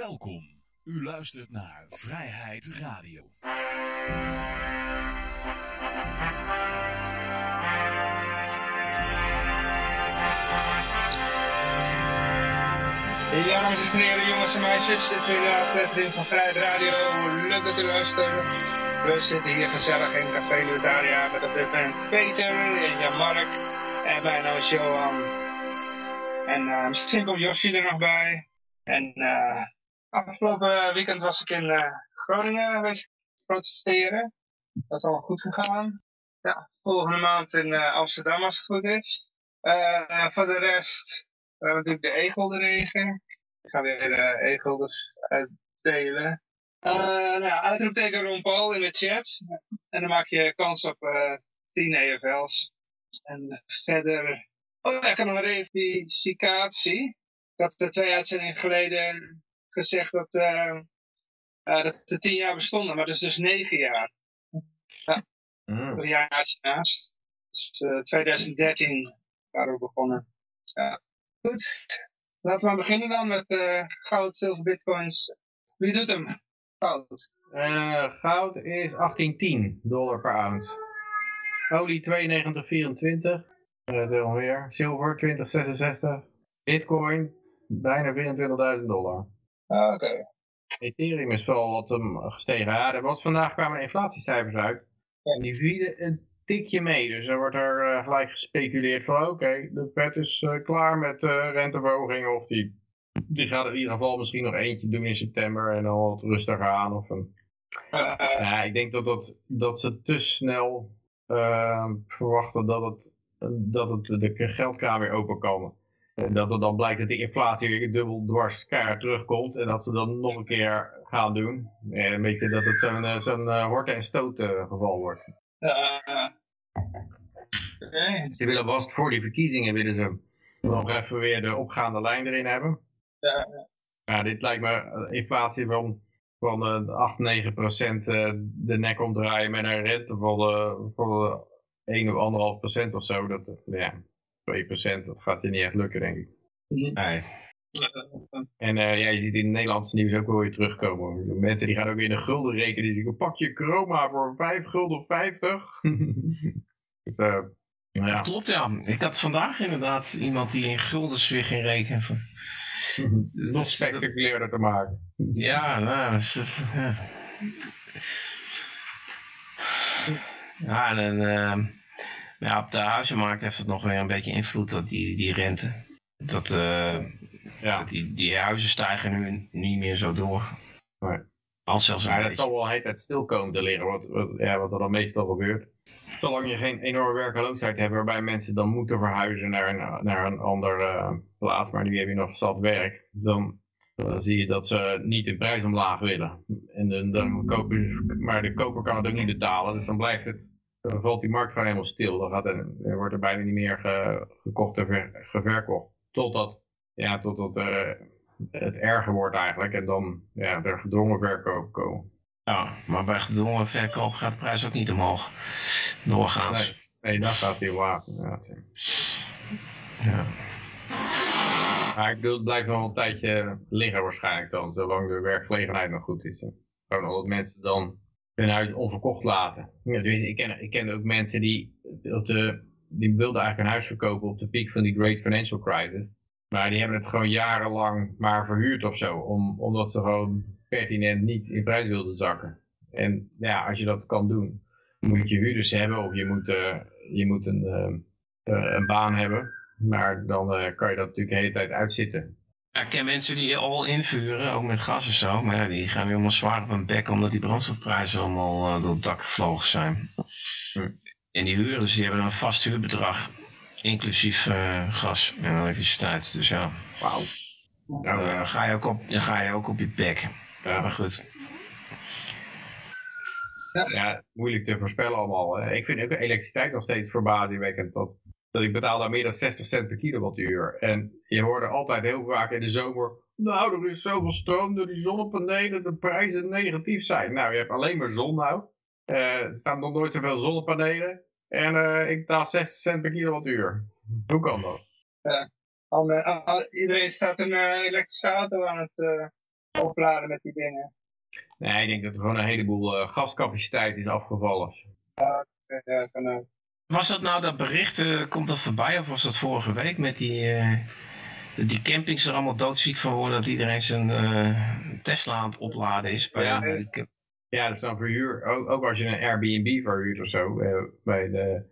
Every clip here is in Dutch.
Welkom. U luistert naar Vrijheid Radio. Ja, dames en heren, jongens en meisjes, dit is weer de aflevering van Vrijheid Radio. Leuk dat u luistert. We zitten hier gezellig in Café Ludaria met op dit moment Peter en Jan-Mark. En mijn naam Johan. En uh, misschien komt Josje er nog bij. En uh, afgelopen weekend was ik in uh, Groningen geweest protesteren. Dat is allemaal goed gegaan. Ja, volgende maand in Amsterdam als het goed is. voor de rest we hebben natuurlijk de egel-regen. Ik ga weer de egels uitdelen. Nou uitroepteken Ron Paul in de chat. En dan maak je kans op uh, 10 EFL's. En verder... Oh ja, ik heb nog een rectificatie. Had er twee uitzendingen geleden gezegd dat, uh, dat de 10 jaar bestonden. Maar dat is dus 9 jaar. Ja, mm. jaar naast. Dus 2013 waren we begonnen. Ja. Goed, laten we maar beginnen dan met uh, goud, zilver, bitcoins. Wie doet hem? Goud. Goud is 1810 dollar per ounce. Olie 92,24. Uh, ongeveer. Zilver 2066. Bitcoin bijna 24.000 dollar. Ah, oké. Okay. Ethereum is wel wat um, gestegen. Ja, er was vandaag kwamen inflatiecijfers uit. Ja. En die vielen een tikje mee. Dus er wordt er uh, gelijk gespeculeerd van oké, de Fed is uh, klaar met uh, renteverhoging of die, die gaat in ieder geval misschien nog eentje doen in september en dan wat rustiger aan. Of een... ja, ik denk dat, dat, dat ze te snel ehm, verwachten dat, het, dat het, de geldkraan weer open komen. En dat het dan blijkt dat de inflatie weer dubbel dwars terugkomt. En dat ze dan nog een keer gaan doen. En een beetje dat het zo'n zo'n horten en stoten geval wordt. Okay. Ze willen vast voor die verkiezingen willen ze nog even weer de opgaande lijn erin hebben. Ja, ja dit lijkt me inflatie van, van uh, 8, 9 procent uh, de nek omdraaien met een rente van, uh, van 1 of 1,5 procent of zo. Dat, ja, 2 procent, dat gaat je niet echt lukken denk ik. Nee. En uh, ja, je ziet in het Nederlandse nieuws ook wel weer terugkomen. Mensen die gaan ook weer in de gulden rekenen. Die zeggen, pak je chroma voor 5 gulden 50. dus, uh, ja. Dat klopt, ja. Ik had vandaag inderdaad iemand die in guldens weer ging rekenen. Van... Nog spectaculairder te maken. Ja, nou, is, ja. ja, en ja, op de huizenmarkt heeft het nog weer een beetje invloed, dat die, die rente. Dat, uh, ja. die, die huizen stijgen nu niet meer zo door. Nee. Als zelfs ja, dat zal wel een hele tijd stil komen te liggen, wat, wat, ja, wat er dan meestal gebeurt. Zolang je geen enorme werkeloosheid hebt waarbij mensen dan moeten verhuizen naar een, naar een andere uh, plaats, maar nu heb je nog zat werk, dan, dan zie je dat ze niet de prijs omlaag willen. En dan, dan kopen, maar de koper kan het ook niet betalen, dus dan blijft het, dan valt die markt gewoon helemaal stil. Dan gaat er, er wordt er bijna niet meer ge, gekocht en ver, geverkocht. Totdat, ja, totdat uh, het erger wordt eigenlijk en dan ja, er gedwongen verkoop komen. Ja, maar bij gedwongen verkoop gaat de prijs ook niet omhoog. Doorgaans. Nee, nee dan gaat hij omlaag. Ja. ja. Maar ik bedoel, het blijft nog een tijdje liggen waarschijnlijk dan, zolang de werkgelegenheid nog goed is. Hè. Gewoon omdat mensen dan hun huis onverkocht laten. Ja, dus ik, ken, ik ken ook mensen die, op de, die wilden eigenlijk een huis verkopen op de piek van die Great Financial Crisis. Maar die hebben het gewoon jarenlang maar verhuurd of zo, om, omdat ze gewoon pertinent niet in prijs wilden zakken. En ja, als je dat kan doen, moet je huurders hebben of je moet, uh, je moet een, uh, uh, een baan hebben. Maar dan kan je dat natuurlijk de hele tijd uitzitten. Ja, ik ken mensen die al invuren, ook met gas en zo. Maar ja, die gaan weer helemaal zwaar op hun bek omdat die brandstofprijzen allemaal door het dak gevlogen zijn. En die huurders die hebben een vast huurbedrag. Inclusief uh, gas en elektriciteit. Dus ja. Wauw. Nou, uh, ga je ook op, ga je ook op je bek. Ja, maar goed. Ja, ja moeilijk te voorspellen allemaal. Hè. Ik vind ook elektriciteit nog steeds verbazingwekkend. Dat, dat ik betaal daar meer dan 60 cent per kilowattuur. En je hoorde altijd heel vaak in de zomer... Nou, er is zoveel stroom door die zonnepanelen, de prijzen negatief zijn. Nou, je hebt alleen maar zon nou. Uh, er staan nog nooit zoveel zonnepanelen. En uh, ik betaal 60 cent per kilowattuur. Hoe kan dat? Ja. Iedereen staat een uh, elektrische auto aan het, opladen met die dingen. Nee, ik denk dat er gewoon een heleboel gascapaciteit is afgevallen. Ja, kan ook. Was dat nou dat bericht, uh, komt dat voorbij of was dat vorige week met die, uh, die campings er allemaal doodziek van worden dat iedereen zijn Tesla aan het opladen is? Bij, ja, ja, dat is dan verhuur. Ook, ook als je een Airbnb verhuurt of zo, bij de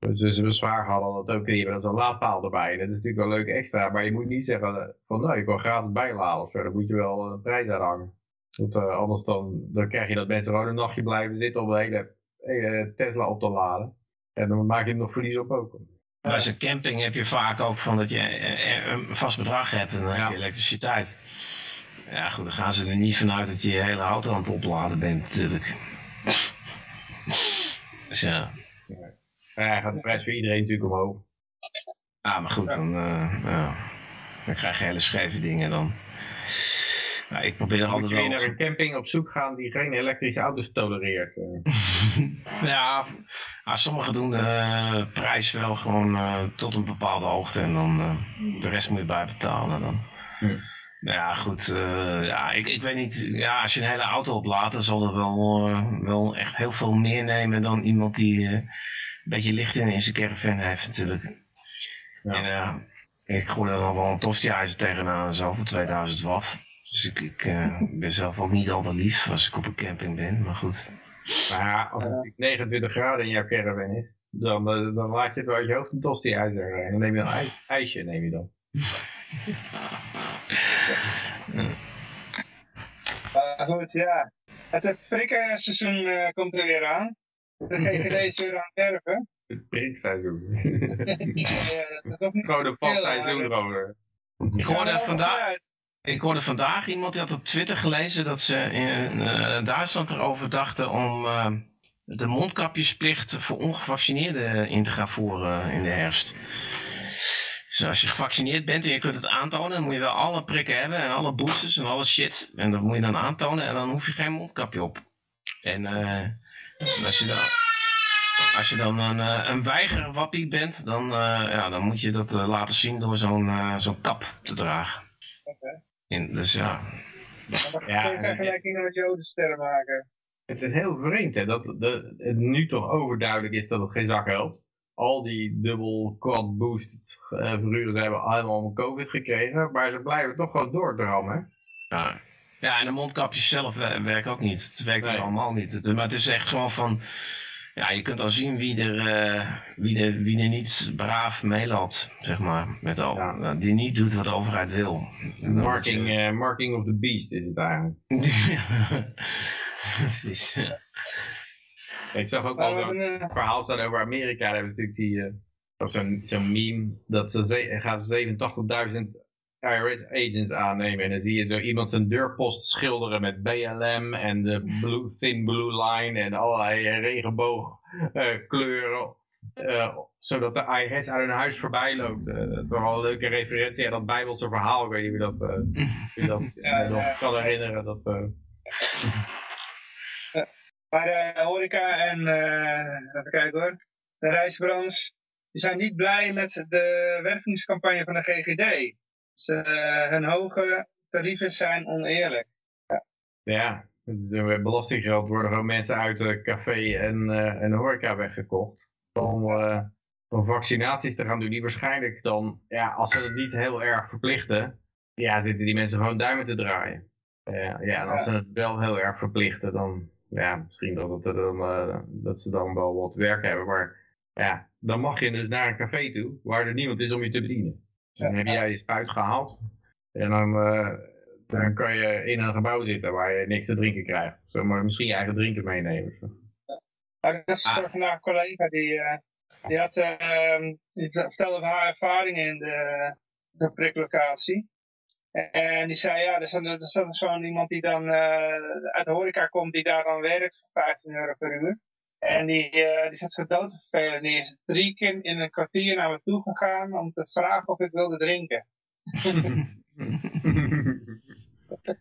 dus ze bezwaar hadden dat ook die hebben dat een laadpaal erbij. Dat is natuurlijk wel leuk extra, maar je moet niet zeggen van nou, je kan gratis bijladen of zo. Dan moet je wel een prijs aan hangen. Want anders dan, dan krijg je dat mensen gewoon een nachtje blijven zitten om een hele, hele Tesla op te laden. En dan maak je er nog verlies op ook. Bij zo'n camping heb je vaak ook van dat je een vast bedrag hebt en dan heb je elektriciteit. Ja goed, dan gaan ze er niet vanuit dat je je hele auto aan het opladen bent natuurlijk. dus ja. Ja, gaat de prijs voor iedereen natuurlijk omhoog. Ja, maar goed, dan, uh, ja. dan krijg je hele scheve dingen dan. Nou, ik probeer er altijd wel... naar een camping op zoek gaan die geen elektrische auto's tolereert. Eh. ja, sommigen doen de prijs wel gewoon uh, tot een bepaalde hoogte en dan de rest moet je bijbetalen dan. Hm. Ja, goed. ja, ik, ik weet niet. Ja, als je een hele auto oplaadt, dan zal er wel, wel echt heel veel meer nemen dan iemand die beetje licht in, in zijn caravan heeft natuurlijk. Ja. En ik gooi er dan wel een tosti-ijzer tegenaan zo voor 2000 watt. Dus ik, ik ben zelf ook niet altijd lief als ik op een camping ben, maar goed. Maar ja, als het 29 graden in jouw caravan is, dan, uh, dan laat je het uit je hoofd een tosti-ijzer. En dan neem je een ijs, ijsje, neem je dan. Uh, goed, ja. Het prikkenseizoen uh, komt er weer aan. De GGD is weer aan het werven. Het prikseizoen. ja, dat is nog niet Gewoon een vast seizoen, Robert. Ik hoorde, vandaag, ik hoorde vandaag iemand die had op Twitter gelezen dat ze in uh, Duitsland erover dachten om uh, de mondkapjesplicht voor ongevaccineerden in te gaan voeren in de herfst. Dus als je gevaccineerd bent en je kunt het aantonen, dan moet je wel alle prikken hebben en alle boosters en alle shit. En dat moet je dan aantonen en dan hoef je geen mondkapje op. En als je dan, als je dan een, eh, een weigerwappie bent, dan, ja, dan moet je dat laten zien door zo'n zo'n kap te dragen. Oké. Dus ja. Ja, geen vergelijking met jodensterren maken. Het is heel vreemd hè, dat de, het nu toch overduidelijk is dat het geen zak helpt. Al die dubbel quad boost verhuren ze hebben allemaal covid gekregen, maar ze blijven toch gewoon doordrammen. Ja, ja, en de mondkapjes zelf werken ook niet. Het werkt dus allemaal niet. Het, maar het is echt gewoon van... Ja, je kunt al zien wie er, uh, wie er, wie er niet braaf meeloopt, zeg maar. Met al, ja. Die niet doet wat de overheid wil. Marking, uh, marking of the beast is het eigenlijk. Precies. Ik zag ook al een verhaal staan over Amerika. Daar hebben natuurlijk die... Uh, zo'n zo meme dat ze gaan 87.000 IRS-agents aannemen. En dan zie je zo iemand zijn deurpost schilderen met BLM en de blue, Thin Blue Line en allerlei regenboogkleuren. Uh, zodat de IRS uit hun huis voorbij loopt. Uh, dat is wel een leuke referentie aan dat Bijbelse verhaal. Ik weet niet wie dat, wie dat nog kan herinneren. Dat, maar horeca en, even kijken hoor, de reisbranche, die zijn niet blij met de wervingscampagne van de GGD. Ze, hun hoge tarieven zijn oneerlijk. Ja, ja is, belastinggeld worden gewoon mensen uit de café en, uh, en horeca weggekocht. Om, uh, om vaccinaties te gaan doen die waarschijnlijk dan, ja, als ze het niet heel erg verplichten, ja, zitten die mensen gewoon duimen te draaien. ja, en als ze het wel heel erg verplichten, dan, ja, misschien dat, het dan, dat ze dan wel wat werk hebben. Maar ja, dan mag je dus naar een café toe waar er niemand is om je te bedienen. Dan heb jij je spuit gehaald. En dan, uh, dan kan je in een gebouw zitten waar je niks te drinken krijgt. Zo, maar misschien je eigen drinken meenemen. Ja, dat is ah. vandaag een collega die, uh, die, had, uh, die vertelde over haar ervaringen in de, de priklocatie. En die zei, ja, er is, er zo'n iemand die dan uh, uit de horeca komt, die daar dan werkt voor 15 euro per uur. En die, uh, die zat zich dood te vervelen. Die is drie keer in een kwartier naar me toe gegaan om te vragen of ik wilde drinken.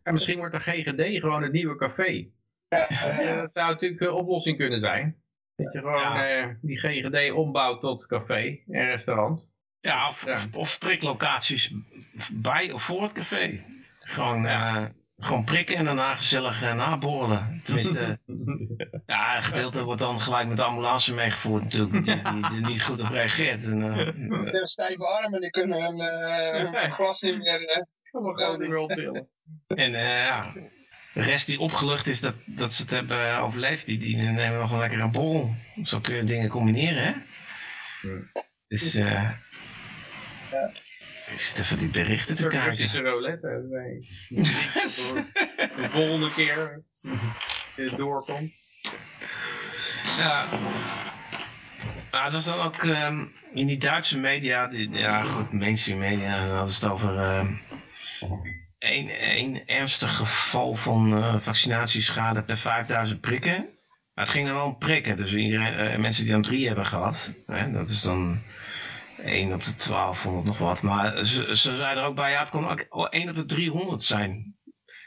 en misschien wordt de GGD gewoon het nieuwe café. Ja, uh, dat zou natuurlijk een oplossing kunnen zijn. Dat je gewoon ja. uh, die GGD ombouwt tot café en restaurant. Ja, of, ja. of, of priklocaties bij of voor het café. Gewoon, ja. Gewoon prikken en daarna gezellig uh, naborrelen. Tenminste, ja, een gedeelte wordt dan gelijk met de ambulance meegevoerd natuurlijk, die, die, die niet goed op reageert. En, uh, die hebben stijve armen, die kunnen hun, uh, glas niet meer... Uh, niet meer optillen. En ja, de rest die opgelucht is dat, dat ze het hebben overleefd, die, die nemen nog gewoon lekker een borrel. Zo kun je dingen combineren, hè? Dus, uh, ja. Ik zit even die berichten te kijken. Russische roulette. Nee. de volgende keer het doorkomt. Ja. Maar het was dan ook um, in die Duitse media, die, ja goed, mainstream media, hadden ze het over um, een, een ernstig geval van uh, vaccinatieschade per 5000 prikken. Maar het ging dan wel om prikken, dus iedereen, uh, mensen die dan drie hebben gehad, hè, dat is dan 1 op de 1200 nog wat. Maar ze, ze zeiden er ook bij, ja, het kon ook 1 op de 300 zijn.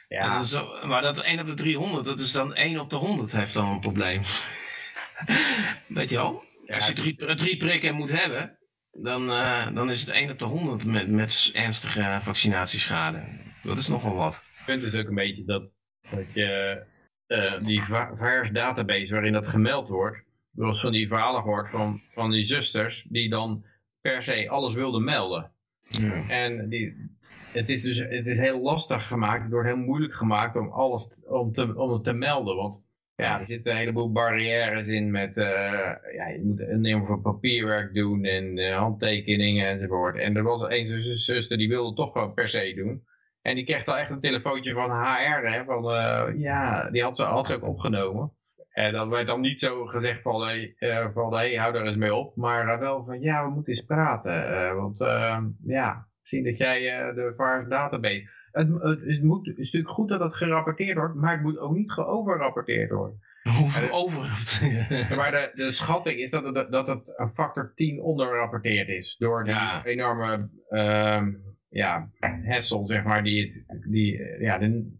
Ja. Dat is, maar dat 1 op de 300, dat is dan 1 op de 100 heeft dan een probleem. Weet je wel? Als je drie, drie prikken moet hebben, dan, uh, dan is het 1 op de 100 met, met ernstige vaccinatieschade. Dat is nogal wat. Het punt is ook een beetje dat, dat je uh, die VAERS database waarin dat gemeld wordt, zoals van die verhalen gehoord van, van die zusters, die dan per se alles wilde melden. Ja. En die, het is dus het is heel lastig gemaakt, het wordt heel moeilijk gemaakt om alles om, te, om het te melden. Want ja, er zitten een heleboel barrières in met, uh, ja, je moet een nummer van papierwerk doen en uh, handtekeningen enzovoort. En er was een zuster die wilde toch wel per se doen. En die kreeg al echt een telefoontje van HR, hè, van, uh, ja, die had ze, had ze ook opgenomen. En dan werd dan niet zo gezegd van, uh, van hey, hou er eens mee op. Maar wel van, ja, we moeten eens praten. Want uh, ja, zien dat jij de VARS database... Het, het, het, moet, het is natuurlijk goed dat het gerapporteerd wordt, maar het moet ook niet geoverrapporteerd worden. Hoeveel over? maar de, de schatting is dat het, dat het een factor 10 onderrapporteerd is. Door die ja. enorme ehm, ja, hassle, zeg maar, die, die ja, de,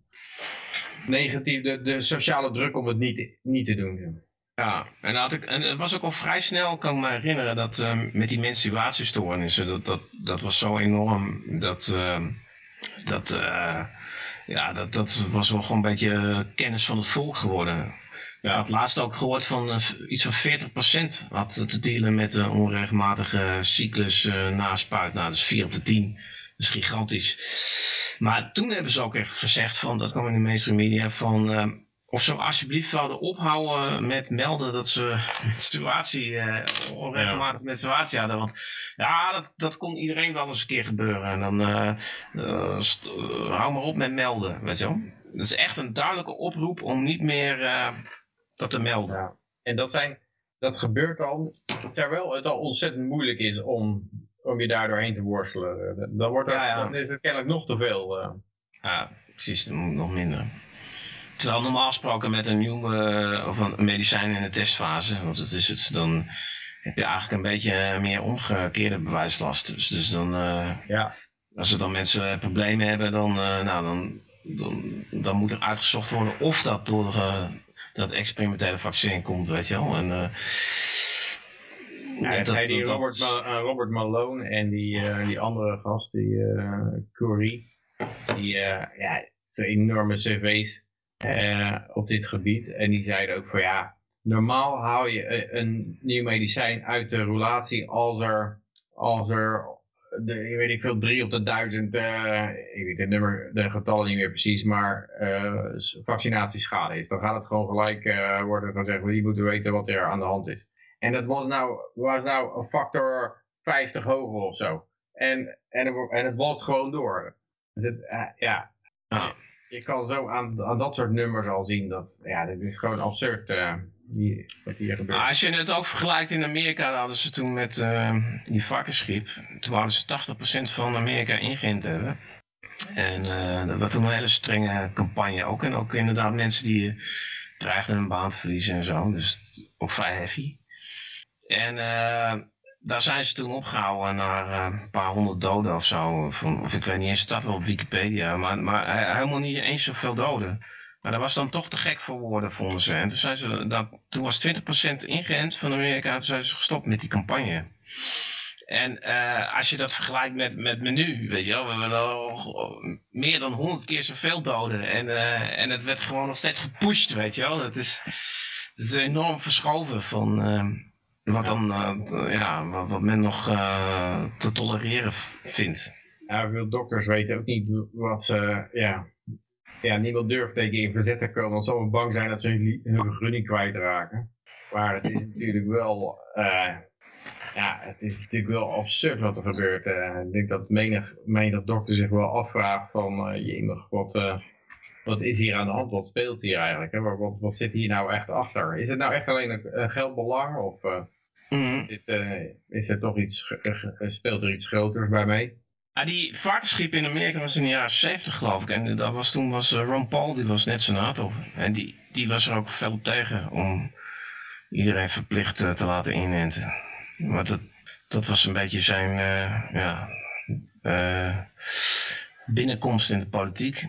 negatief, de, de sociale druk om het niet, niet te doen. Ja, en, had ik, en het was ook al vrij snel, kan ik me herinneren, dat um, met die menstruatiestoornissen, dat, dat, dat was zo enorm, dat, uh, dat, uh, ja, dat, dat was wel gewoon een beetje kennis van het volk geworden. Ja. Ik had laatst ook gehoord van uh, iets van 40% had te dealen met een onregelmatige cyclus na spuit. Nou, is 4 op de 10. Is gigantisch. Maar toen hebben ze ook echt gezegd, van, dat kwam in de mainstream media, van uh, of ze alsjeblieft zouden ophouden met melden dat ze menstruatie, uh, onregelmatig menstruatie hadden. Want ja, dat, dat kon iedereen wel eens een keer gebeuren. En dan uh, hou maar op met melden, weet je wel. Dat is echt een duidelijke oproep om niet meer dat te melden. Ja. En dat, zijn, dat gebeurt al, terwijl het al ontzettend moeilijk is om om je daar doorheen te worstelen. Dan, wordt er, ja, ja. dan is het kennelijk nog te veel. Uh. Ja, precies, dan moet nog minder. Terwijl normaal gesproken met een nieuwe uh, of een medicijn in de testfase, want dat is het, dan heb je eigenlijk een beetje meer omgekeerde bewijslast. Dus, dus dan, uh, ja. als er dan mensen problemen hebben, dan, nou, dan, dan, dan moet er uitgezocht worden of dat door dat experimentele vaccin komt, weet je wel. En, ja, dat, die Robert, dat... Ma uh, Robert Malone en die, uh, die andere gast, die uh, Curry, die ja, zijn enorme cv's op dit gebied. En die zeiden ook van ja, normaal hou je een nieuw medicijn uit de relatie als er, als er de, weet ik veel, drie op de duizend, ik weet het nummer, de getallen niet meer precies, maar vaccinatieschade is. Dan gaat het gewoon gelijk worden gezegd, die moeten weten wat er aan de hand is. En dat was nou, was nou een factor 50 hoger of zo. En, en, en het was gewoon door. Dus het, uh, ja, ah. je kan zo aan, aan dat soort nummers al zien dat, ja, dit is gewoon absurd uh, die, wat hier gebeurt. Maar als je het ook vergelijkt in Amerika, hadden ze toen met uh, die varkensgriep, toen hadden ze 80% van Amerika ingeënt hebben. En dat was toen een hele strenge campagne ook. En ook inderdaad mensen die dreigden hun baan te verliezen en zo. Dus ook vrij heavy. En uh, daar zijn ze toen opgehouden naar uh, een paar honderd doden of zo. Of, of ik weet niet eens, staat wel op Wikipedia. Maar, maar helemaal niet eens zoveel doden. Maar dat was dan toch te gek voor woorden, vonden ze. En toen, zijn ze, dat, toen was 20% ingeënt van Amerika. Toen zijn ze gestopt met die campagne. En uh, als je dat vergelijkt met, met menu, weet je wel, we hebben al meer dan honderd keer zoveel doden. En, en het werd gewoon nog steeds gepusht, weet je wel. Dat is, is enorm verschoven van wat, dan, ja, wat, men nog te tolereren vindt. Ja, veel dokters weten ook niet wat ze, ja, ja, niemand durft tegen in verzet te komen, want ze bang zijn dat ze hun, hun vergunning kwijtraken. Maar het is natuurlijk wel, ja, het is natuurlijk wel absurd wat er gebeurt. Ik denk dat menig, menig dokter zich wel afvraagt van, uh, wat, wat is hier aan de hand? Wat speelt hier eigenlijk? Hè? Wat, wat, zit hier nou echt achter? Is het nou echt alleen een geldbelang of mm. is, is er toch iets, speelt er iets groters bij mee? Ah, die vaartuigschip in Amerika was in de jaren 70 geloof ik. En dat was, toen was Ron Paul, die was net senator. En die, die was er ook fel op tegen om iedereen verplicht uh, te laten inenten. Maar dat, dat was een beetje zijn uh, ja, uh, binnenkomst in de politiek.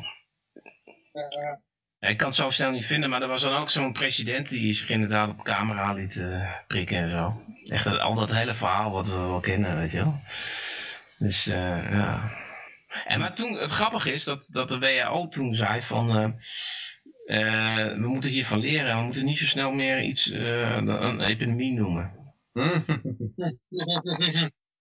Ik kan het zo snel niet vinden, maar er was dan ook zo'n president die zich inderdaad op camera liet prikken en zo. Echt al dat hele verhaal wat we wel kennen, weet je wel. Dus ja. En maar toen, het grappige is dat, dat de WHO toen zei van uh, we moeten hiervan leren. We moeten niet zo snel meer iets, een epidemie noemen.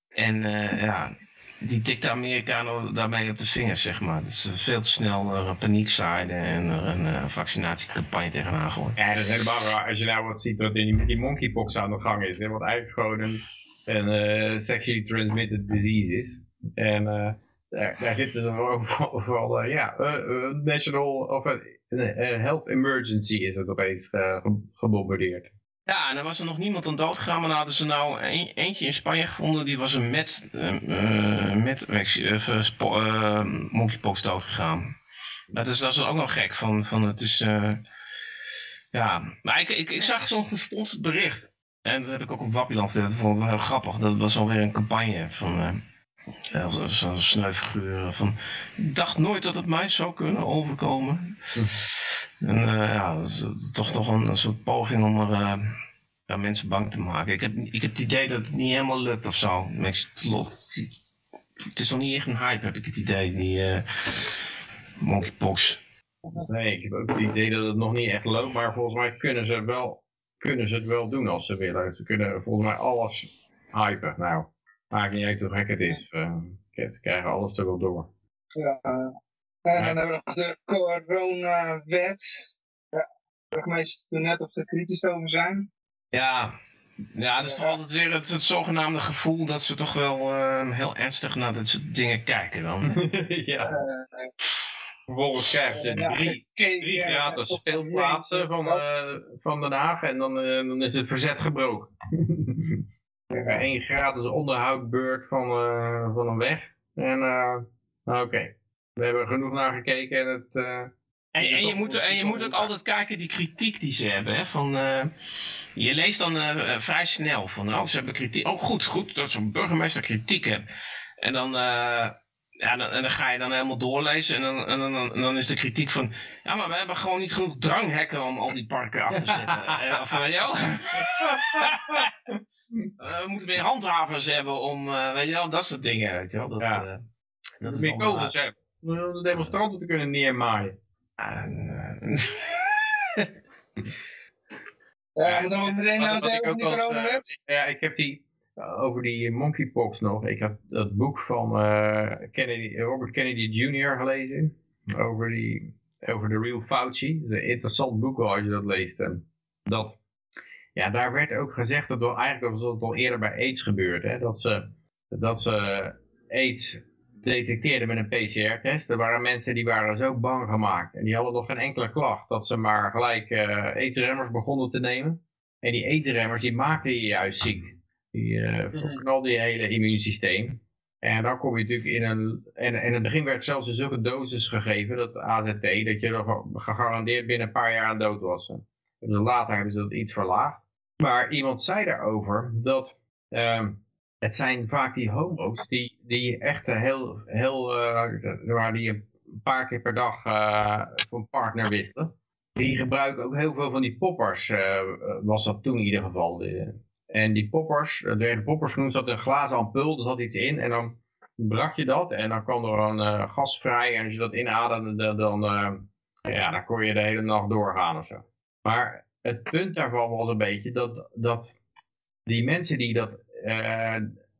en uh, ja, die tikt de Amerikanen daarmee op de vingers, zeg maar. Dat ze veel te snel uh, paniek zaaiden en er een vaccinatiecampagne tegenaan gooien. Ja, dat is helemaal raar. Als je nou wat ziet wat in die, monkeypox aan de gang is. Hè, wat eigenlijk gewoon een, een sexually transmitted disease is. En daar, daar, zitten ze vooral, ja, national... Of, een health emergency is het opeens uh, gebombardeerd. Ja, en er was er nog niemand aan dood gegaan, maar dan hadden ze nou een, eentje in Spanje gevonden, die was een met, uh, met uh, monkeypox dood gegaan. Dat is, dat is ook nog gek, van, van het is, ja, maar ik, ik, ik zag zo'n gesponsord bericht, en dat heb ik ook op Wappiland, dat vond ik heel grappig, dat was alweer een campagne van ja, zo'n snuifiguur van, ik dacht nooit dat het mij zou kunnen overkomen. En uh, ja, dat is, toch toch een, een, soort poging om er uh, ja, mensen bang te maken. Ik heb, ik heb het idee dat het niet helemaal lukt of zo. Het is nog niet echt een hype, heb ik het idee, die uh, monkeypox. Nee, ik heb ook het idee dat het nog niet echt loopt, maar volgens mij kunnen ze, wel, kunnen ze het wel doen als ze willen. Ze kunnen volgens mij alles hypen. Nou, Maakt niet uit hoe gek het is. Uh, ze krijgen alles er wel door. Ja. En dan hebben we nog de corona-wet. Ja, burgemeester toen net of ze kritisch over zijn. Ja, ja, dat is toch altijd weer het, het, zogenaamde gevoel dat ze toch wel uh, heel ernstig naar dit soort dingen kijken dan. ja. Uh, Vervolgens krijgen ze drie, drie gratis speelplaatsen van, uh, van Den Haag en dan, dan is het verzet gebroken. één gratis onderhoudbeurt van, uh, van een weg. En uh, oké, we hebben genoeg naar gekeken en het... Uh, en, en, je moet, en je moet ook altijd kijken die kritiek die ze hebben. Hè? Van, uh, je leest dan uh, vrij snel van, oh ze hebben kritiek. Oh goed, goed dat zo'n burgemeester kritiek heeft. En dan, uh, ja, dan, en dan ga je dan helemaal doorlezen en dan, en dan, en dan is de kritiek van... Ja, maar we hebben gewoon niet genoeg dranghekken om al die parken af te zetten. je Uh, we moeten meer handhavers hebben om, weet je wel, dat soort dingen, weet je wel. Dat, ja. Dat is meer kogels hebben. Om de demonstranten te kunnen neermaaien. ja, ja, meteen naar het over die coronawet. Ja, ik heb die, over die monkeypox nog. Ik heb dat boek van Kennedy, Robert Kennedy Jr. gelezen. Over, die, over de real Fauci. Dat is een interessant boek als je dat leest. dat ja, daar werd ook gezegd, dat wel, eigenlijk was dat al eerder bij AIDS gebeurd, hè, dat, ze, dat ze AIDS detecteerden met een PCR-test. Er waren mensen die waren zo bang gemaakt en die hadden nog geen enkele klacht, dat ze maar gelijk uh, AIDS-remmers begonnen te nemen. En die AIDS-remmers die maakten je juist ziek. Die uh, verknalden je hele immuunsysteem. En dan kom je natuurlijk in een... En, in het begin werd zelfs in zulke dosis gegeven, dat AZT, dat je er gegarandeerd binnen een paar jaar aan dood was. Dus later hebben ze dat iets verlaagd. Maar iemand zei daarover dat um, het zijn vaak die homo's die, die echt heel, heel uh, waar die een paar keer per dag uh, van partner wisten. Die gebruiken ook heel veel van die poppers, uh, was dat toen in ieder geval. En die poppers, dat werden poppers genoemd, zat een glazen ampul, er zat iets in. En dan brak je dat en dan kwam er een gas vrij. En als je dat inademde, dan, ja, dan kon je de hele nacht doorgaan of zo. Maar het punt daarvan was een beetje dat, dat die mensen die dat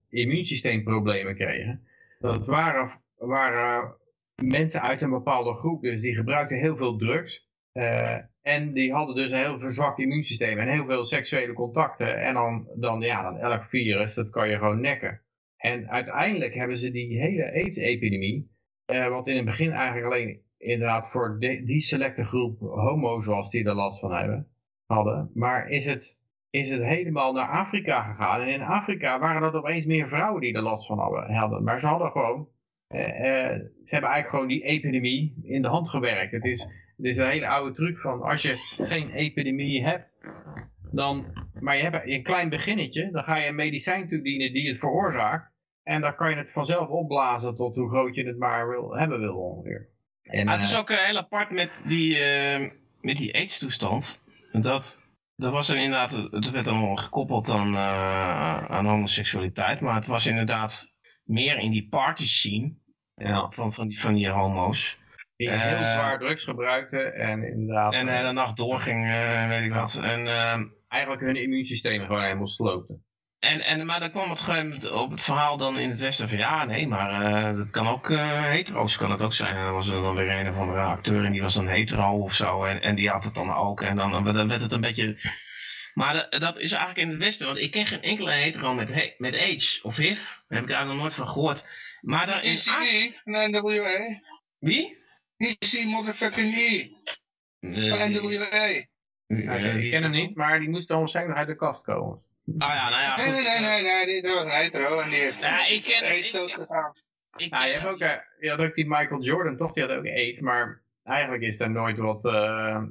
immuunsysteemproblemen kregen, dat waren, waren mensen uit een bepaalde groep, dus die gebruikten heel veel drugs. Uh, en die hadden dus een heel verzwakt immuunsysteem en heel veel seksuele contacten. En dan, dan, ja, dan elk virus, dat kan je gewoon nekken. En uiteindelijk hebben ze die hele AIDS-epidemie, uh, wat in het begin eigenlijk alleen inderdaad voor de, die selecte groep homo's was die er last van hebben, hadden. Maar is het, is het helemaal naar Afrika gegaan. En in Afrika waren dat opeens meer vrouwen die er last van hadden. Maar ze hadden gewoon, uh, uh, ze hebben eigenlijk gewoon die epidemie in de hand gewerkt. Het is, het is een hele oude truc van als je geen epidemie hebt, dan, maar je hebt een klein beginnetje, dan ga je een medicijn toedienen die het veroorzaakt. En dan kan je het vanzelf opblazen tot hoe groot je het maar wil, hebben wil ongeveer. En, het is ook uh, heel apart met die, uh, met die AIDS-toestand. Dat, dat was er inderdaad, het werd allemaal gekoppeld aan, uh, aan homoseksualiteit. Maar het was inderdaad meer in die party scene ja. van, van, die, van die homo's. Die heel zwaar drugs gebruikten en inderdaad... En de hele nacht doorging, weet ik wat. En, eigenlijk hun immuunsysteem gewoon helemaal sloten. En, en, maar dan kwam het op het verhaal dan in het westen van ja, nee, maar uh, dat kan ook uh, hetero's kan het ook zijn. En dan was er dan weer een of andere acteur en die was dan hetero of zo. En, en die had het dan ook. En dan, dan werd het een beetje. Maar de, dat is eigenlijk in het westen, want ik ken geen enkele hetero met, met AIDS of HIV. Daar heb ik eigenlijk nog nooit van gehoord. Maar daar is. ECE, NWA. Wie? ECE motherfucking E. NWA. Ja, ik ken hem niet, maar die moest dan waarschijnlijk uit de kast komen. Ah ja, nou ja. Nee, nee, nee, nee, nee, die was een hetero en die heeft ja, ik ken, AIDS gegaan. Ik nou, je, hebt ook, uh, je had ook die Michael Jordan, toch? Die had ook AIDS, maar eigenlijk is daar nooit wat, uh,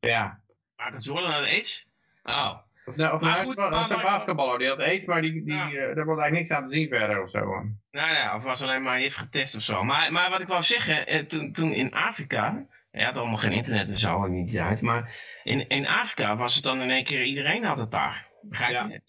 ja. Michael Jordan had AIDS? Oh. Of, nou, of maar goed, dat was een basketballer, die had AIDS, maar die, die, ja. uh, daar was eigenlijk niks aan te zien verder of zo. Nou ja, of was alleen maar heeft getest of zo. Maar, maar wat ik wou zeggen, toen, toen in Afrika, je had allemaal geen internet en zo die tijd, maar in, in Afrika was het dan in één keer, iedereen had het daar. Ja.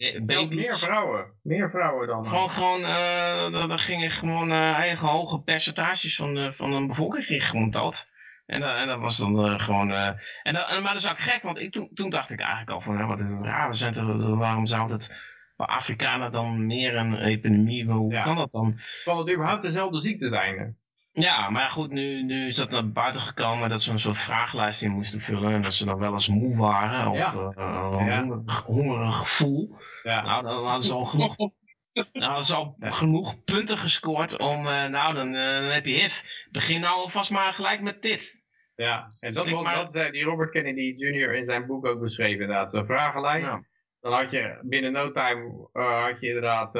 meer vrouwen. Meer vrouwen dan. Gewoon, gewoon uh, er gingen gewoon uh, eigen hoge percentages van de, van de bevolking ging gewoon dood. En, uh, en dat was dan gewoon... En, dat, en, maar dat is ook gek, want ik, toen, toen dacht ik eigenlijk al van... Wat is het raar, we zijn waarom zou het bij Afrikanen dan meer een epidemie... Hoe ja. kan dat dan? Kan het überhaupt dezelfde ziekte zijn? Ja, maar goed, nu, nu is dat naar buiten gekomen dat ze een soort vragenlijst in moesten vullen. En dat ze dan wel eens moe waren of ja. uh, een ja. hongerig, hongerig, gevoel. Ja. Nou, dan hadden ze al genoeg, nou, ze al genoeg punten gescoord om, uh, nou, dan, uh, dan heb je HIV. Begin nou alvast maar gelijk met dit. Ja, en dat, was, maar... dat zei die Robert Kennedy Jr. in zijn boek ook beschreven inderdaad. Een vragenlijst. Ja. Dan had je binnen no time had je inderdaad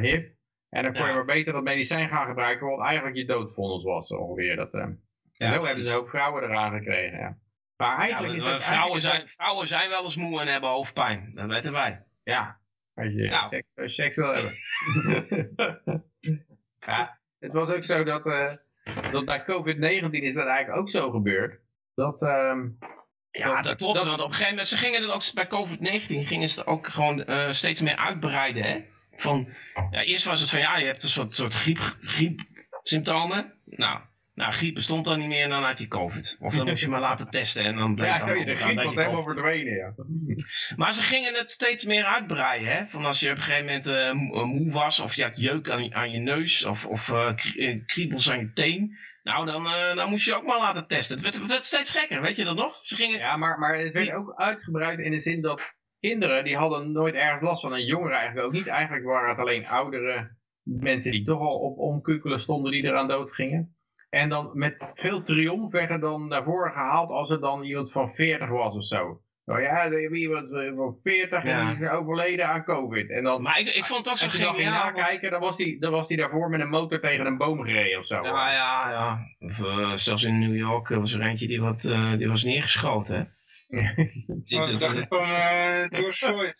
HIV. En dan kon je maar beter dat medicijn gaan gebruiken, wat eigenlijk je doodvondens was ongeveer. Dat, uh. en zo hebben ze ook vrouwen eraan gekregen. Ja. Maar eigenlijk is dat vrouwen, zijn, vrouwen zijn wel eens moe en hebben hoofdpijn. Dat weten wij. Ja, als je, nou. seks, als je seks wil hebben. ja, het was ook zo dat, uh, dat bij COVID-19 is dat eigenlijk ook zo gebeurd. Dat... Um, ja, dat, dat klopt. Dat, want op een gegeven moment, ze gingen het ook bij COVID-19 gingen ze het ook gewoon uh, steeds meer uitbreiden. Hè? Van, ja, eerst was het van ja, je hebt een soort, soort griep, griepsymptomen. Nou, nou, griep bestond dan niet meer en dan had je COVID. Of dan moest je maar laten testen en dan bleek ja, dan... Ja, de griep was helemaal verdwenen, ja. Maar ze gingen het steeds meer uitbreiden, hè. Van als je op een gegeven moment uh, moe was, of je had jeuk aan, aan je neus, of, of uh, kriebels aan je teen. Nou, dan, uh, dan moest je ook maar laten testen. Het werd, het werd steeds gekker, weet je dat nog? Ze gingen... Ja, maar, maar het werd ook uitgebreid in de zin dat kinderen die hadden nooit erg last van. En jongeren eigenlijk ook niet. Eigenlijk waren het alleen oudere mensen die toch al op omkukelen stonden die eraan dood gingen. En dan met veel triomf werd er dan naar voren gehaald als er dan iemand van 40 was of zo. Nou ja, er is iemand van 40 en die is overleden aan COVID. En dan, maar ik, ik vond het ook zo geniaal. Als je nakijken, dan was hij dan was die daarvoor met een motor tegen een boom gereden of zo. Ja, ja, ja. Of, uh, zelfs in New York was er eentje die, wat, uh, die was neergeschoten. oh, ik dacht gewoon uh, George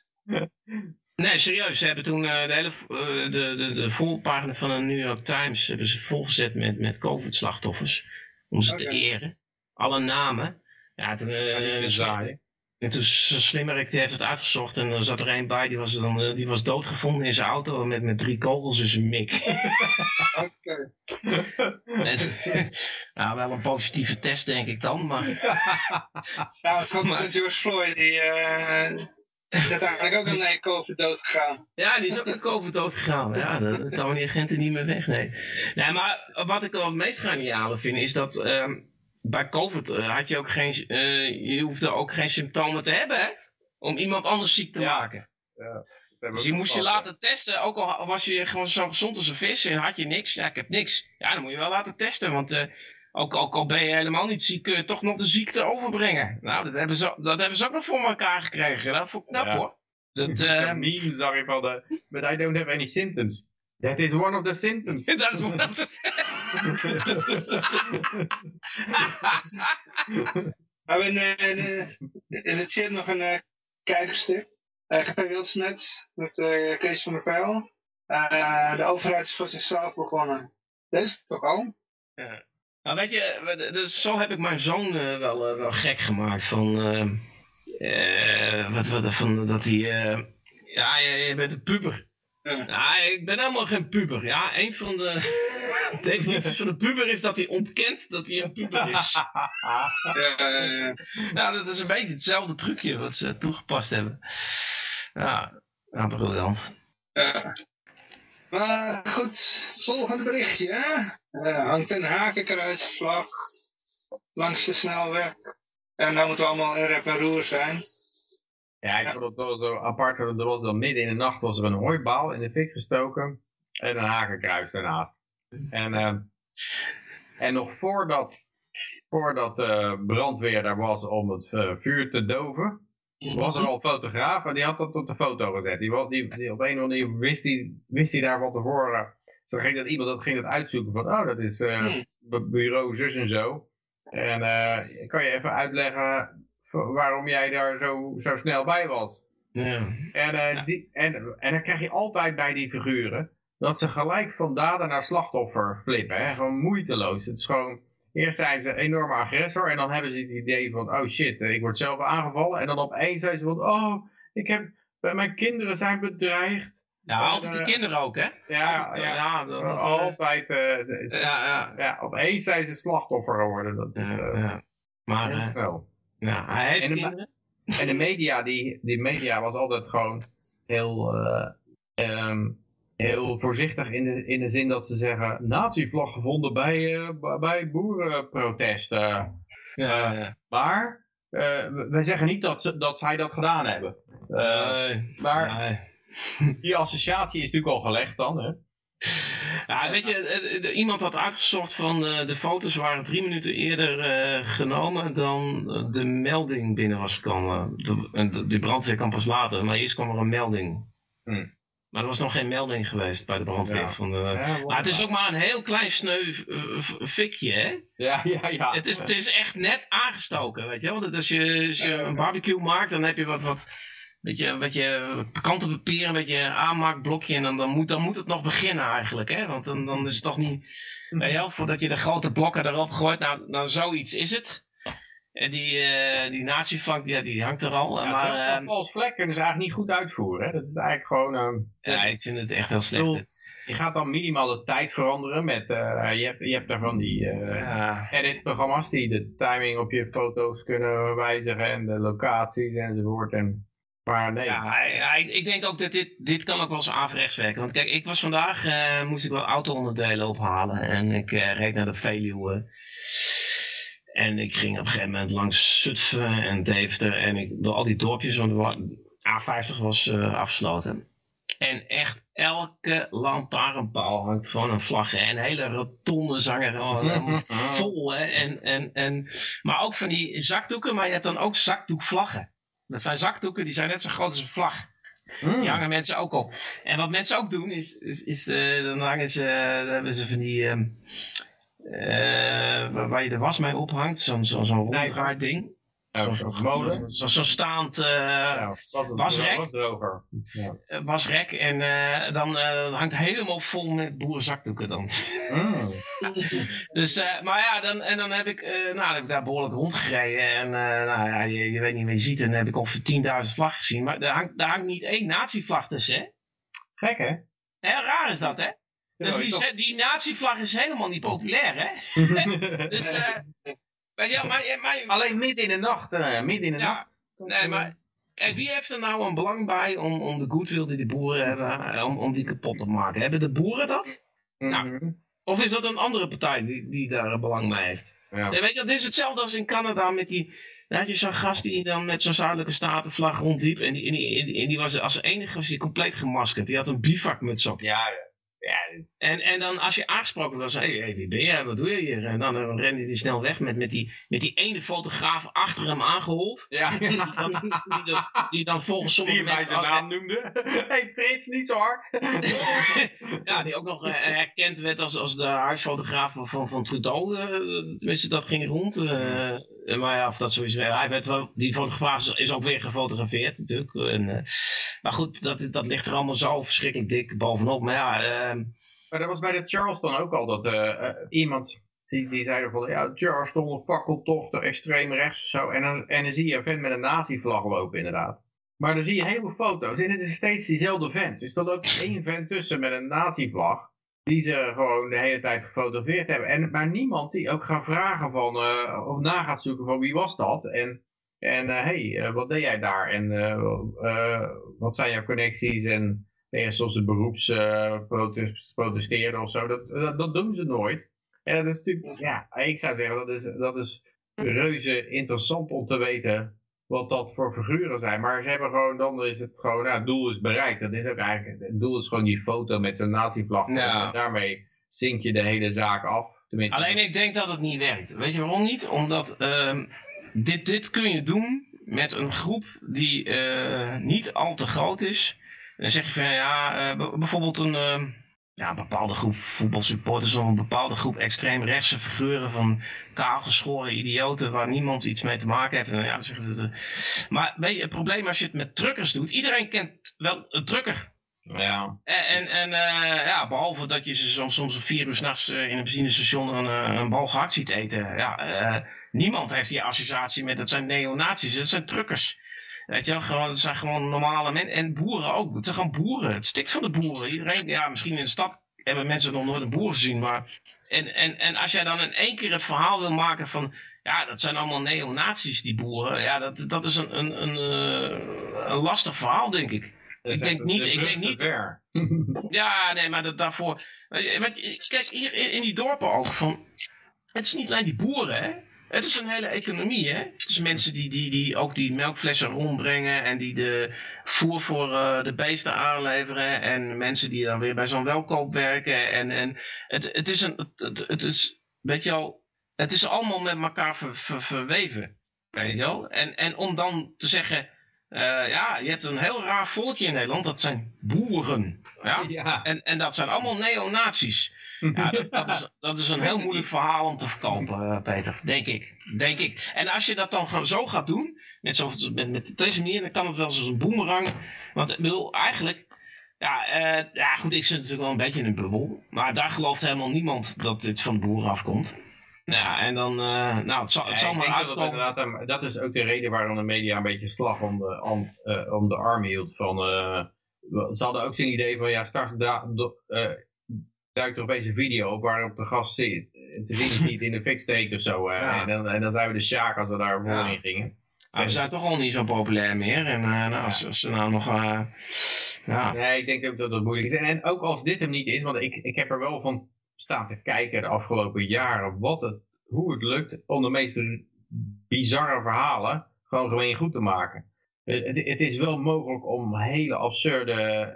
Nee, serieus. Ze hebben toen uh, de hele uh, de, de, de voorpagina van de New York Times hebben ze volgezet met, met COVID-slachtoffers. Om ze okay. te eren. Alle namen. Ja, toen, uh, ja, En toen Slimmerik die heeft het uitgezocht en er zat er een bij, die was, dan, eh, die was doodgevonden in zijn auto met, met drie kogels in zijn mik. Oké. Nou, wel een positieve test denk ik dan, maar... Ja, het gaat Maar- met George Floyd, die eh, is uiteindelijk ook een COVID dood gegaan. Ja, die is ook aan COVID doodgegaan. Ja, dat, dat kan die agenten niet meer weg, nee. Nee, maar wat ik wel het meest geniale vind, is dat ehm, bij COVID eh, had je ook geen, eh, je hoefde ook geen symptomen te hebben, hè? Om iemand anders ziek te Ja. maken. Hebben Dus je moest je laten testen, ook al was je gewoon zo gezond als een vis en had je niks. Ja, ik heb niks. Ja, dan moet je wel laten testen, want eh, ook, ook al ben je helemaal niet ziek, kun je toch nog de ziekte overbrengen. Nou, dat hebben ze, dat hebben ze ook nog voor elkaar gekregen. Dat vond ik knap Ja. hoor. Dat, Ik heb eh, een meme zag ik van de, but I don't have any symptoms. That is one of the symptoms. dat is dat is. We hebben in, in, eh, in het chat nog een kijkerstip. Café Wildsmet met eh, Kees van der Pijl. Eh, de overheid is voor zichzelf begonnen. Dat is het toch al? Nou, weet je, dus zo heb ik mijn zoon eh, wel, wel gek gemaakt. Van, wat, wat, van dat hij. ja, je, je bent een puber. Ja. Ja, ik ben helemaal geen puber. Ja, een van de definities van een puber is dat hij ontkent dat hij een puber is. Ja, eh, nou, dat is een beetje hetzelfde trucje wat ze toegepast hebben. Ja, ja briljant. ja. Maar goed, volgende berichtje. Eh, hangt een hakenkruisvlag langs de snelweg. En nou moeten we allemaal in rep en roer zijn. Ja, ik vond het wel zo apart. Er was dan midden in de nacht was er een hooibaal in de fik gestoken. En een hakenkruis daarnaast. En, eh, en nog voordat, voordat de brandweer daar was om het eh, vuur te doven. Was er al een fotograaf en die had dat op de foto gezet. Die, was, die, die op een of andere manier wist hij wist die daar van tevoren. Zo ging dat iemand dat ging het uitzoeken van, oh dat is bu- bureau zus en zo. En eh, kan je even uitleggen waarom jij daar zo, zo snel bij was? Ja. En, die, en, en dan krijg je altijd bij die figuren dat ze gelijk van dader naar slachtoffer flippen. Hè? Gewoon moeiteloos. Het is gewoon, eerst zijn ze een enorme agressor en dan hebben ze het idee van, oh shit, eh, ik word zelf aangevallen. En dan opeens zijn ze van, oh, ik heb, mijn kinderen zijn bedreigd. ja, altijd die kinderen ook, hè? Ja, Altijd, ja, ja, dat, eh, altijd. eh, de- is- ja, ja. ja, opeens zijn ze slachtoffer geworden. Dat is Ja, eh, ja. Maar heel eh, snel. ja, hij heeft En de-. En de media, die, die media was altijd gewoon heel, eh, ehm, heel voorzichtig in de, in de zin dat ze zeggen, nazi-vlag gevonden bij, eh, bij boerenprotesten. Ja, ja. Maar eh, wij zeggen niet dat, dat zij dat gedaan hebben. Eh, maar nee. die associatie is natuurlijk al gelegd dan. Hè? Ja, weet je, eh, eh, iemand had uitgezocht van eh, de foto's waren drie minuten eerder eh, genomen dan eh, de melding binnen was gekomen. De, de, die brandweer kwam pas later, maar eerst kwam er een melding. Hmm. Maar er was nog geen melding geweest bij de brandweer. Ja. Van de, Ja, maar het is ook maar een heel klein sneu fikje, hè? Ja, ja, ja. Het is, het is echt net aangestoken, weet je wel. Dat Als je, als je een barbecue maakt, dan heb je wat, wat, beetje, beetje krantenpapier, een beetje aanmaakblokje. En dan, dan, moet, dan moet het nog beginnen eigenlijk, hè. Want dan, dan is het toch niet... Weet je wel, voordat je de grote blokken erop gooit, nou, nou zoiets is het. En die, eh die nazi-vlag, die, die hangt er al. Ja, maar, zelfs eh, dat vals vlek kunnen ze eigenlijk niet goed uitvoeren. Hè? Dat is eigenlijk gewoon... ehm, ja, ik vind het echt heel slecht. bedoel, je gaat dan minimaal de tijd veranderen met... eh, je, hebt, je hebt daarvan die... Ja, editprogramma's die de timing op je foto's kunnen wijzigen en de locaties enzovoort. En, maar nee, Ja, ik denk ook dat dit, dit kan ook wel eens averechts werken. Want kijk, ik was vandaag, moest ik wel auto-onderdelen ophalen. En ik reed naar de Veluwe. En ik ging op een gegeven moment langs Zutphen en Deventer. En ik, door al die dorpjes, want de wa- A50 was eh, afgesloten. En echt elke lantaarnpaal hangt gewoon een vlag. En hele rotonde zangen gewoon helemaal vol. Hè. En, en, en, maar ook van die zakdoeken, maar je hebt dan ook zakdoekvlaggen. Dat zijn zakdoeken, die zijn net zo groot als een vlag. Hmm. Die hangen mensen ook op. En wat mensen ook doen, is, is, is eh, dan hangen ze, dan hebben ze van die, ehm, eh, waar, waar je de was mee ophangt, zo'n zo'n zo'n Knijper. ronddraaid ding. Ja, Zo'n zo'n molen. zo, zo staand eh, Ja, wasrek. Ja. eh, wasrek. En eh, dan eh, hangt helemaal vol met boerenzakdoeken dan. Mm. Dus, eh, maar ja, dan, en dan heb ik, eh, nou, dan heb ik daar behoorlijk rondgereden. En eh, nou ja, je, je weet niet wat je ziet. En dan heb ik ongeveer 10.000 vlaggen gezien. Maar daar hangt, daar hangt niet één nazi-vlag tussen, hè? Gek hè? Heel raar is dat, hè? Dus die, die nazi-vlag is helemaal niet populair, hè? Dus, eh, maar ja, maar, maar, Alleen midden in de nacht. eh, midden in de nacht. ja, nee, maar en wie heeft er nou een belang bij om, om de goodwill die de boeren hebben, eh, om, om die kapot te maken? Hebben de boeren dat? Nou, Mhm. Of is dat een andere partij die, die daar een belang bij heeft? Ja. Nee, weet je, het is hetzelfde als in Canada met die... Had je zo'n gast die dan met zo'n zuidelijke statenvlag rondliep. En die, en die, en die, en die was als enige was die compleet gemaskerd. Die had een bivakmuts op. Ja, ja. Ja En, en dan als je aangesproken was, hé, hey, hey, wie ben jij, wat doe je hier? En dan rende hij snel weg met, met, die, met die ene fotograaf achter hem aangehold. ja. Die dan, die, dan- die dan volgens sommige Die mij mensen... zijn naam noemde. hey Frits, niet zo hard. ja, die ook nog eh, herkend werd als, als de huisfotograaf van, van Trudeau. eh, tenminste, dat ging rond. eh, maar ja, of dat eh, Hij werd wel, die fotograaf is, ook weer gefotografeerd natuurlijk. En, maar goed, dat, dat ligt er allemaal zo verschrikkelijk dik bovenop. Maar ja, Maar dat was bij de Charleston ook al dat eh, eh, iemand die, die zei van ja, Charleston, een fakkeltocht, extreem rechts of zo. En dan, en dan zie je een vent met een nazi-vlag lopen inderdaad. Maar dan zie je heel veel foto's en het is steeds diezelfde vent. Dus er loopt één vent tussen met een nazi-vlag. Die ze gewoon de hele tijd gefotografeerd hebben. En, maar niemand die ook gaat vragen van, eh, of na gaat zoeken van wie was dat. En, en hé, hey, wat deed jij daar? En wat zijn jouw connecties? En tegen soms een beroeps eh, of zo. Dat, dat, dat doen ze nooit. En dat is natuurlijk, ja, ik zou zeggen, dat is, dat is reuze interessant om te weten wat dat voor figuren zijn. Maar ze hebben gewoon, dan is het gewoon, nou, het doel is bereikt. Dat is ook eigenlijk, het doel is gewoon die foto met zijn nazi-vlag. Ja. En daarmee zink je de hele zaak af. Tenminste, alleen ik denk dat het niet werkt. Weet je waarom niet? Omdat ehm, dit, dit kun je doen met een groep die eh, niet al te groot is. Dan zeg je van ja, eh, bijvoorbeeld een, ehm, ja, een bepaalde groep voetbalsupporters of een bepaalde groep extreemrechtse figuren van kaalgeschoren idioten waar niemand iets mee te maken heeft. En, ja, dan zeggen ze, het, maar weet je, het probleem als je het met truckers doet, iedereen kent wel een trucker. ja. En, en, en eh, ja, behalve dat je ze soms, soms om vier uur s'nachts in een benzinestation een, eh, een bal gehakt ziet eten. Ja, eh, niemand heeft die associatie met het zijn neonazies, het zijn truckers. Weet je wel, gewoon, het zijn gewoon normale mensen. En boeren ook. Het zijn gewoon boeren. Het stikt van de boeren. Iedereen, ja, misschien in de stad hebben mensen nog nooit een boer gezien. Maar, en, en, en als jij dan in één keer het verhaal wil maken van... Ja, dat zijn allemaal neonazies, die boeren. Ja, dat, dat is een, een, een, eh, een lastig verhaal, denk ik. Dat is denk niet- ik denk niet- ver. Ja, nee, maar dat, daarvoor... Kijk, hier in, in die dorpen ook van... Het is niet alleen die boeren, hè. Het is een hele economie, hè. Het is mensen die, die, die ook die melkflessen rondbrengen... en die de voer voor eh, de beesten aanleveren... en mensen die dan weer bij zo'n welkoop werken. En, en het, het is een... Het, het, het is, weet je wel... Het is allemaal met elkaar ver- ver- verweven. Weet je wel? En, en om dan te zeggen... eh, ja, je hebt een heel raar volkje in Nederland. Dat zijn boeren. Ja? Ja. En, en dat zijn allemaal neonazies. Ja, dat, dat, is, dat is een heel moeilijk verhaal om te verkopen, eh, Peter. Denk ik. Denk ik. En als je dat dan gewoon zo gaat doen, met, zo, met, met deze manier, dan kan het wel eens als een boemerang. Want ik bedoel, eigenlijk. Ja, eh, ja, goed, ik zit natuurlijk wel een beetje in een bubbel. Maar daar gelooft helemaal niemand dat dit van de boeren afkomt. Ja, en dan, eh, nou, het zal, het zal Ja, maar dat, uitkomen. inderdaad, eh, dat is ook de reden waarom de media een beetje slag om de, om, om de arm hield. Van, eh, ze hadden ook zijn idee van, ja, straks da, do- eh, duikt er opeens een video op waarop de gast zit, te zien is niet in de fik steekt of zo. eh, Ja. en, dan, en dan zijn we de sjaak als we daar voor in gingen. Ze zijn toch al niet zo populair meer. En eh, nou, als, als ze nou nog... eh, ja. Nee, ik denk ook dat dat moeilijk is. En, en ook als dit hem niet is, want ik, ik heb er wel van staan te kijken de afgelopen jaren wat het, hoe het lukt om de meest bizarre verhalen gewoon gemeen goed te maken. Het, het- is wel mogelijk om hele absurde eh,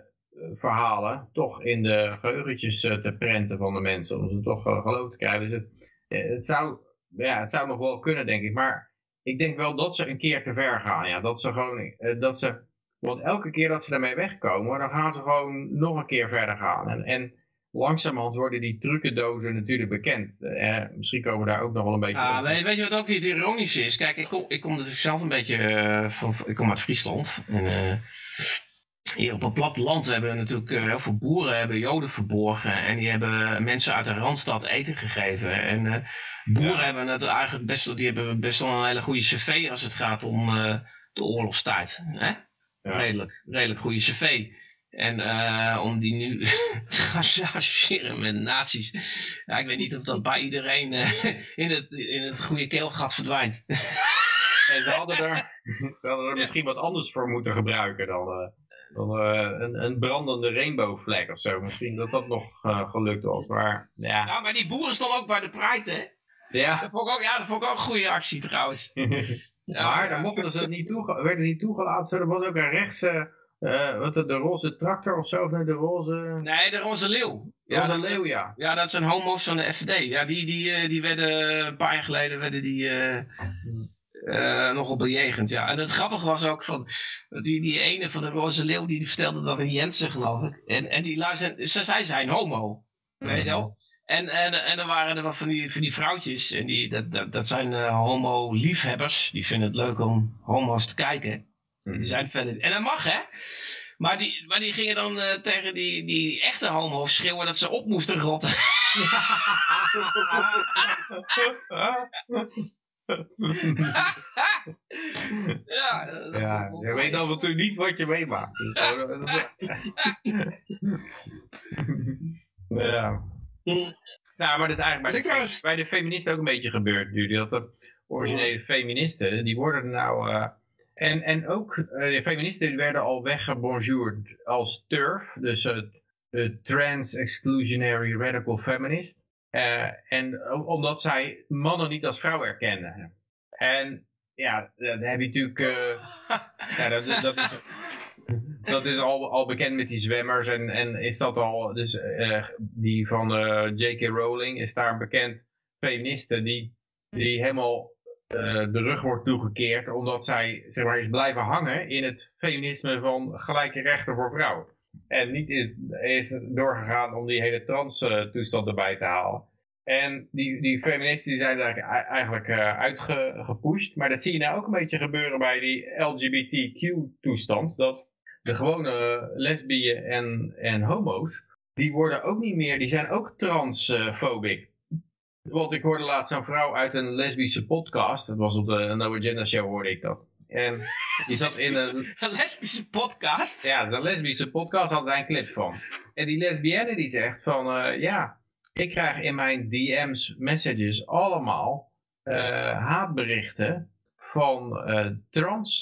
verhalen toch in de geheugentjes eh, te prenten van de mensen, om ze toch eh, geloof te krijgen. Dus het, eh, het, zou, ja, het zou nog wel kunnen, denk ik. Maar ik denk wel dat ze een keer te ver gaan. Ja. Dat ze gewoon, eh, dat ze want elke keer dat ze daarmee wegkomen, dan gaan ze gewoon nog een keer verder gaan. En, en langzamerhand worden die trucendozen natuurlijk bekend. Eh, misschien komen we daar ook nog wel een beetje... Ja, weet, weet je wat ook niet ironisch is? Kijk, ik kom, ik kom natuurlijk zelf een beetje uh, van, ik kom uit Friesland. En, uh, hier op het platteland hebben natuurlijk uh, heel veel boeren hebben joden verborgen. En die hebben mensen uit de Randstad eten gegeven. En boeren ja. hebben het eigenlijk best, die hebben best wel een hele goede cv als het gaat om de oorlogstijd. Hè? Ja. Redelijk, redelijk goede cv. En om die nu te gaan associëren met nazi's. Ja, ik weet niet of dat bij iedereen in, het, in het goede keelgat verdwijnt. en ze hadden er, ze hadden er misschien wat anders voor moeten gebruiken dan, dan een, een brandende rainbowvlek of zo. Misschien dat dat nog gelukt was. Maar, ja. ja, maar die boeren stonden ook bij de Pride, hè? Ja. Dat vond ik ook, ja, dat vond ik ook een goede actie trouwens. ja, maar dan mochten ze niet werden ze niet toegelaten. Er was ook een rechtse uh, wat de, de roze tractor of zo, of nee, de roze... Nee, de roze leeuw. Ja, roze leeuw, ja. Ja, dat zijn homo's van de FVD. Ja, die, die, die werden een paar jaar geleden werden die, uh, uh, nogal bejegend. Ja. En het grappige was ook van, die, die ene van de roze leeuw, die vertelde dat in Jensen geloof ik. En, en die luisterde, ze, zij zijn homo. Weet je wel? En, en, en dan waren er wat van die, van die vrouwtjes. En die, dat, dat, dat zijn homo-liefhebbers. Die vinden het leuk om homo's te kijken. Die zijn verder. En dat mag, hè? Maar die, maar die gingen dan uh, tegen die, die echte homo's schreeuwen dat ze op moesten rotten. ja, ja, je weet af en toe niet wat je meemaakt. ja. Nou, maar dat is eigenlijk bij de, bij de feministen ook een beetje gebeurd nu. Dat de originele feministen, die worden nou... Uh, en, en ook uh, de feministen werden al weggebonjourd als TERF, dus uh, Trans Exclusionary Radical Feminist. Uh, en omdat zij mannen niet als vrouw erkenden. En ja, dat heb je natuurlijk. ja, dat, dat, is, dat is al, al bekend met die zwemmers. En, en is dat al. Dus die van J.K. Rowling is daar een bekend feministe die, die helemaal de rug wordt toegekeerd, omdat zij zeg maar, is blijven hangen in het feminisme van gelijke rechten voor vrouwen. En niet is, is doorgegaan om die hele trans uh, toestand erbij te halen. En die, die feministen die zijn daar eigenlijk uh, uitgepusht. Maar dat zie je nou ook een beetje gebeuren bij die LGBTQ-toestand. Dat de gewone lesbieën en, en homo's, die worden ook niet meer, die zijn ook transfobic. Want ik hoorde laatst een vrouw uit een lesbische podcast. Dat was op de No Agenda Show hoorde ik dat. En die zat in een... Een lesbische podcast? Ja, dat is een lesbische podcast, had zij een clip van. En die lesbienne die zegt van, uh, ja, ik krijg in mijn DM's messages allemaal uh, haatberichten van uh, trans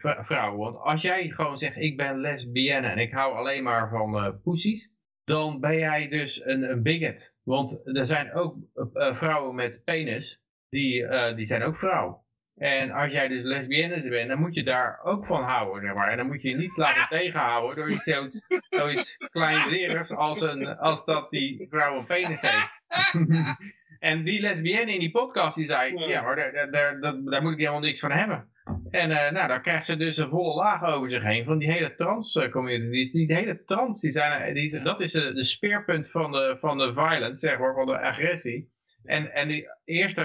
vrouwen. Want als jij gewoon zegt, ik ben lesbienne en ik hou alleen maar van poesies, dan ben jij dus een, een bigot. Want er zijn ook vrouwen met penis, die, die zijn ook vrouw. En als jij dus lesbienne bent, dan moet je daar ook van houden, zeg maar. En dan moet je je niet laten tegenhouden door iets, zoiets, zoiets kleinzerigs als, een, als dat die vrouw een penis heeft. en die lesbienne in die podcast, die zei, ja, maar daar, daar, daar, daar moet ik helemaal niks van hebben. En uh, nou, dan krijgt ze dus een volle laag over zich heen van die hele trans-community. Die, die hele trans, die zijn, die, dat is de, de speerpunt van de, van de violence, zeg maar, van de agressie. En, en die eerste,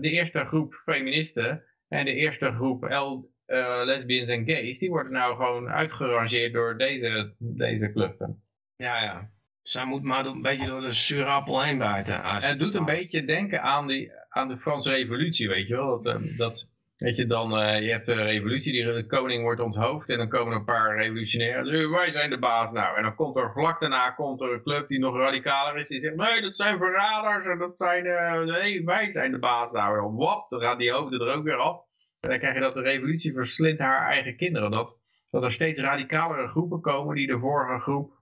de eerste groep feministen en de eerste groep L, uh, lesbians en gays, die worden nou gewoon uitgerangeerd door deze, deze clubben. Ja, ja. Zij moet maar een beetje door de surappel heen buiten. Het doet een beetje denken aan, die, aan de Franse revolutie, weet je wel. Dat, dat Weet je, dan, uh, je hebt de revolutie, die, de koning wordt onthoofd en dan komen een paar revolutionairen. Dus wij zijn de baas nou. En dan komt er vlak daarna komt er een club die nog radicaler is. Die zegt, nee, dat zijn verraders en dat zijn, uh, nee, wij zijn de baas nou. En wap, dan gaan die hoofden er ook weer af. En dan krijg je dat de revolutie verslindt haar eigen kinderen. Dat, dat er steeds radicalere groepen komen die de vorige groep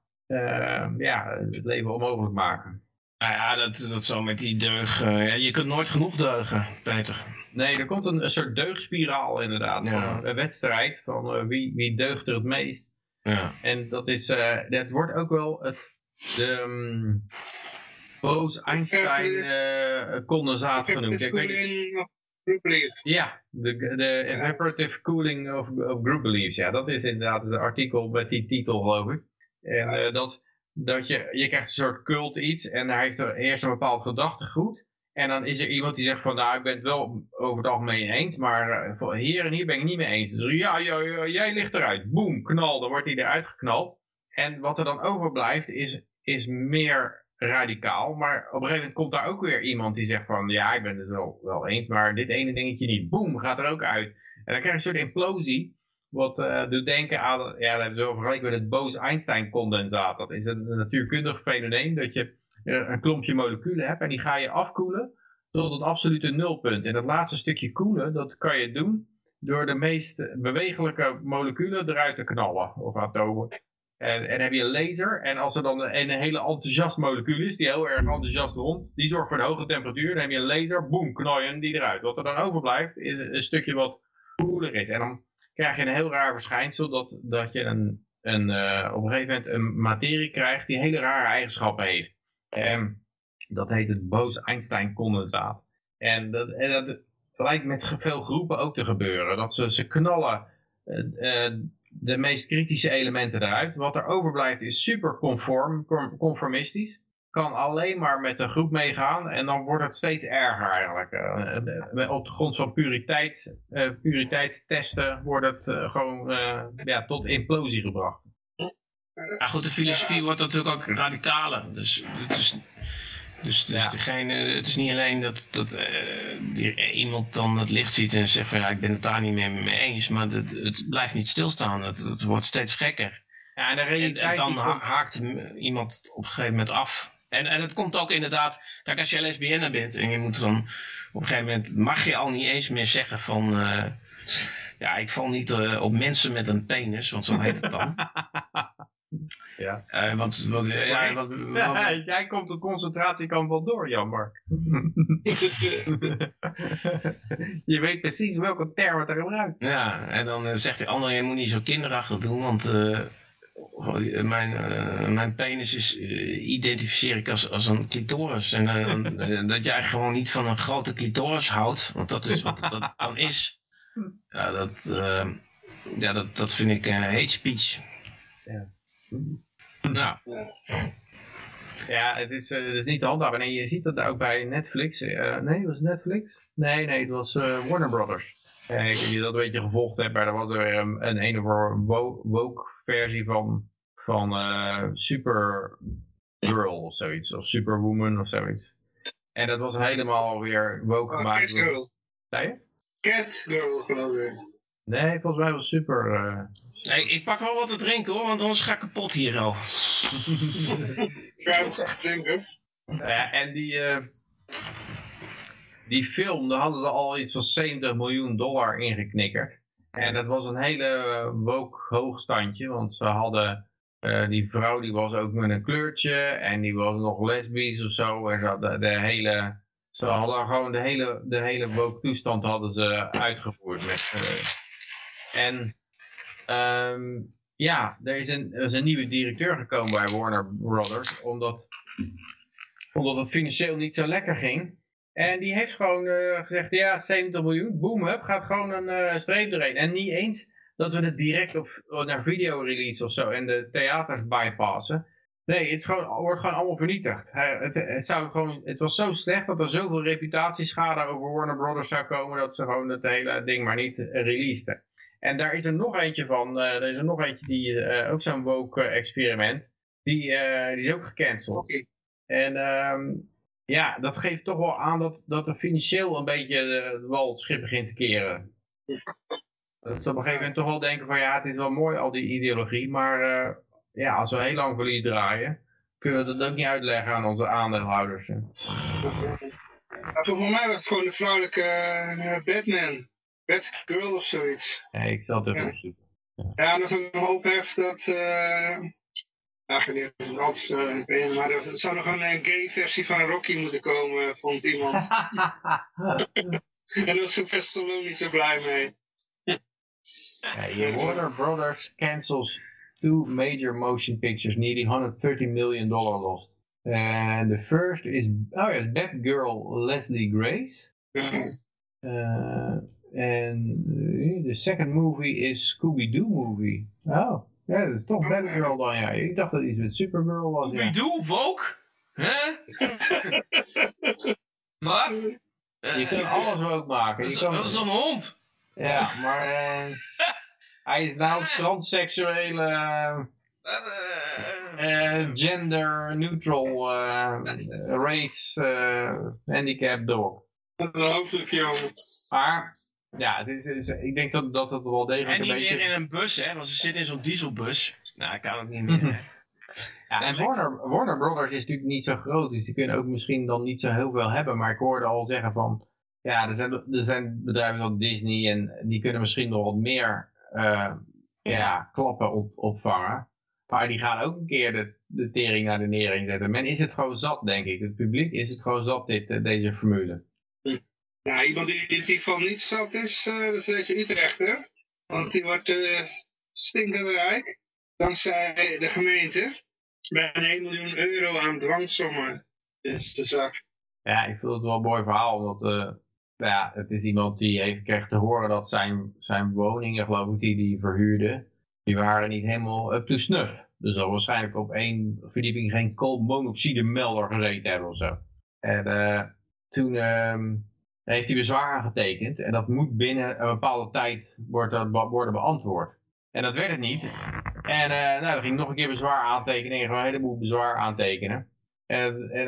ja, het leven onmogelijk maken. Nou ja, dat, dat zo met die deug. ja, je kunt nooit genoeg deugen, Peter. Nee, er komt een, een soort deugspiraal inderdaad. Ja. Van een wedstrijd van uh, wie, wie deugt er het meest. Ja. En dat, is, uh, dat wordt ook wel het, de um, Bose-Einstein uh, condensaat genoemd. Ik weet of group beliefs. Ja, de, de evaporative cooling of, of group beliefs. Ja, dat is inderdaad een artikel met die titel geloof ik. En dat, dat je, je krijgt een soort cult iets en daar heeft er eerst een bepaald gedachtegoed. En dan is er iemand die zegt van, nou, ik ben het wel over het algemeen eens, maar hier en hier ben ik niet mee eens. Dus ja, ja, ja, jij ligt eruit. Boom, knal, dan wordt hij eruit geknald. En wat er dan overblijft is, is meer radicaal. Maar op een gegeven moment komt daar ook weer iemand die zegt van, ja, ik ben het wel, wel eens, maar dit ene dingetje niet. Boom, gaat er ook uit. En dan krijg je een soort implosie. Wat uh, doet denken aan, ja, dat hebben we vergeleken met het Bose-Einstein-condensaat. Dat is een natuurkundig fenomeen dat je een klompje moleculen hebt en die ga je afkoelen tot het absolute nulpunt. En dat laatste stukje koelen, dat kan je doen door de meest bewegelijke moleculen eruit te knallen, of atomen. En, en heb je een laser, en als er dan een, hele enthousiast molecuul is, die heel erg enthousiast rond, die zorgt voor een hoge temperatuur, dan heb je een laser, boem, je die eruit. Wat er dan overblijft, is een stukje wat koeler is. En dan krijg je een heel raar verschijnsel, dat, dat je een, een, uh, op een gegeven moment een materie krijgt die hele rare eigenschappen heeft. En dat heet het Bose-Einstein-condensaat. En dat, en dat lijkt met veel groepen ook te gebeuren. Dat ze, ze knallen uh, de meest kritische elementen eruit. Wat er overblijft is super conform, conformistisch. Kan alleen maar met een groep meegaan en dan wordt het steeds erger eigenlijk. Uh, op de grond van puriteit, uh, puriteitstesten wordt het gewoon ja, tot implosie gebracht. Ja goed, de filosofie wordt natuurlijk ook radicaler. Dus het is, dus, dus ja. degene, het is niet alleen dat, dat uh, iemand dan het licht ziet en zegt van ja, ik ben het daar niet meer mee eens. Maar het, het blijft niet stilstaan. Het, het wordt steeds gekker. Ja, en, dan ha haakt iemand op een gegeven moment af. En, en het komt ook inderdaad, kijk als je lesbienne bent en je moet dan op een gegeven moment, mag je al niet eens meer zeggen van... Uh, ja, ik val niet uh, op mensen met een penis, want zo heet het dan. Ja. Uh, wat, ja, wat, ja, jij komt de concentratiekamp wel door, Jan-Mark. je weet precies welke term het er gebruikt. Ja, en dan uh, zegt de ander, je moet niet zo kinderachtig doen, want uh, mijn, mijn penis is, identificeer ik als, als een clitoris. En dat jij gewoon niet van een grote clitoris houdt, want dat is wat dat dan is. Ja, dat, ja, dat, dat vind ik hate speech. Ja. Nou. Ja, het is, uh, het is niet te handhaven. En je ziet dat ook bij Netflix. Uh, nee, was het Netflix? Nee, nee, het was uh, Warner Brothers. ik weet niet of je dat een beetje gevolgd hebt, maar er was er weer een, een, andere woke versie van, van Supergirl of zoiets. Of Superwoman of zoiets. En dat was helemaal weer woke oh, gemaakt. Catgirl. Zei je? Catgirl geloof ik. Nee, volgens mij was Super... Nee, ik pak wel wat te drinken hoor, want anders ga ik kapot hier al. drinken. Ja, en die, uh, die film, daar hadden ze al iets van 70 miljoen dollar ingeknikkerd. En dat was een hele woke hoogstandje, want ze hadden, uh, die vrouw die was ook met een kleurtje en die was nog lesbisch of zo. En ze hadden de hele, ze hadden gewoon de hele, de hele woke toestand hadden ze uitgevoerd. Met, uh, en Um, ja, er is, een, er is een nieuwe directeur gekomen bij Warner Brothers, omdat, omdat het financieel niet zo lekker ging. En die heeft gewoon uh, gezegd, ja, 70 miljoen, boom, up, gaat gewoon een uh, streep erin. En niet eens dat we het direct op, naar video release of zo en de theaters bypassen. Nee, het, gewoon, wordt gewoon allemaal vernietigd. Het, het, zou gewoon, het was zo slecht dat er zoveel reputatieschade over Warner Brothers zou komen dat ze gewoon het hele ding maar niet releaseden. En daar is er nog eentje van, uh, er is er nog eentje die, uh, ook zo'n woke experiment, die, die is ook gecanceld. Okay. En um, ja, dat geeft toch wel aan dat, dat er financieel een beetje de wal het schip begint te keren. Dat ze op een gegeven moment toch wel denken van ja, het is wel mooi al die ideologie, maar ja, als we heel lang verlies draaien, kunnen we dat ook niet uitleggen aan onze aandeelhouders. Volgens mij was het gewoon de vrouwelijke Batman. Batgirl of zoiets. Ja, ik zal het even ja. opzoeken. Ja, dat is een hoop heft dat... Uh, ja, ik weet niet of het altijd uh, maar er zou nog een, een gay versie van Rocky moeten komen, vond iemand. en daar was Sylvester niet zo blij mee. Warner Brothers cancels two major motion pictures needing 130 million dollar lost. And the first is, oh yeah, Batgirl Leslie Grace. Uh, and the second movie is Scooby-Doo movie. Oh, Ja, dat is toch Batgirl dan, ja. Ik dacht dat het iets met Supergirl was, ja. Woke? Hè? Wat? Je kunt alles woke maken. Dat Je is, kan, dat is een hond. Ja, maar eh, hij is nou transseksuele, eh, Eh, eh, gender neutral eh, race eh, handicap dog. Dat is een hoofdelijk, jongen. Maar ja, het is, is- ik denk dat, dat het wel degelijk en een niet beetje... meer in een bus, hè? Want ze zitten in zo'n dieselbus. Nou, ik kan het niet meer. hè. Ja, en Warner, Warner Brothers is natuurlijk niet zo groot, dus die kunnen ook misschien dan niet zo heel veel hebben. Maar ik hoorde al zeggen van, ja, er zijn, er zijn bedrijven zoals Disney en die kunnen misschien nog wat meer eh, ja, klappen op, opvangen. Maar die gaan ook een keer de, de tering naar de nering zetten. Men is het gewoon zat, denk ik. Het publiek is het gewoon zat, dit, deze formule. Ja, iemand die, die van niet zat is, eh, dat deze Utrechter. Want die wordt eh stinkend rijk. Dankzij de gemeente. Bijna 1 miljoen euro aan dwangsommen. is de zak. Ja, ik vind het wel een mooi verhaal, omdat eh, nou ja, het is iemand die heeft kreeg te horen dat zijn, zijn woningen, geloof ik, die die verhuurde, die waren niet helemaal up to snuff. Dus er waarschijnlijk op één verdieping geen koolmonoxidemelder gezeten hebben of zo. En toen heeft hij bezwaar aangetekend en dat moet binnen een bepaalde tijd worden beantwoord. En dat werd het niet. En eh nou, dan ging ik nog een keer bezwaar aantekenen en gewoon een heleboel bezwaar aantekenen. En, en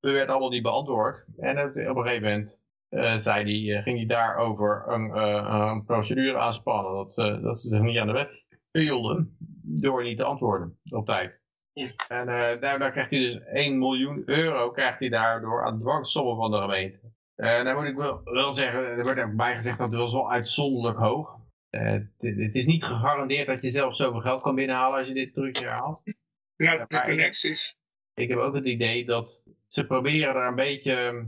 er werd allemaal niet beantwoord. En op een gegeven moment eh, zei die, eh, ging hij daarover een, eh, een procedure aanspannen. Dat, eh, dat ze zich niet aan de wet hielden door niet te antwoorden op tijd. Ja. En eh, daar, daar krijgt hij dus 1 miljoen euro krijgt hij daardoor aan dwangsommen van de gemeente. En daar moet ik wel, wel zeggen, er werd ook bij gezegd dat het was wel uitzonderlijk hoog. Eh, het, het is niet gegarandeerd dat je zelf zoveel geld kan binnenhalen als je dit trucje haalt. Ja, de connecties. Ik heb ook het idee dat ze proberen daar een beetje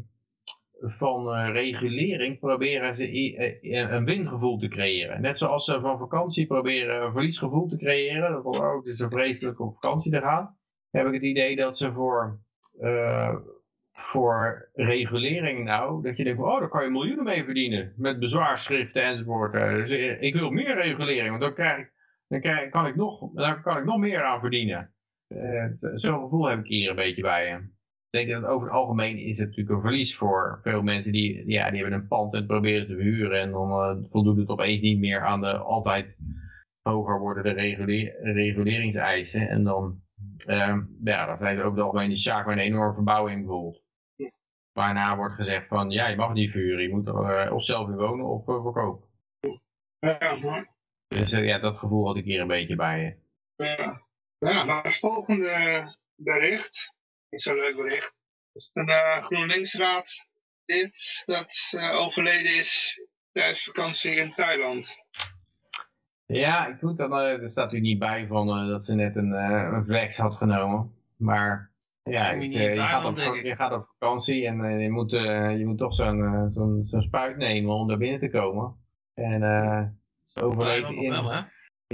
van eh, regulering, proberen ze eh, een wingevoel te creëren. Net zoals ze van vakantie proberen een verliesgevoel te creëren. Dat wordt ook dus zo vreselijk op vakantie te gaan. Heb ik het idee dat ze voor, eh, voor regulering nou, dat je denkt oh daar kan je miljoenen mee verdienen. Met bezwaarschriften enzovoort. Eh, Dus eh, ik wil meer regulering, want dan, krijg ik, dan kan ik nog, dan kan ik nog meer aan verdienen. Eh, Zo'n gevoel heb ik hier een beetje bij. Ik denk dat over het algemeen is het natuurlijk een verlies voor veel mensen die, ja, die hebben een pand en proberen te verhuren. En dan voldoet het opeens niet meer aan de altijd hoger wordende regule- reguleringseisen. En dan, eh, ja, dan zijn ze over het algemeen die zaak met een enorme verbouwing bijvoorbeeld. Waarna wordt gezegd van, ja, je mag niet verhuren. Je moet er eh, of zelf in wonen of eh, verkopen. Ja, Dus eh, ja, dat gevoel had ik hier een beetje bij. ja. ja, maar het volgende bericht. Niet zo'n leuk bericht. Is een uh, GroenLinksraad. Dit, dat overleden is tijdens vakantie in Thailand. Ja, ik moet dan, eh, er staat u niet bij van dat ze net een, een flex had genomen. Maar ja, ik, niet eh, je, gaat op, je gaat op vakantie en eh, je, moet, eh, je moet toch zo'n eh, zo'n zo'n spuit nemen om daar binnen te komen. En eh ze overleed Thailand nog wel, in, hè?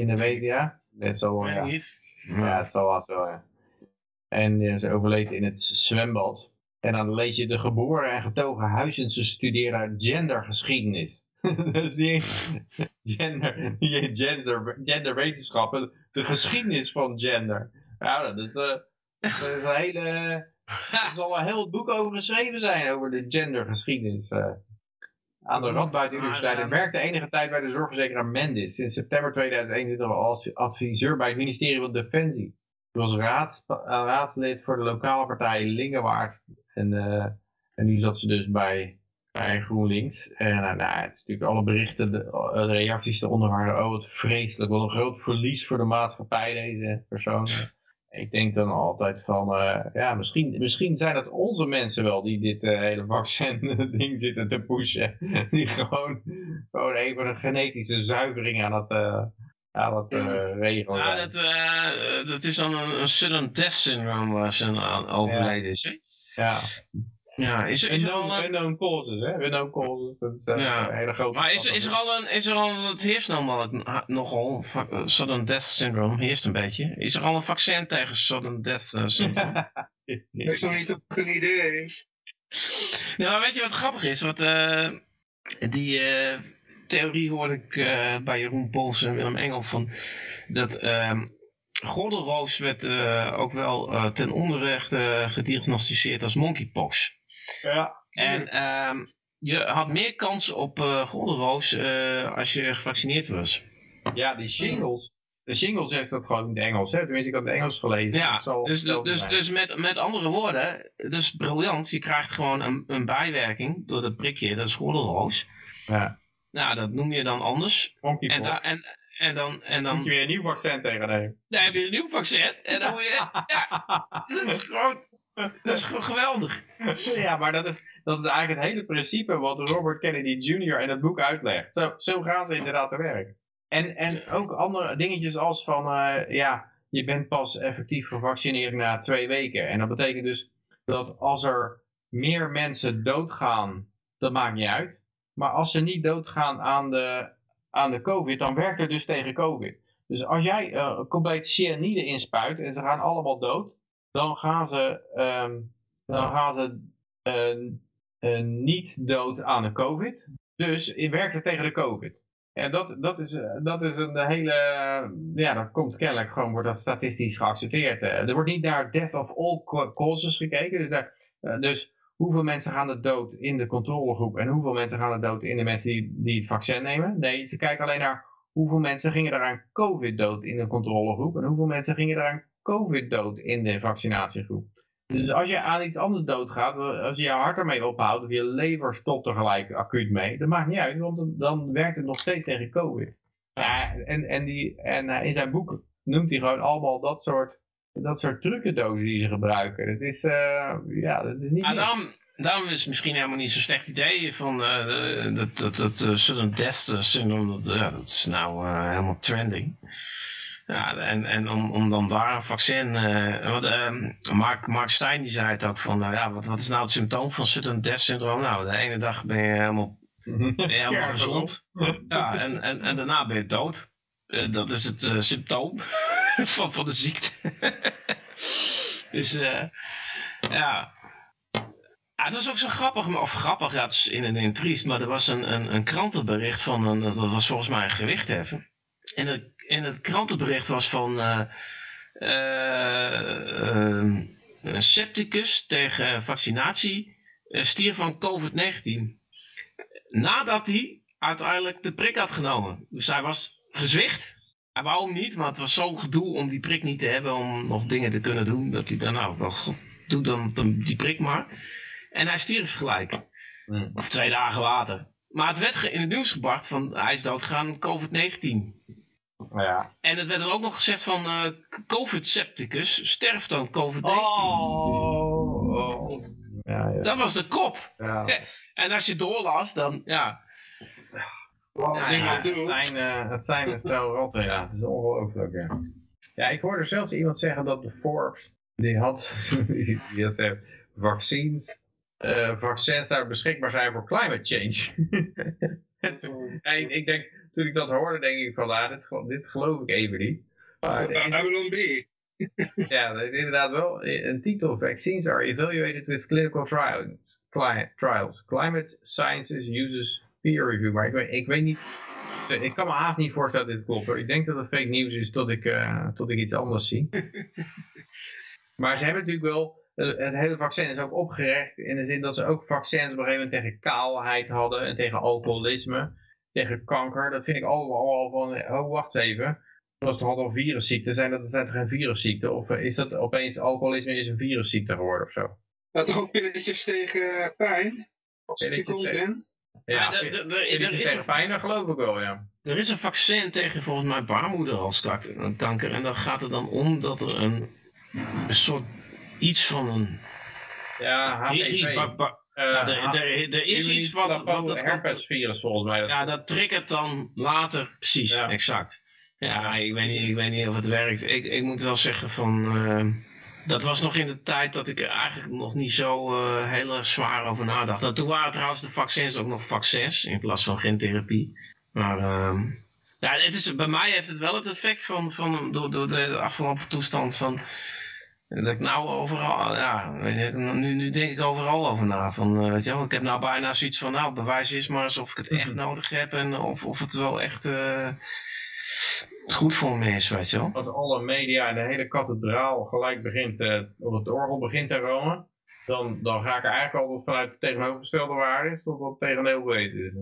in de week, ja. Het zal wel, ja. Ja, het zal vast wel, ja. En ze overleed in het zwembad. En dan lees je de geboren en getogen Huizense studeerde gendergeschiedenis. dat is niet eens gender, eens gender, genderwetenschappen, de geschiedenis van gender. Ja, dat is, dat is een hele, er zal een heel boek over geschreven zijn, over de gendergeschiedenis. eh. aan de Radboud Universiteit. En eh, werkte enige tijd bij de zorgverzekeraar Mendis. Sinds september 2021 als adviseur bij het ministerie van Defensie. Hij was raad, eh, raadslid voor de lokale partij Lingewaard. En, en nu zat ze dus bij, bij GroenLinks. En eh, nou, het is natuurlijk alle berichten, de, de reacties eronder waren, oh wat vreselijk, wat een groot verlies voor de maatschappij deze persoon. Ik denk dan altijd van, eh, ja, misschien, misschien zijn het onze mensen wel die dit eh, hele vaccin-ding zitten te pushen. Die gewoon, gewoon even een genetische zuivering aan het, eh, aan het regelen Ja, dat, dat is dan een, een sudden death syndrome waar ze aan overleden is. Ja. Ja, is, er- is er al een, unknown causes, hè? Unknown causes. Dat is eh, Ja. een hele grote maar is, is er al een, is er al, het heerst nou nogal, eh, sudden death syndrome heerst een beetje. Is er al een vaccin tegen sudden death eh, syndrome? Ik is nog niet op een idee. Nou, maar weet je wat grappig is? Wat, eh, die, eh, theorie hoorde ik uh, bij Jeroen Pols en Willem Engel van dat um, gordelroos werd uh, ook wel uh, ten onrechte gediagnosticeerd als monkeypox. Ja. En um, je had meer kans op uh, gordelroos als je gevaccineerd was. Ja, die shingles. De shingles is dat gewoon in het Engels, hè? Tenminste, ik had het Engels gelezen. Ja, dus, dus, dus met, met andere woorden, dus briljant. Je krijgt gewoon een, een bijwerking door dat prikje, dat is gordelroos. Ja. Nou, dat noem je dan anders. En, da en, en dan... En dan moet je weer een nieuw vaccin tegen nemen. Dan heb je een nieuw vaccin en dan moet je... ja, dat is gewoon... Dat is geweldig. Ja, maar dat is, dat is eigenlijk het hele principe wat Robert Kennedy Jr. in het boek uitlegt. Zo, zo gaan ze inderdaad te werk. En, en ook andere dingetjes als van, uh, ja, je bent pas effectief gevaccineerd na twee weken. En dat betekent dus dat als er meer mensen doodgaan, dat maakt niet uit. Maar als ze niet doodgaan aan de, aan de COVID, dan werkt het dus tegen COVID. Dus als jij uh, compleet cyanide inspuit en ze gaan allemaal dood, dan gaan ze, um, dan gaan ze uh, niet dood aan de COVID. Dus werkt het tegen de COVID. En dat, dat, is, dat is een hele, ja, dat komt kennelijk gewoon, wordt dat statistisch geaccepteerd. Er wordt niet naar death of all causes gekeken, dus, daar, dus hoeveel mensen gaan er dood in de controlegroep en hoeveel mensen gaan er dood in de mensen die, die het vaccin nemen. Nee, ze kijken alleen naar hoeveel mensen gingen er aan COVID dood in de controlegroep en hoeveel mensen gingen er aan COVID dood in de vaccinatiegroep. Dus als je aan iets anders doodgaat, als je je hart ermee ophoudt of je lever stopt er gelijk acuut mee, dat maakt niet uit, want dan werkt het nog steeds tegen COVID. Ja, en, en, die, en eh, in zijn boek noemt hij gewoon allemaal dat soort dat soort trucendozen die ze gebruiken. Dat is, uh, ja, dat is niet... Ah, daarom, daarom is het misschien helemaal niet zo'n slecht idee van uh, dat, dat, dat uh, sudden death syndrome, dat, ja, dat is nou helemaal trending. Ja, en, en om, om dan daar een vaccin... wat, ehm, Mark, Mark Stein die zei het ook van, nou ja, wat, wat is nou het symptoom van sudden death syndroom? Nou, de ene dag ben je helemaal, ben je helemaal gezond. Ja, en, en, en daarna ben je dood. dat is het symptoom. van, van de ziekte. dus ja. ja. Het was ook zo grappig, of grappig, ja, het is in en in triest, maar er was een, een, een krantenbericht van, een, dat was volgens mij een gewichtheffen. En het, en het krantenbericht was van uh, uh, een septicus tegen vaccinatie stier van COVID-19. Nadat hij uiteindelijk de prik had genomen. Dus hij was gezwicht hij wou hem niet, maar het was zo'n gedoe om die prik niet te hebben, om nog dingen te kunnen doen, dat hij dan nou, wel, doe dan, dan, die prik maar. En hij stierf gelijk. Hmm. Of twee dagen later. Maar het werd in het nieuws gebracht van hij is doodgegaan COVID-19. Ja. En het werd er ook nog gezegd van uh, COVID-septicus sterft dan COVID-19. Oh, oh. Ja, ja. Dat was de kop. Ja. en als je doorlas, dan ja, ja, ja, het, zijn, uh, het zijn een stel rotten, ja. Het is ongelooflijk, ja. Ja, ik hoorde zelfs iemand zeggen dat de Forbes, die had, die had uh, vaccins, uh, vaccins daar beschikbaar zijn voor climate change. en ik denk, toen ik dat hoorde, denk ik van, nou, dit, dit geloof ik even niet. Maar Babylon B. ja, dat is inderdaad wel een titel. Vaccines are evaluated with clinical trials. trials. Climate sciences uses peer review, maar ik weet, ik weet niet, ik kan me haast niet voorstellen dat dit klopt. Hoor. Ik denk dat het fake nieuws is tot ik, uh, tot ik iets anders zie. maar ze hebben natuurlijk wel, het hele vaccin is ook opgericht in de zin dat ze ook vaccins op een gegeven moment tegen kaalheid hadden en tegen alcoholisme, tegen kanker. Dat vind ik allemaal van, oh wacht even, dat was toch al virusziekte, zijn dat, dat zijn toch geen virusziekten? Of is dat opeens alcoholisme is een virusziekte geworden of zo? Ja, toch ook pilletjes tegen pijn? Als het je komt in? Ja, is een fijner geloof ik wel, ja. Er is een vaccin tegen volgens mij baarmoederhalskanker. En dan gaat het dan om dat er een, een soort iets van een... Ja, HPV. Uh, er, is iets wat... wat het herpesvirus volgens mij. Ja, dat triggert dan later. Precies, exact. Ja, ik weet, niet, ik weet niet of het werkt. Ik, ik moet wel zeggen van... Uh, dat was nog in de tijd dat ik er eigenlijk nog niet zo uh, heel erg zwaar over nadacht. En toen waren trouwens de vaccins ook nog vaccins in plaats van gentherapie. Maar uh, ja, het is, bij mij heeft het wel het effect van, van door, door de afgelopen toestand van... Dat ik nou overal, ja, nu, nu denk ik overal over na. Van, uh, weet je wel, ik heb nou bijna zoiets van, nou, bewijs is maar eens of ik het echt mhm. nodig heb en of, of het wel echt uh, goed voor me is, weet je wel. Als alle media en de hele kathedraal gelijk begint, uh, of het orgel begint te romen, dan, dan ga ik er eigenlijk altijd vanuit de tegenovergestelde waarde tot dat tegendeel weten is.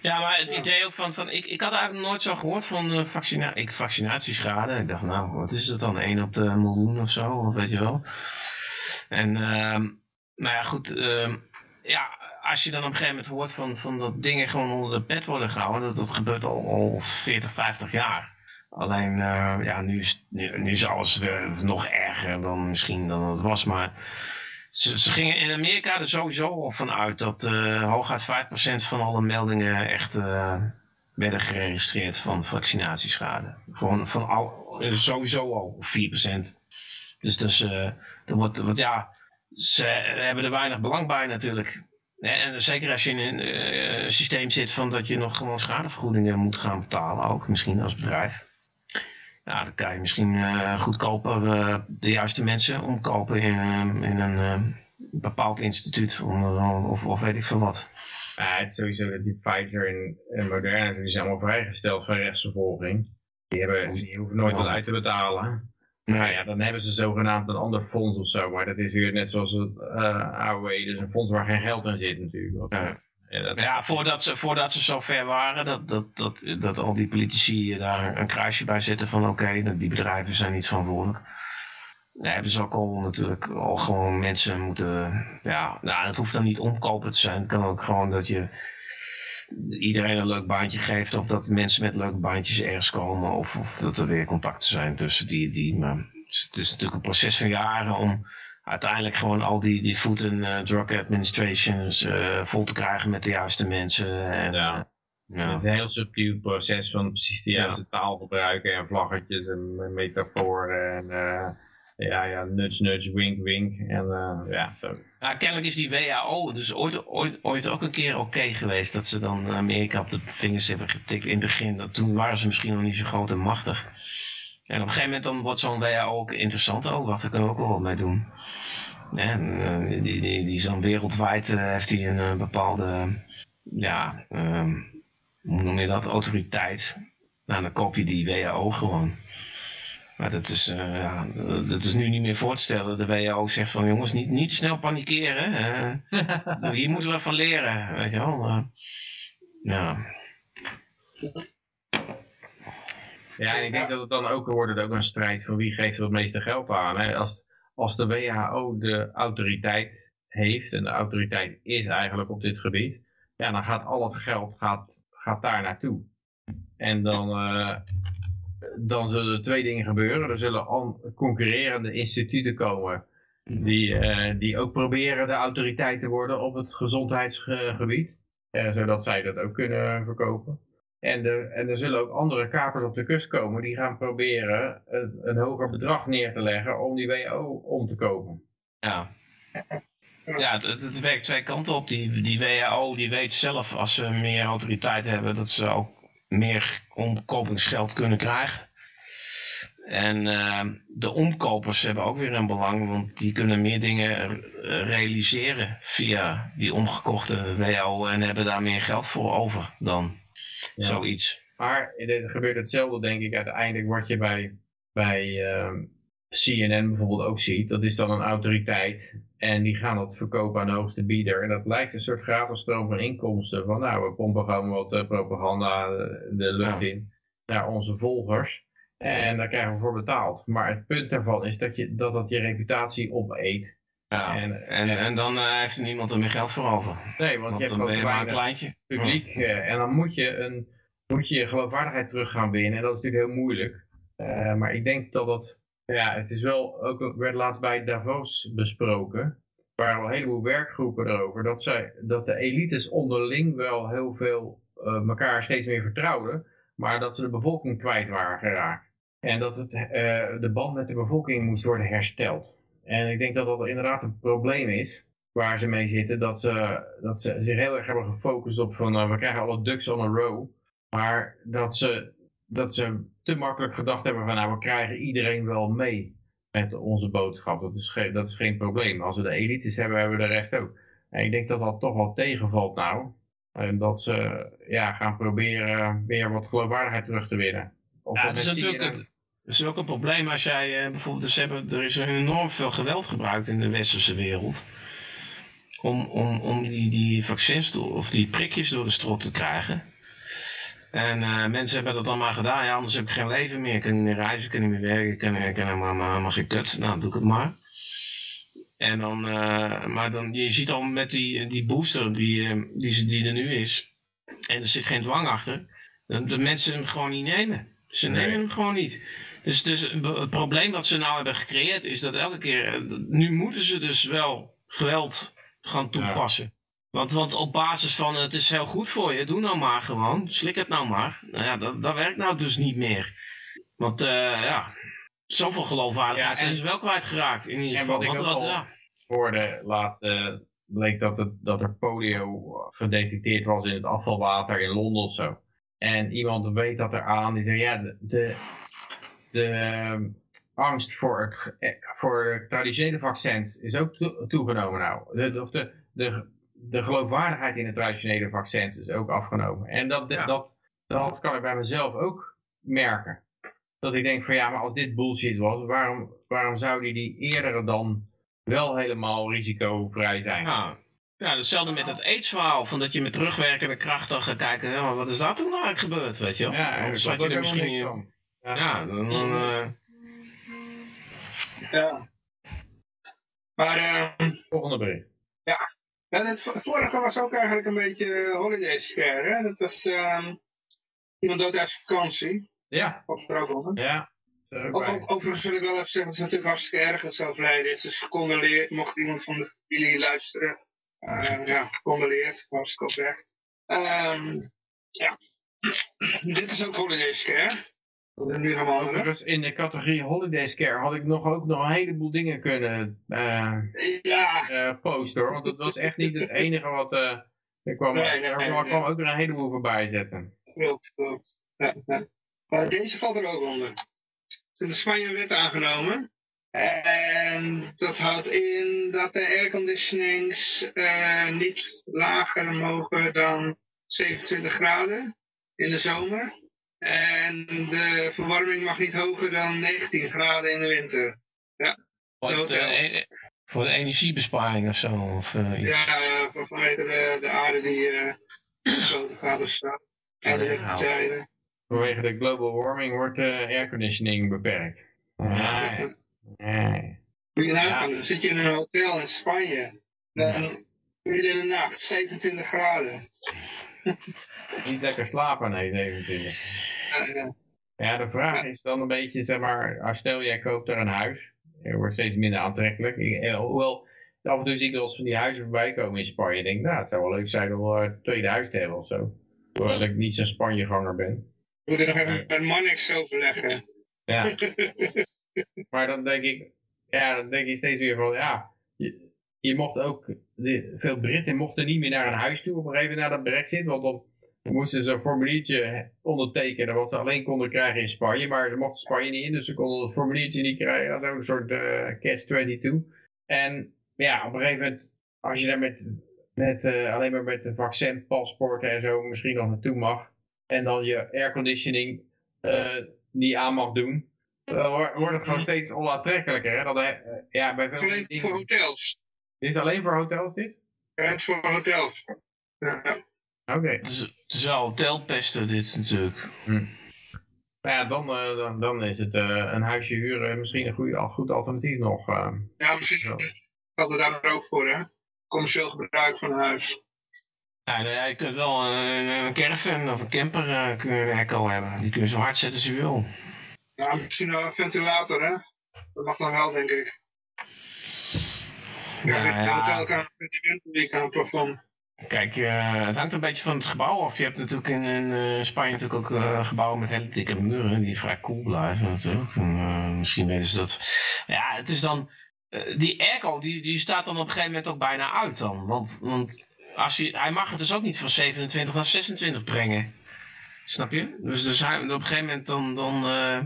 Ja, maar het idee ook van, van ik, ik had eigenlijk nooit zo gehoord van uh, vaccina ik, vaccinatieschade. Ik dacht, nou, wat is het dan? 1 op de miljoen of zo, of weet je wel. En, uh, nou ja, goed, uh, ja, als je dan op een gegeven moment hoort van, van dat dingen gewoon onder de pet worden gehouden, dat, dat gebeurt al, al 40, 50 jaar. Alleen, uh, ja, nu is, nu, nu is alles nog erger dan misschien dan het was, maar ze, gingen in Amerika er sowieso al van uit dat uh, hooguit 5% van alle meldingen echt uh, werden geregistreerd van vaccinatieschade. Gewoon van al, sowieso al 4%. Dus, dus wordt, wat, ja, ze hebben er weinig belang bij natuurlijk. En zeker als je in een systeem zit van dat je nog gewoon schadevergoedingen moet gaan betalen, ook misschien als bedrijf. Ja, dan kan je misschien uh, goedkoper uh, de juiste mensen omkopen in, uh, in een bepaald instituut of, of weet ik veel wat. Ja, het is sowieso dat die Pfizer en, en Moderna die zijn allemaal vrijgesteld van rechtsvervolging. Die, hebben, die hoeven nooit wat uit te betalen. Nou ja, dan hebben ze zogenaamd een ander fonds of zo. Maar dat is weer net zoals het uh, AOW. Dus een fonds waar geen geld in zit natuurlijk. Ja. Ja, voordat, ze, voordat ze zo ver waren, dat, dat, dat, dat al die politici daar een kruisje bij zetten van oké, die bedrijven zijn niet verantwoordelijk. Daar hebben ze ook al natuurlijk al gewoon mensen moeten, ja, nou, het hoeft dan niet omkopen te zijn. Het kan ook gewoon dat je iedereen een leuk baantje geeft of dat mensen met leuke baantjes ergens komen of, of dat er weer contacten zijn tussen die, die maar het is natuurlijk een proces van jaren om uiteindelijk gewoon al die, die food and uh, drug administrations uh, vol te krijgen met de juiste mensen. En, ja. Uh, ja. Het is een heel subtiel proces van precies de juiste ja. taal gebruiken en vlaggetjes en metaforen en ja, ja, nudge, nudge, wink, wink. En ja, zo. Ja, kennelijk is die WHO dus ooit, ooit, ooit ook een keer oké geweest dat ze dan Amerika op de vingers hebben getikt in het begin. Dat, toen waren ze misschien nog niet zo groot en machtig. En op een gegeven moment dan wordt zo'n WHO ook interessant. Oh, wacht, daar kunnen we ook wel wat mee doen. En, uh, die, die, die is dan wereldwijd uh, heeft hij een uh, bepaalde, ja, um, hoe noem je dat, autoriteit. Nou, dan koop je die WHO gewoon. Maar dat is, ja, dat is nu niet meer voor te stellen. De WHO zegt van jongens, niet, niet snel panikeren. hier moeten we van leren. Weet je wel. ja. Ja, en ik denk dat het dan ook wordt het ook een strijd van wie geeft er het meeste geld aan. Hè? Als, als de WHO de autoriteit heeft, en de autoriteit is eigenlijk op dit gebied, ja, dan gaat al het geld gaat, gaat daar naartoe. En dan, uh, dan zullen er twee dingen gebeuren. Er zullen concurrerende instituten komen die, uh, die ook proberen de autoriteit te worden op het gezondheidsgebied. Uh, zodat zij dat ook kunnen verkopen. En, en er zullen ook andere kapers op de kust komen die gaan proberen een, een hoger bedrag neer te leggen om die WO om te kopen. Ja. Ja, het, het, werkt twee kanten op. Die, die die weet zelf als ze meer autoriteit hebben dat ze ook meer omkopingsgeld kunnen krijgen. En uh, de omkopers hebben ook weer een belang, want die kunnen meer dingen realiseren via die omgekochte WHO en hebben daar meer geld voor over dan Zoiets. Maar er gebeurt hetzelfde denk ik uiteindelijk wat je bij, bij ehm, CNN bijvoorbeeld ook ziet. Dat is dan een autoriteit en die gaan dat verkopen aan de hoogste bieder. En dat lijkt een soort gratis stroom van inkomsten. Van nou, we pompen gewoon wat uh, propaganda de lucht in naar onze volgers. En daar krijgen we voor betaald. Maar het punt daarvan is dat je, dat, dat je reputatie opeet. Ja, en, en, en dan uh, heeft er niemand er meer geld voor over. Nee, want, je dan hebt ben je maar een kleintje. Publiek. Uh, en dan moet je, een, moet je je geloofwaardigheid terug gaan winnen. En dat is natuurlijk heel moeilijk. Uh, maar ik denk dat dat... Ja, het is wel... Ook werd laatst bij Davos besproken. Er waren al een heleboel werkgroepen erover. Dat, zij, dat de elites onderling wel heel veel elkaar steeds meer vertrouwden. Maar dat ze de bevolking kwijt waren geraakt. En dat het, de band met de bevolking moest worden hersteld. En ik denk dat dat inderdaad een probleem is waar ze mee zitten. Dat ze, dat ze zich heel erg hebben gefocust op van uh, we krijgen alle ducks on a row. Maar dat ze, dat ze te makkelijk gedacht hebben van nou we krijgen iedereen wel mee. met onze boodschap. Dat is, geen, dat is geen probleem. Als we de elites hebben, hebben we de rest ook. En ik denk dat dat toch wel tegenvalt nou. En dat ze ja, gaan proberen weer wat geloofwaardigheid terug te winnen. Of ja, het is natuurlijk het, het is ook een probleem als jij uh, bijvoorbeeld, dus hebben, er is enorm veel geweld gebruikt in de westerse wereld. Om, om, om die, die vaccins of die prikjes door de strot te krijgen. En uh, mensen hebben dat allemaal gedaan. Ja, anders heb ik geen leven meer. Ik kan niet meer reizen, ik kan niet meer werken. Ik kan, ik kan helemaal, maar geen kut. Nou, doe ik het maar. En dan, uh, maar dan, je ziet al met die, die booster die, die, die er nu is. En er zit geen dwang achter. Dat de mensen hem gewoon niet nemen. Ze nemen hem gewoon niet. Dus, dus het probleem wat ze nou hebben gecreëerd is dat elke keer... Nu moeten ze dus wel geweld gaan toepassen. Want, want op basis van het is heel goed voor je, doe nou maar gewoon, slik het nou maar. Nou ja, dat, dat werkt nou dus niet meer. Want uh, ja, zoveel geloofwaardigheid ja, zijn ze wel kwijtgeraakt in ieder geval. Want, wat, ja. hoorde laatst, uh, bleek dat, het, dat er polio gedetecteerd was in het afvalwater in Londen of zo. En iemand weet dat eraan, die zei ja, de, de, de angst voor, het, voor traditionele vaccins is ook toegenomen nou. De, of de, de, de geloofwaardigheid in de traditionele vaccins is ook afgenomen. En dat, dat, dat kan ik bij mezelf ook merken. Dat ik denk van ja, maar als dit bullshit was, waarom, waarom zou die, eerdere dan wel helemaal risicovrij zijn? Ja. Ja, hetzelfde met het aids-verhaal. Van dat je met terugwerkende kracht dan gaat kijken, wat is dat toen eigenlijk gebeurd, weet je wel? Ja, Anders had je er misschien. Ja, dan... dan uh... Ja. Maar... Uh... Volgende bericht. Ja. ja het vorige was ook eigenlijk een beetje holiday scare, hè? Dat was um, iemand dood uit vakantie. Ja. Of er ook over. Ja. Ook, ook, overigens wil ik wel even zeggen, het is natuurlijk hartstikke erg dat zo overlijden is. Dus gecondoleerd, mocht iemand van de familie luisteren. Uh, ja, gecondoleerd, hartstikke oprecht. Um, ja, dit is ook holiday scare. Nu gaan we Overigens, in de categorie Holiday Scare had ik nog ook nog een heleboel dingen kunnen uh, ja. uh, posten hoor. Want dat was echt niet het enige wat... Uh, er kwam, Nee, nee, er nee, kwam ook weer een heleboel voorbij zetten. Klopt, klopt. Ja, ja. Maar deze valt er ook onder. Er is in Spanje een wet aangenomen. En dat houdt in dat de airconditionings eh, niet lager mogen dan 27 graden in de zomer. En de verwarming mag niet hoger dan 19 graden in de winter. Voor, het, hotels. eh, eh, voor de energiebesparing of zo. Of, eh, iets. Ja, vanwege de, de aarde die eh gesloten gaat of zo. En de Ja, tijden. Vanwege de global warming wordt de airconditioning beperkt. Ja. Nee. Moet je nagaan, dan zit je in een hotel in Spanje. Dan midden in de nacht, 27 graden. Niet lekker slapen, nee, 27. Ja, de vraag is dan een beetje, zeg maar, stel jij koopt daar een huis. Er wordt steeds minder aantrekkelijk. Ik- eh, Hoewel, af en toe zie ik wel eens van die huizen voorbij komen in Spanje. Ik denk, nou, het zou wel leuk zijn om eh, een tweede huis te hebben of zo. Hoewel ik niet zo'n Spanjeganger ben. We moeten nog even met Mannix overleggen. Ja, maar dan denk ik, ja, dan denk ik steeds weer van, ja, je, je mocht ook, veel Britten mochten niet meer naar een huis toe op een gegeven moment na de brexit, want dan moesten ze een formuliertje ondertekenen wat ze alleen konden krijgen in Spanje, maar ze mochten Spanje niet in, dus ze konden het formuliertje niet krijgen, dat is ook een soort eh catch-22. En ja, op een gegeven moment, als je daar met, met eh, alleen maar met de vaccinpaspoorten en zo misschien nog naartoe mag, en dan je airconditioning eh niet aan mag doen, dan wordt het gewoon steeds onaantrekkelijker. Hè? Dat, eh, ja, bij Het is veel alleen dingen- voor hotels. Dit is alleen voor hotels dit? Ja, het is voor hotels. Ja. Oké. Is, het is dit natuurlijk. Nou ja, dan, eh, dan, dan is het eh, een huisje huren misschien een goede, al goed alternatief nog. eh. ja, misschien gelden we daar ook voor, hè? Commercieel gebruik van huis. Ja, nou ja, je kunt wel een, een caravan of een camper eh, kun je een airco hebben. Die kun je zo hard zetten als je wil. Ja, misschien wel een ventilator, hè? Dat mag dan wel, denk ik. Ja, Nou de ja. hotel kan een ventilator die kan een plafond. Kijk, eh, het hangt een beetje van het gebouw af. Je hebt natuurlijk in, in eh, Spanje natuurlijk ook eh, gebouwen met hele dikke muren die vrij koel blijven natuurlijk. En, eh, misschien weten ze dat. Ja, het is dan. eh, die airco die, die staat dan op een gegeven moment ook bijna uit dan. Want, want als je, hij mag het dus ook niet van 27 naar 26 brengen. Snap je? Dus, dus hij, op een gegeven moment dan, dan, eh,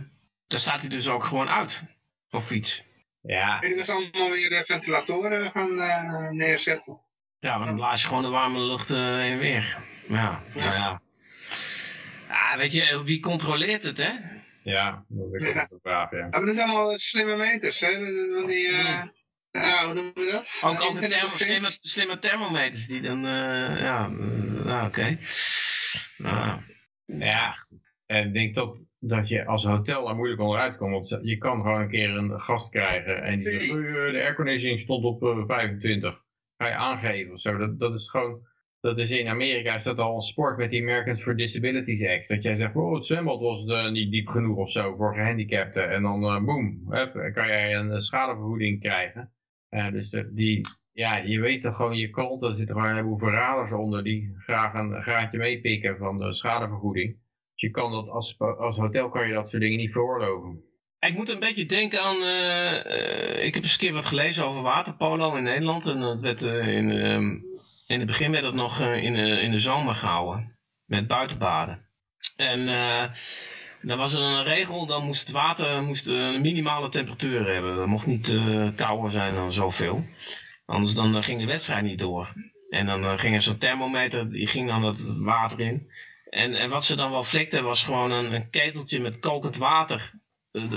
dan staat hij dus ook gewoon uit. Of iets. Ja, En die was allemaal weer ventilatoren gaan neerzetten. Ja, maar dan blaas je gewoon de warme lucht eh, heen en weer. Ja, nou ja. Ja, weet je, wie controleert het, hè? ja, dat is de vraag, ja. Ja, maar dat zijn allemaal slimme meters, hè? Die, eh, ja, hoe noemen we dat? Ook, ook de thermo, slimme, slimme thermometers die dan, eh, ja, eh, ja oké. Nou, Ja, en ik denk toch dat je als hotel er moeilijk onderuit komt. Want je kan gewoon een keer een gast krijgen en die zegt, "Oei, eh, de airconditioning stond op eh, 25. Ga je aangeven of zo. Dat, dat is gewoon, dat is in Amerika is dat al een sport met die Americans for Disabilities Act. Dat jij zegt, oh het zwembad was eh, niet diep genoeg of zo voor gehandicapten. En dan eh boem, kan jij een eh, schadevergoeding krijgen. Dus die, ja, je weet toch gewoon je klant, er zitten gewoon een heleboel verraders onder die graag een graadje meepikken van de schadevergoeding. Dus je kan dat als, als hotel kan je dat soort dingen niet veroorloven. Ik moet een beetje denken aan. eh, eh, ik heb eens een keer wat gelezen over waterpolo in Nederland. En dat werd eh, in, ehm, in het begin werd dat nog in, in de zomer gehouden. Met buitenbaden. En dan was er een regel, dan moest het water moest een minimale temperatuur hebben. Dat mocht niet eh, kouder zijn dan zoveel. Anders dan ging de wedstrijd niet door. En dan ging er zo'n thermometer, die ging dan het water in. En, en wat ze dan wel flikten was gewoon een, een keteltje met kokend water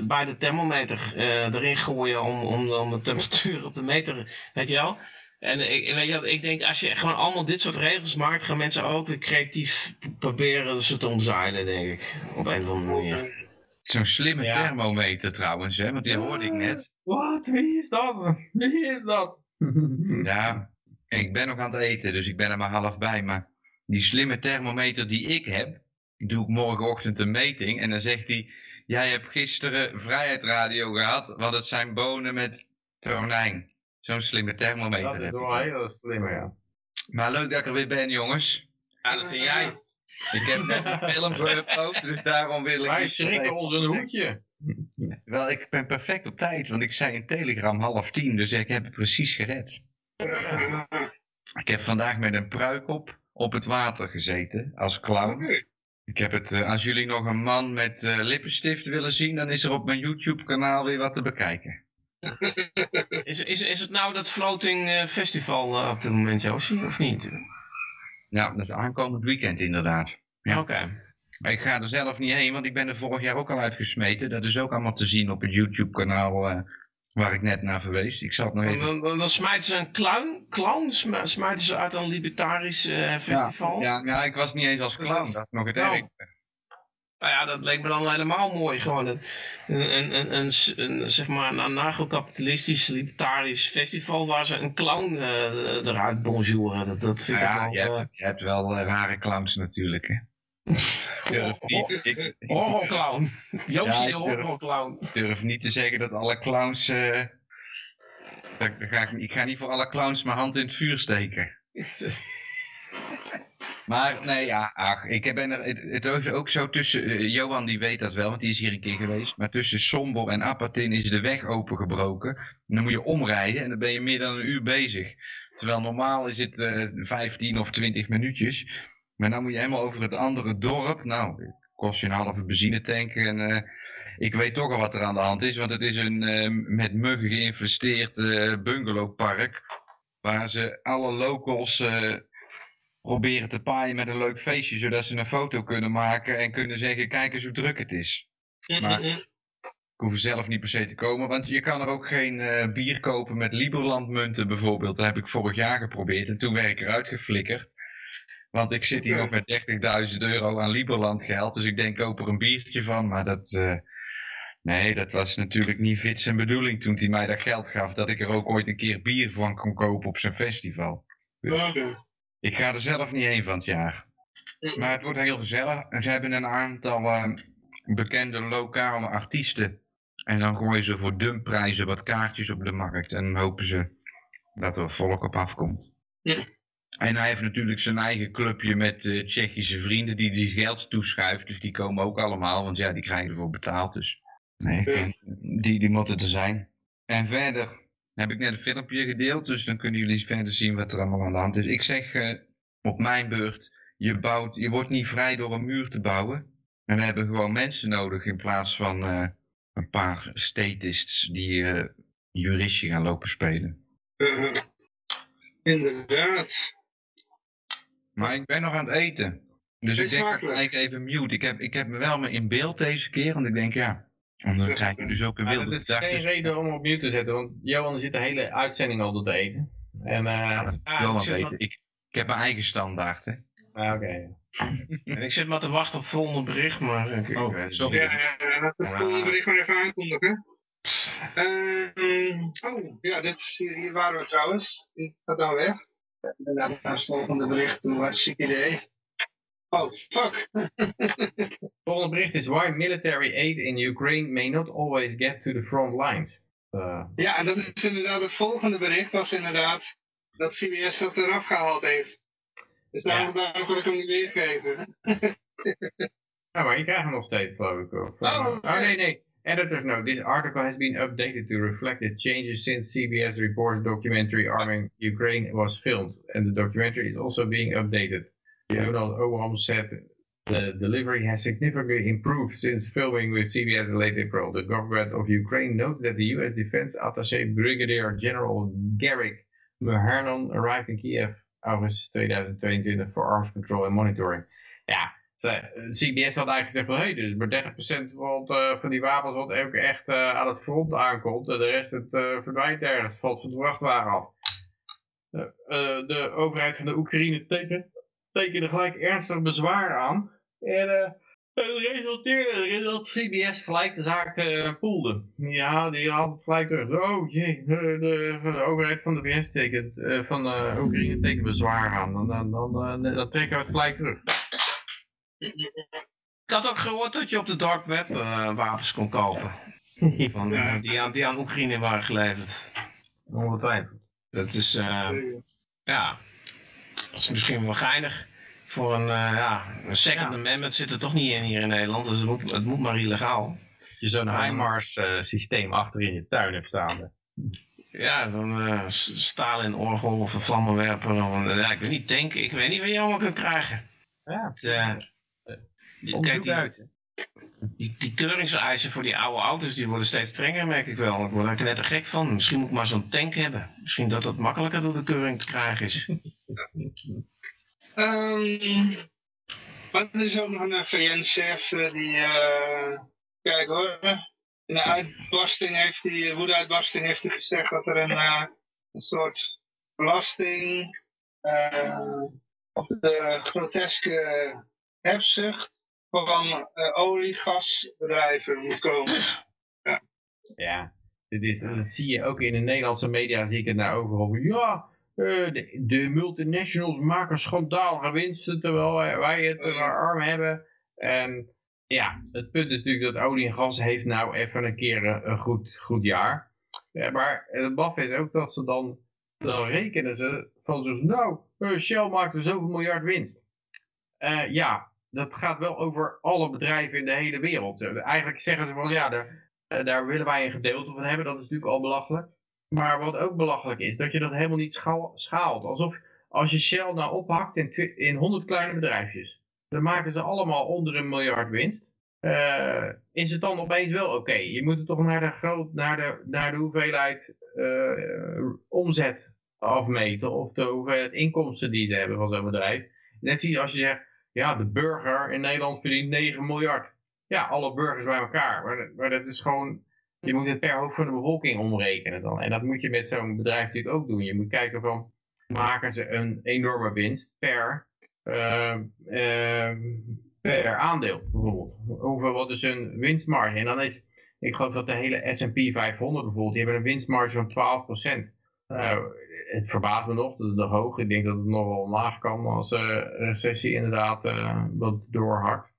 bij de thermometer eh, erin gooien om, om dan de temperatuur op de meter, weet je wel. En ik, weet je, ik denk, als je gewoon allemaal dit soort regels maakt, gaan mensen ook weer creatief proberen ze te omzeilen, denk ik. Op een of andere manier. Zo'n slimme Ja. thermometer trouwens, hè, want die hoorde ik net. Wat? Wie is dat? Wie is dat? Ja, ik ben nog aan het eten, dus ik ben er maar half bij. Maar die slimme thermometer die ik heb, doe ik morgenochtend een meting. En dan zegt hij, jij hebt gisteren vrijheidsradio gehad, want het zijn bonen met tonijn. Zo'n slimme thermometer Dat is wel een hele slimme, ja. Maar leuk dat ik er weer ben, jongens. Ja, dat vind jij. Ik heb net een film geüpload, dus daarom wil ik... Wij schrikken ons een hoedje. Wel, ik ben perfect op tijd, want ik zei in Telegram half tien, dus ik heb het precies gered. Ik heb vandaag met een pruik op op het water gezeten, als clown. Ik heb het, eh, als jullie nog een man met eh, lippenstift willen zien, dan is er op mijn YouTube kanaal weer wat te bekijken. Is, is, is het nou dat floating eh, festival op dit moment, Josie, of niet? Nou, dat is aankomend weekend inderdaad. Ja. Oké. Maar ik ga er zelf niet heen, want ik ben er vorig jaar ook al uitgesmeten. Dat is ook allemaal te zien op het YouTube kanaal eh, waar ik net naar verwees. Ik zal het nog Dan, even... dan, dan- dan smijten ze een clown, clown sm- smijten ze uit een libertarisch eh, festival. Ja, ja, ik was niet eens als clown, dat is nog het Nou. ergste. Nou ja, dat leek me dan helemaal mooi. Gewoon een, een, een, een, een, zeg maar een anarcho-kapitalistisch libertarisch festival waar ze een clown eh, eruit bonjouren. Dat, dat vind ik Ja, wel... je hebt, eh, je hebt wel rare clowns natuurlijk, hè. Durf niet, ik, Horrorclown. Ja, de horrorclown. ik durf niet te zeggen dat alle clowns... eh, dat, dat ga ik, ik ga niet voor alle clowns mijn hand in het vuur steken. Maar nee, ja, ach, ik ben er, het, het is ook zo tussen, eh, Johan die weet dat wel, want die is hier een keer geweest, maar tussen Sombor en Apatin is de weg opengebroken. En dan moet je omrijden en dan ben je meer dan een uur bezig. Terwijl normaal is het eh 15 of 20 minuutjes. Maar dan moet je helemaal over het andere dorp. Nou, kost je een halve benzinetank en eh, ik weet toch al wat er aan de hand is, want het is een eh, met muggen geïnvesteerd eh, bungalowpark. Waar ze alle locals proberen te paaien met een leuk feestje, zodat ze een foto kunnen maken en kunnen zeggen, kijk eens hoe druk het is. Maar ik hoef er zelf niet per se te komen, want je kan er ook geen bier kopen met Liberland munten bijvoorbeeld. Dat heb ik vorig jaar geprobeerd en toen werd ik eruit geflikkerd. Want ik zit hier nog met 30.000 euro aan Liberland geld, dus ik denk koop er een biertje van, maar dat... eh, Nee, dat was natuurlijk niet fit zijn bedoeling toen hij mij dat geld gaf, dat ik er ook ooit een keer bier van kon kopen op zijn festival. Dus ik ga er zelf niet heen van het jaar. Maar het wordt heel gezellig. En ze hebben een aantal eh, bekende lokale artiesten. En dan gooien ze voor dumpprijzen wat kaartjes op de markt. En hopen ze dat er volk op afkomt. Ja. En hij heeft natuurlijk zijn eigen clubje met eh, Tsjechische vrienden die die geld toeschuift. Dus die komen ook allemaal, want ja, die krijgen ervoor betaald. Dus nee, die, die moeten er zijn. En verder heb ik net een filmpje gedeeld, dus dan kunnen jullie verder zien wat er allemaal aan de hand is. Ik zeg eh, op mijn beurt, je, bouwt, je wordt niet vrij door een muur te bouwen. En we hebben gewoon mensen nodig in plaats van eh, een paar statists die eh, juristje gaan lopen spelen. Uh, inderdaad. Maar ik ben nog aan het eten. Dus Is ik denk dat ik even mute. Ik heb, ik heb me wel me in beeld deze keer, want ik denk ja, dan krijg je dus ook een wilde dat is dag. geen Dus, reden om op mute te zetten, want Johan zit de hele uitzending al te eten. En, eh ja, Ah, Johan ik het. ik, ik heb mijn eigen standaard, hè. ah, oké. En ik zit maar te wachten op het volgende bericht, maar ik, ik Oh, het sorry. Ja, dat is Ja. volgende bericht maar even aankondigen. Ehm, oh, ja, dit, hier, hier waren we trouwens. Ik ga dan weg. Het volgende bericht toe. Hartstikke idee. Oh, fuck. Volgende bericht is why military aid in Ukraine may not always get to the front lines. Eh, Ja, en dat is inderdaad het volgende bericht. was inderdaad dat CBS dat eraf gehaald heeft. Dus daarom, daarom kon ik hem niet weergeven. ja, maar je krijgt hem nog steeds, geloof ik. Of, eh, Oh, oh, nee, nee. Editor's note. This article has been updated to reflect the changes since CBS reports documentary Arming Ukraine was filmed. And the documentary is also being updated. Donald Oram said the delivery has significantly improved since filming with CBS in late April. The government of Ukraine notes that the U.S. Defense Attaché Brigadier General Garrick Muharnon arrived in Kiev augustus 2022 for arms control and monitoring. Ze- CBS had eigenlijk gezegd van, hé, hey, dus maar 30% van, het, eh, van die wapens wat ook echt eh, aan het front aankomt, en de rest het eh, verdwijnt ergens, valt van de vrachtwagen af. Eh, eh, de overheid van de Oekraïne teken, tekende gelijk ernstig bezwaar aan. En eh, het resulteerde erin dat CBS gelijk de zaak eh poelde. Ja, die had gelijk terug. Oh jee, eh, de, overheid van de VS tekent, eh, van Oekraïne tekent bezwaar aan. Dan, dan, dan, eh, dan trekken we het gelijk terug. Ik had ook gehoord dat je op de dark web eh, wapens kon kopen. Van, eh, die, aan, die aan Oekraïne waren geleverd. Ongetwijfeld. Dat is, eh, ja, dat is misschien wel geinig. Voor een, ja, een second Ja. amendment zit er toch niet in hier in Nederland, dus het moet, het moet maar illegaal. Dat je zo'n HIMARS systeem achter in je tuin hebt staan. Ja, zo'n eh, s- stalen orgel of een vlammenwerper. Of een, ja, ik weet niet, tank, ik weet niet wat je allemaal kunt krijgen. Ja, Het, kijk, die, die, die keuringseisen voor die oude auto's die worden steeds strenger, merk ik wel. Ik word er net te gek van. Misschien moet ik maar zo'n tank hebben. Misschien dat het makkelijker door de keuring te krijgen is. Ehm, maar er is ook nog een VN-chef die, eh, kijk hoor, in de uitbarsting heeft hij, woede-uitbarsting heeft hij gezegd dat er een, eh, een soort belasting eh, op de groteske hebzucht van eh olie-gasbedrijven moet komen. Ja, dit is, dat zie je ook in de Nederlandse media, zie ik het nou overal. Ja, eh, de, de multinationals maken schandalige winsten, terwijl wij, wij het er arm hebben. En ja, het punt is natuurlijk dat olie en gas heeft nou even een keer een, een goed, goed jaar. Ja, maar het baf is ook dat ze dan, dan rekenen ze van zo, nou, eh, Shell maakt er zoveel miljard winst. Eh, ja, dat gaat wel over alle bedrijven in de hele wereld. Eigenlijk zeggen ze van, ja, daar, eh, daar willen wij een gedeelte van hebben. Dat is natuurlijk al belachelijk. Maar wat ook belachelijk is, dat je dat helemaal niet schaal- schaalt. Alsof als je Shell nou ophakt in, in 100 kleine bedrijfjes. Dan maken ze allemaal onder een miljard winst. Eh, is het dan opeens wel oké? Je moet het toch naar de, groot, naar de, naar de hoeveelheid eh, omzet afmeten. Of de hoeveelheid inkomsten die ze hebben van zo'n bedrijf. Net zoals als je zegt, ja de burger in Nederland verdient 9 miljard. Ja, alle burgers bij elkaar. Maar, maar dat is gewoon, je moet het per hoofd van de bevolking omrekenen dan. En dat moet je met zo'n bedrijf natuurlijk ook doen. Je moet kijken van, maken ze een enorme winst per, eh, eh, per aandeel bijvoorbeeld. Wat is hun winstmarge? En dan is, ik geloof dat de hele S&P 500 bijvoorbeeld, die hebben een winstmarge van 12%. Nou, het verbaast me nog, dat is nog hoog. Ik denk dat het nog wel omlaag kan als de recessie inderdaad eh, wat doorhakt.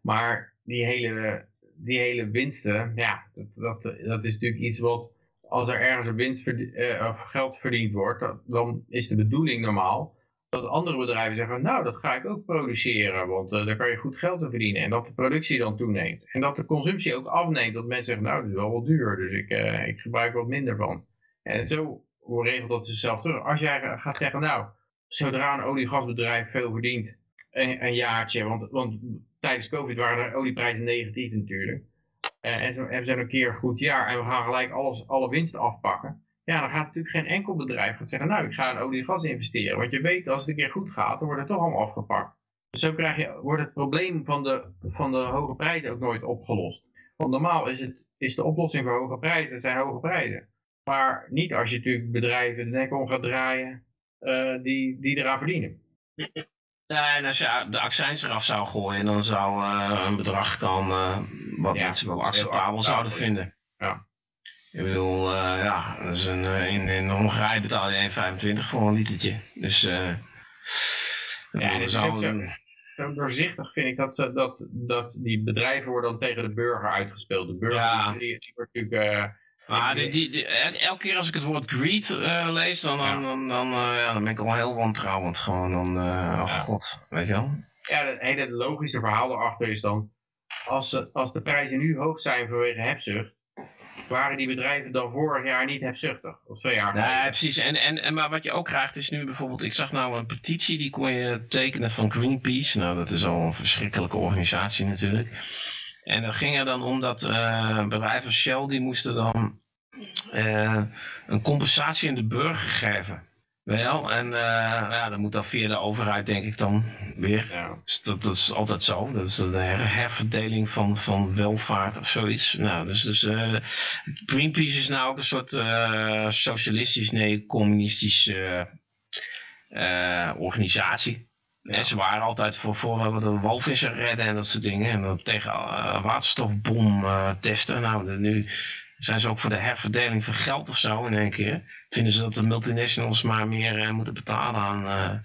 Maar die hele, die hele winsten, ja, dat, dat, is natuurlijk iets wat, als er ergens een winst eh, of geld verdiend wordt, dan is de bedoeling normaal dat andere bedrijven zeggen, nou, dat ga ik ook produceren, want eh, daar kan je goed geld aan verdienen. En dat de productie dan toeneemt. En dat de consumptie ook afneemt, dat mensen zeggen, nou, dat is wel wat duur, dus ik, eh, ik gebruik wat minder van. En zo regelt dat zichzelf terug. Als jij gaat zeggen, nou, zodra een olie-gasbedrijf veel verdient, een, een jaartje, want, want tijdens COVID waren de olieprijzen negatief natuurlijk. eh, en ze hebben een keer goed jaar en we gaan gelijk alles, alle winst afpakken. Ja, dan gaat natuurlijk geen enkel bedrijf gaan zeggen, nou ik ga in olie en gas investeren. Want je weet, als het een keer goed gaat, dan wordt het toch allemaal afgepakt. Dus zo krijg je, wordt het probleem van de, van de hoge prijzen ook nooit opgelost. Want normaal is, het, is de oplossing voor hoge prijzen, zijn hoge prijzen. Maar niet als je natuurlijk bedrijven de nek om gaat draaien eh, die, die eraan verdienen. Ja, en als je de accijns eraf zou gooien, dan zou uh, een bedrag komen wat Ja, mensen wel acceptabel zouden vinden. Ja. Ik bedoel, eh, ja, dat een, eh, in, in Hongarije betaal je 1,25 voor een litertje. Dus eh en er het is zou zo- doorzichtig vind ik dat, dat, dat die bedrijven worden dan tegen de burger uitgespeeld. De burger Ja. die, die wordt natuurlijk... Maar die- die, die, die- elke keer als ik het woord greed eh, lees, dan, dan, Ja. dan, dan, eh, ja, dan ben ik al heel wantrouwend. Gewoon dan, eh, oh god, weet je wel. ja, het hele logische verhaal erachter is dan... Als, als de prijzen nu hoog zijn vanwege hebzucht... waren die bedrijven dan vorig jaar niet hebzuchtig? Of twee jaar Nee, geleden? precies. En, en, en maar wat je ook krijgt is nu bijvoorbeeld, ik zag nou een petitie die kon je tekenen van Greenpeace. Nou, dat is al een verschrikkelijke organisatie natuurlijk. En dat ging er dan om dat eh, bedrijven Shell, die moesten dan eh, een compensatie aan de burger geven. Wel, en eh, ja, dat moet dan via de overheid denk ik dan weer. Ja. Dus dat, dat is altijd zo. Dat is her- herverdeling van, van welvaart of zoiets. Nou, dus, dus Greenpeace is nou ook een soort socialistisch, nee, communistisch eh, organisatie. Ze waren altijd voor, voor wat de walvissen redden en dat soort dingen. En dan tegen eh, waterstofbom eh, testen. Nou, de- nu zijn ze ook voor de herverdeling van geld of zo in één keer. Vinden ze dat de multinationals maar meer eh, moeten betalen aan, eh,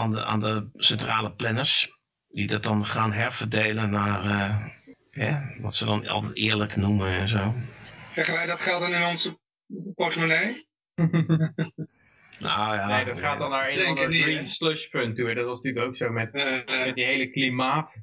aan, de, aan de centrale planners. Die dat dan gaan herverdelen naar eh, wat ze dan altijd eerlijk noemen en zo. Krijgen wij dat geld dan in onze portemonnee? Nou ja, nee, dat gaat dan naar een ander green slush fund toe. Dat was natuurlijk ook zo met, Eh, eh, met die hele klimaat.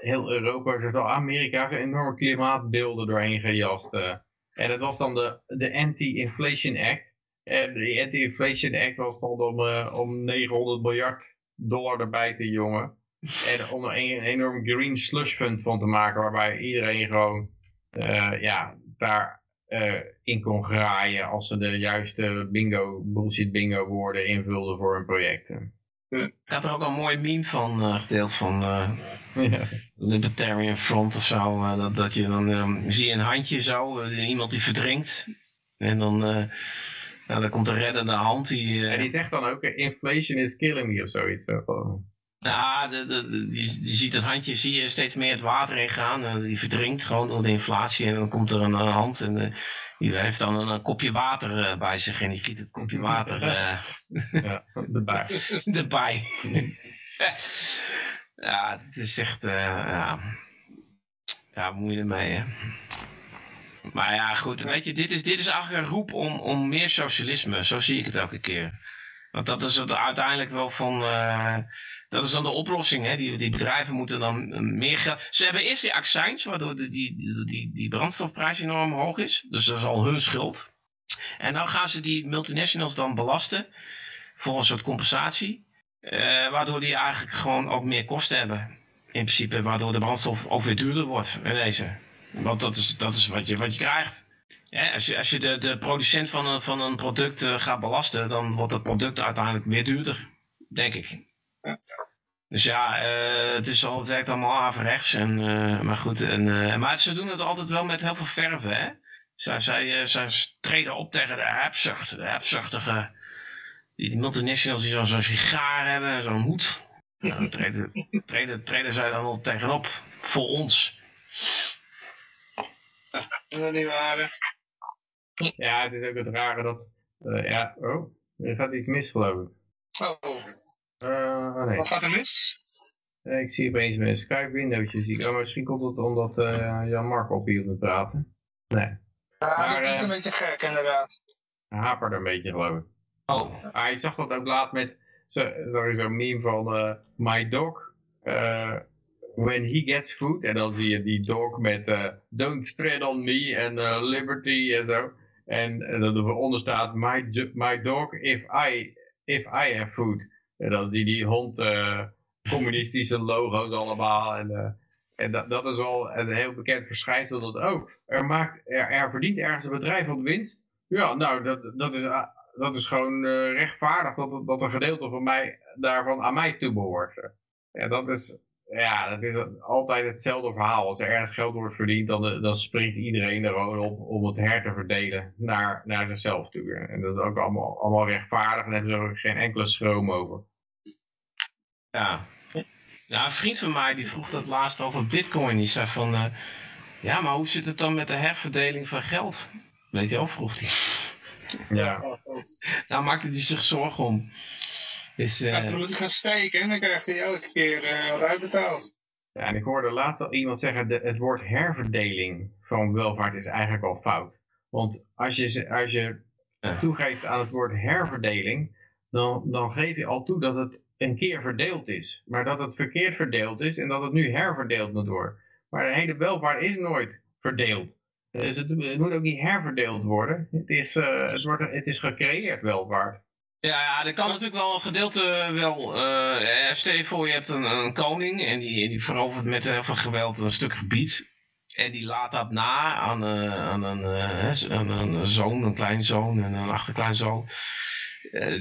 Heel Europa, zowel Amerika, enorme klimaatbeelden doorheen gejast. eh. En dat was dan de, de Anti-Inflation Act. En die Anti-Inflation Act was dan om, om 900 miljard dollar erbij te jongen. En om er een, een enorm green slush fund van te maken, waarbij iedereen gewoon eh, ja, daar in kon graaien als ze de juiste bingo, bullshit bingo woorden invulden voor een project. Ik had er ook een mooi meme van uh, gedeeld van uh, ja. Libertarian Front of zo. Uh, dat, dat je dan um, zie je een handje zo, iemand die verdrinkt. En dan, nou, dan komt de reddende hand. Die, en die zegt dan ook, inflation is killing me of zoiets. Nou, de, de, de, je, ziet dat handje, zie je steeds meer het water ingaan. Uh, die verdrinkt gewoon door de inflatie. En dan komt er een, een hand en uh, die heeft dan een, een kopje water uh, bij zich. En die giet het kopje water ja, erbij. erbij. ja, het is echt... ja, ja, moet je ermee, hè. Maar ja, goed, weet je, dit is, dit is eigenlijk een roep om, om meer socialisme. Zo zie ik het elke keer. Want dat is het uiteindelijk wel van... Uh, dat is dan de oplossing, hè. Die, die bedrijven moeten dan meer geld... Ze hebben eerst die accijns, waardoor de, die, die, die, brandstofprijs enorm hoog is. Dus dat is al hun schuld. En dan gaan ze die multinationals dan belasten. Voor een soort compensatie. Uh, waardoor die eigenlijk gewoon ook meer kosten hebben. In principe, waardoor de brandstof ook weer duurder wordt. In deze. Want dat is, dat is wat, je, wat je krijgt. Ja, als je, als je de, de producent van een, van een product uh, gaat belasten, dan wordt het product uiteindelijk weer duurder. Denk ik. Dus ja, uh, het, is al, het werkt allemaal averechts. En, uh, maar goed, en, maar ze doen het altijd wel met heel veel verven. Hè? Zij, zij, zij treden op tegen de hebzucht. De hebzuchtige. Die multinationals die zo'n zo sigaar hebben en zo'n hoed. Nou, dan treden, treden, treden zij dan op tegenop. Voor ons. Dat niet waar. Ja, het is ook het rare dat... Uh, ja, oh, er gaat iets mis geloof ik. Oh. Uh, nee. Wat gaat er mis? Nee, ik zie opeens mijn Skype windowtje. Zie. Oh, misschien komt het omdat uh, Jan-Mark ophield met praten. Nee. Ja, dat is een beetje gek inderdaad. Haperde een beetje geloof ik. Oh. Ah, ik zag dat ook laatst met zo'n zo meme van My Dog. When he gets food. En dan zie je die dog met uh, Don't tread on me en uh, Liberty en zo. En, en dan eronder staat my, my dog if I, if I have food. En dan zie je die hond uh, communistische logo's allemaal. En En dat, dat is al een heel bekend verschijnsel. Dat, oh, er, maakt, er, er verdient ergens een bedrijf op winst. Ja, nou, dat, dat, is, ah, dat is gewoon eh, rechtvaardig dat, dat een gedeelte van mij daarvan aan mij toebehoort. Ja, dat is, ja, dat is altijd hetzelfde verhaal. Als er ergens geld wordt verdiend, dan, dan springt iedereen er gewoon op om het her te verdelen naar, naar zichzelf toe. En dat is ook allemaal, allemaal rechtvaardig en daar hebben ze ook geen enkele schroom over. Ja. ja, een vriend van mij die vroeg dat laatst over bitcoin. Die zei van, eh, ja, maar hoe zit het dan met de herverdeling van geld? Weet je wel, vroeg hij. Ja. Daar maakte hij zich zorgen om. Dus, Ja, eh, dan moet hij gaan steken en dan krijgt hij elke keer eh, wat uitbetaald. Ja, en ik hoorde laatst al iemand zeggen, de, het woord herverdeling van welvaart is eigenlijk al fout. Want als je, als je toegeeft aan het woord herverdeling, dan, dan geef je al toe dat het een keer verdeeld is. Maar dat het verkeerd verdeeld is en dat het nu herverdeeld moet worden. Maar de hele welvaart is nooit verdeeld. Dus het, het moet ook niet herverdeeld worden. Het is, eh, het wordt, het is gecreëerd welvaart. Ja, ja, er kan natuurlijk wel een gedeelte wel. eh, stel voor, je hebt een, een koning en die, die verovert met heel veel geweld een stuk gebied. En die laat dat na aan, eh, aan, een, hè, aan een zoon, een kleinzoon en een achterkleinzoon.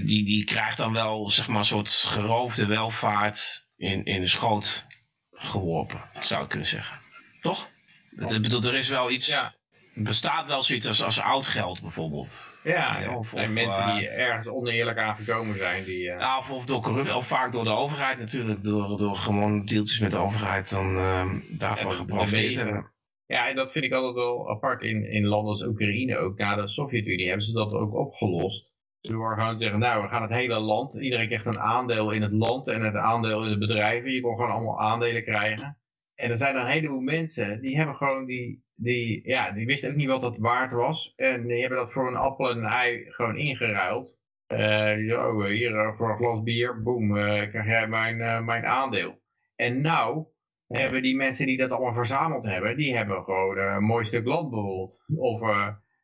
Die, die krijgt dan wel zeg maar een soort geroofde welvaart in, in de schoot geworpen, zou ik kunnen zeggen. Toch? Dat- Ik bedoel, er is wel iets. Ja. Bestaat wel zoiets als, als oud geld bijvoorbeeld. Ja, Ja, er of- zijn of, mensen eh, die ergens oneerlijk aan gekomen zijn. Die, eh, of, of door corruptie, of vaak door de overheid natuurlijk, door, door gewoon deeltjes met de overheid dan ehm, daarvan Ja, geprofiteerd hebben. Ja, en dat vind ik altijd wel apart in, in landen als Oekraïne ook. Na de Sovjet-Unie hebben ze dat ook opgelost. Door gewoon te zeggen, nou, we gaan het hele land, iedereen krijgt een aandeel in het land en het aandeel in de bedrijven. Je kon gewoon allemaal aandelen krijgen. En er zijn er een heleboel mensen, die hebben gewoon die, die, ja, die wisten ook niet wat dat waard was. En die hebben dat voor een appel en een ei gewoon ingeruild. Oh, hier eh, voor een glas bier, boem, eh, krijg jij mijn, mijn aandeel. En nou, hebben die mensen die dat allemaal verzameld hebben, die hebben gewoon een mooi stuk land bijvoorbeeld. Of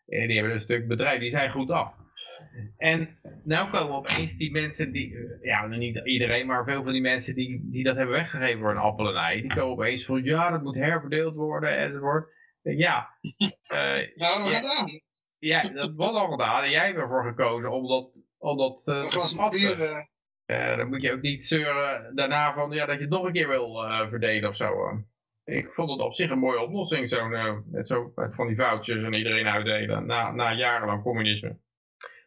die hebben een stuk bedrijf, die zijn goed af. En nou komen opeens die mensen die, ja niet iedereen, maar veel van die mensen die, die dat hebben weggegeven voor een appel en ei, die komen opeens van ja, dat moet herverdeeld worden enzovoort. Eh, Ja, Nou, we Ja. gedaan. ja, dat was al gedaan en jij hebt ervoor gekozen om dat, om dat eh, Een te dan moet je ook niet zeuren daarna van ja, dat je het nog een keer wil verdelen of zo. Ik vond het op zich een mooie oplossing, zo'n eh, met, zo, met van die foutjes en iedereen uitdelen na, na jarenlang communisme.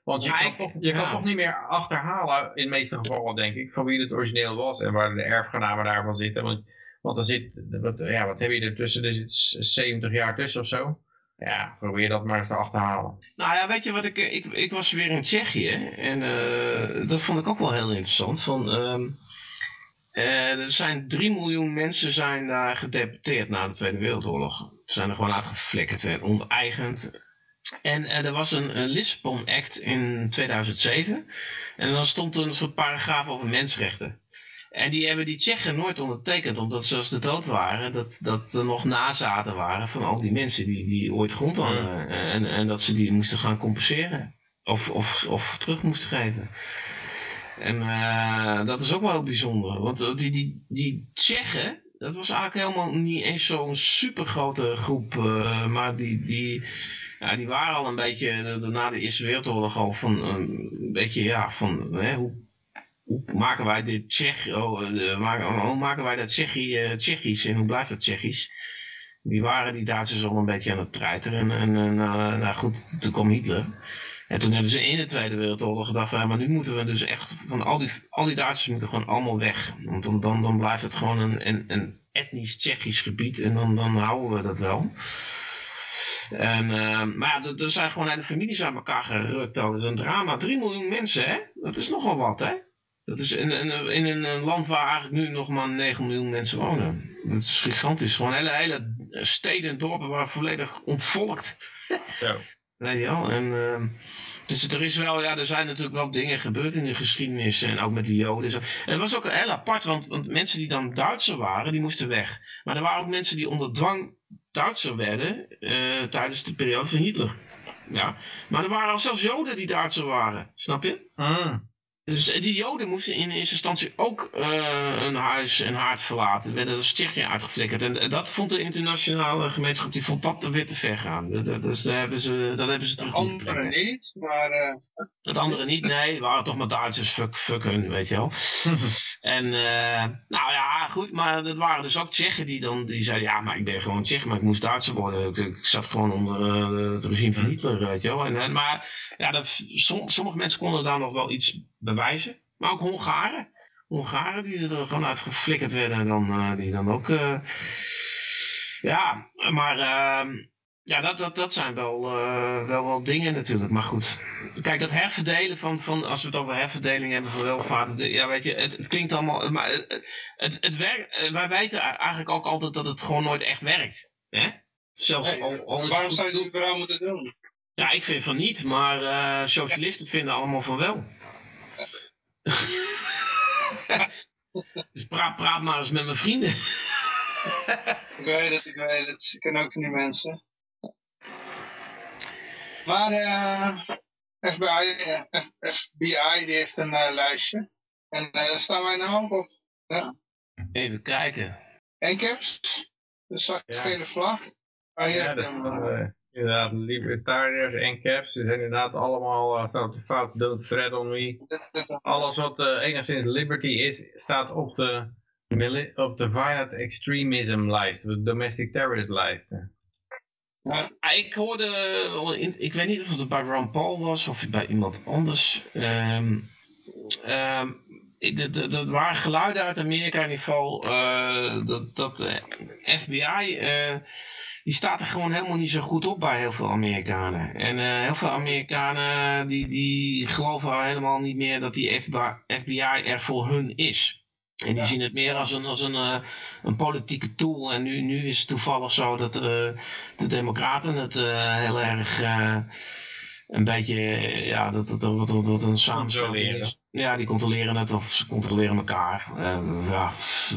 Want je, Ja, kan, ik- toch, je kan ja. toch niet meer achterhalen, in de meeste gevallen denk ik, van wie het origineel was en waar de erfgenamen daarvan zitten. Want, want er zit, wat, ja, wat heb je er tussen, er zit 70 jaar tussen of zo. Ja, probeer dat maar eens te achterhalen. Nou ja, weet je wat ik, ik, ik was weer in Tsjechië en eh, dat vond ik ook wel heel interessant. Van, ehm, eh, er zijn 3 miljoen mensen zijn daar gedeporteerd na de Tweede Wereldoorlog. Ze zijn er gewoon uitgeflikkerd en onteigend. En eh, er was een, een Lisbon Act in 2007 en dan stond er een soort paragraaf over mensenrechten. En die hebben die Tsjechen nooit ondertekend, omdat ze als de dood waren, dat, dat er nog nazaten waren van al die mensen die, die ooit grond hadden. En, en dat ze die moesten gaan compenseren. Of, of, of terug moesten geven. En eh, dat is ook wel heel bijzonder. Want die, die, die Tsjechen, dat was eigenlijk helemaal niet eens zo'n super grote groep. eh, maar die, die, ja, die waren al een beetje, eh, na de Eerste Wereldoorlog al van een beetje, ja, van hè, hoe hoe maken wij dit Tsjech, oh, eh, maken- hoe maken wij dat eh, Tsjechisch en hoe blijft dat Tsjechisch? Die waren die Duitsers al een beetje aan het treiteren en, en, eh, nou goed, toen kwam Hitler. En toen hebben ze in de Tweede Wereldoorlog gedacht maar nu moeten we dus echt, van al die, al die Duitsers moeten gewoon allemaal weg. Want dan, dan, dan blijft het gewoon een, een, een etnisch Tsjechisch gebied en dan, dan houden we dat wel. En, maar ja, er zijn gewoon hele families aan elkaar gerukt. Dat is een drama. 3 miljoen mensen, hè? Dat is nogal wat, hè? Dat is in, in, in een land waar eigenlijk nu nog maar 9 miljoen mensen wonen. Dat is gigantisch. Gewoon hele, hele steden en dorpen waar volledig ontvolkt. Zo. Weet je wel? En, ehm, dus er is wel, ja, er zijn natuurlijk wel dingen gebeurd in de geschiedenis. En ook met de Joden. en het was ook heel apart, want, want mensen die dan Duitser waren, die moesten weg. Maar er waren ook mensen die onder dwang Duitser werden eh, tijdens de periode van Hitler. Ja. Maar er waren al zelfs Joden die Duitser waren. Snap je? Mm. Dus die Joden moesten in eerste instantie ook uh, een huis en haard verlaten. werden als Tsjechië uitgeflikkerd. En dat vond de internationale gemeenschap, die vond dat weer te ver gaan. Dat, dus daar hebben ze, dat hebben ze terug De anderen niet, maar... Uh, dat andere niet, nee. Het waren toch maar Duitsers, fuck, fuck hun, weet je wel. en uh, nou ja, goed, maar dat waren dus ook Tsjechen die dan, die zeiden, ja, maar ik ben gewoon Tsjech, maar ik moest Duitser worden. Ik, ik zat gewoon onder het regime van Hitler, weet je wel. En, maar ja, dat, som, sommige mensen konden daar nog wel iets Maar ook Hongaren. Hongaren die er gewoon uit geflikkerd werden. Dan, uh, die dan ook... Uh, ja, maar... Uh, ja, dat, dat, dat zijn wel, uh, wel wel dingen natuurlijk. Maar goed. Kijk, dat herverdelen van, van als we het over herverdeling hebben van welvaart. Ja, weet je, het, het klinkt allemaal. Maar het, het, werkt. Wij weten eigenlijk ook altijd dat het gewoon nooit echt werkt. Hè? Zelfs nee, al, al waarom zou je het überhaupt moeten doen? Ja, ik vind van niet, maar uh, socialisten vinden allemaal van wel. dus praat, praat maar eens met mijn vrienden. ik weet het, ik weet het. Ik ken ook van die mensen. Maar uh, FBI, uh, FBI die heeft een uh, lijstje. En daar staan wij nou ook op. Ja. Even kijken. En caps. De zwarte ja. vlag. Oh, ja, dat is Inderdaad, libertariërs en caps, ze zijn inderdaad allemaal uh, zo fout, don't tread on me. Alles wat uh, enigszins liberty is, staat op de, op de violent extremism lijst, de domestic terrorist lijst. Ja, ik hoorde, ik weet niet of het bij Ron Paul was of bij iemand anders. Um, um, er waren geluiden uit Amerika in ieder geval uh, dat, dat de FBI uh, die staat er gewoon helemaal niet zo goed op bij heel veel Amerikanen. En uh, heel veel Amerikanen die, die geloven helemaal niet meer dat die FBI er voor hun is. En die ja. zien het meer als een, als een, uh, een politieke tool. En nu, nu is het toevallig zo dat uh, de democraten het uh, heel erg een beetje, ja, dat het wat, wat, wat een samenspelling is. Ja, die controleren het of ze controleren elkaar. Uh, ja,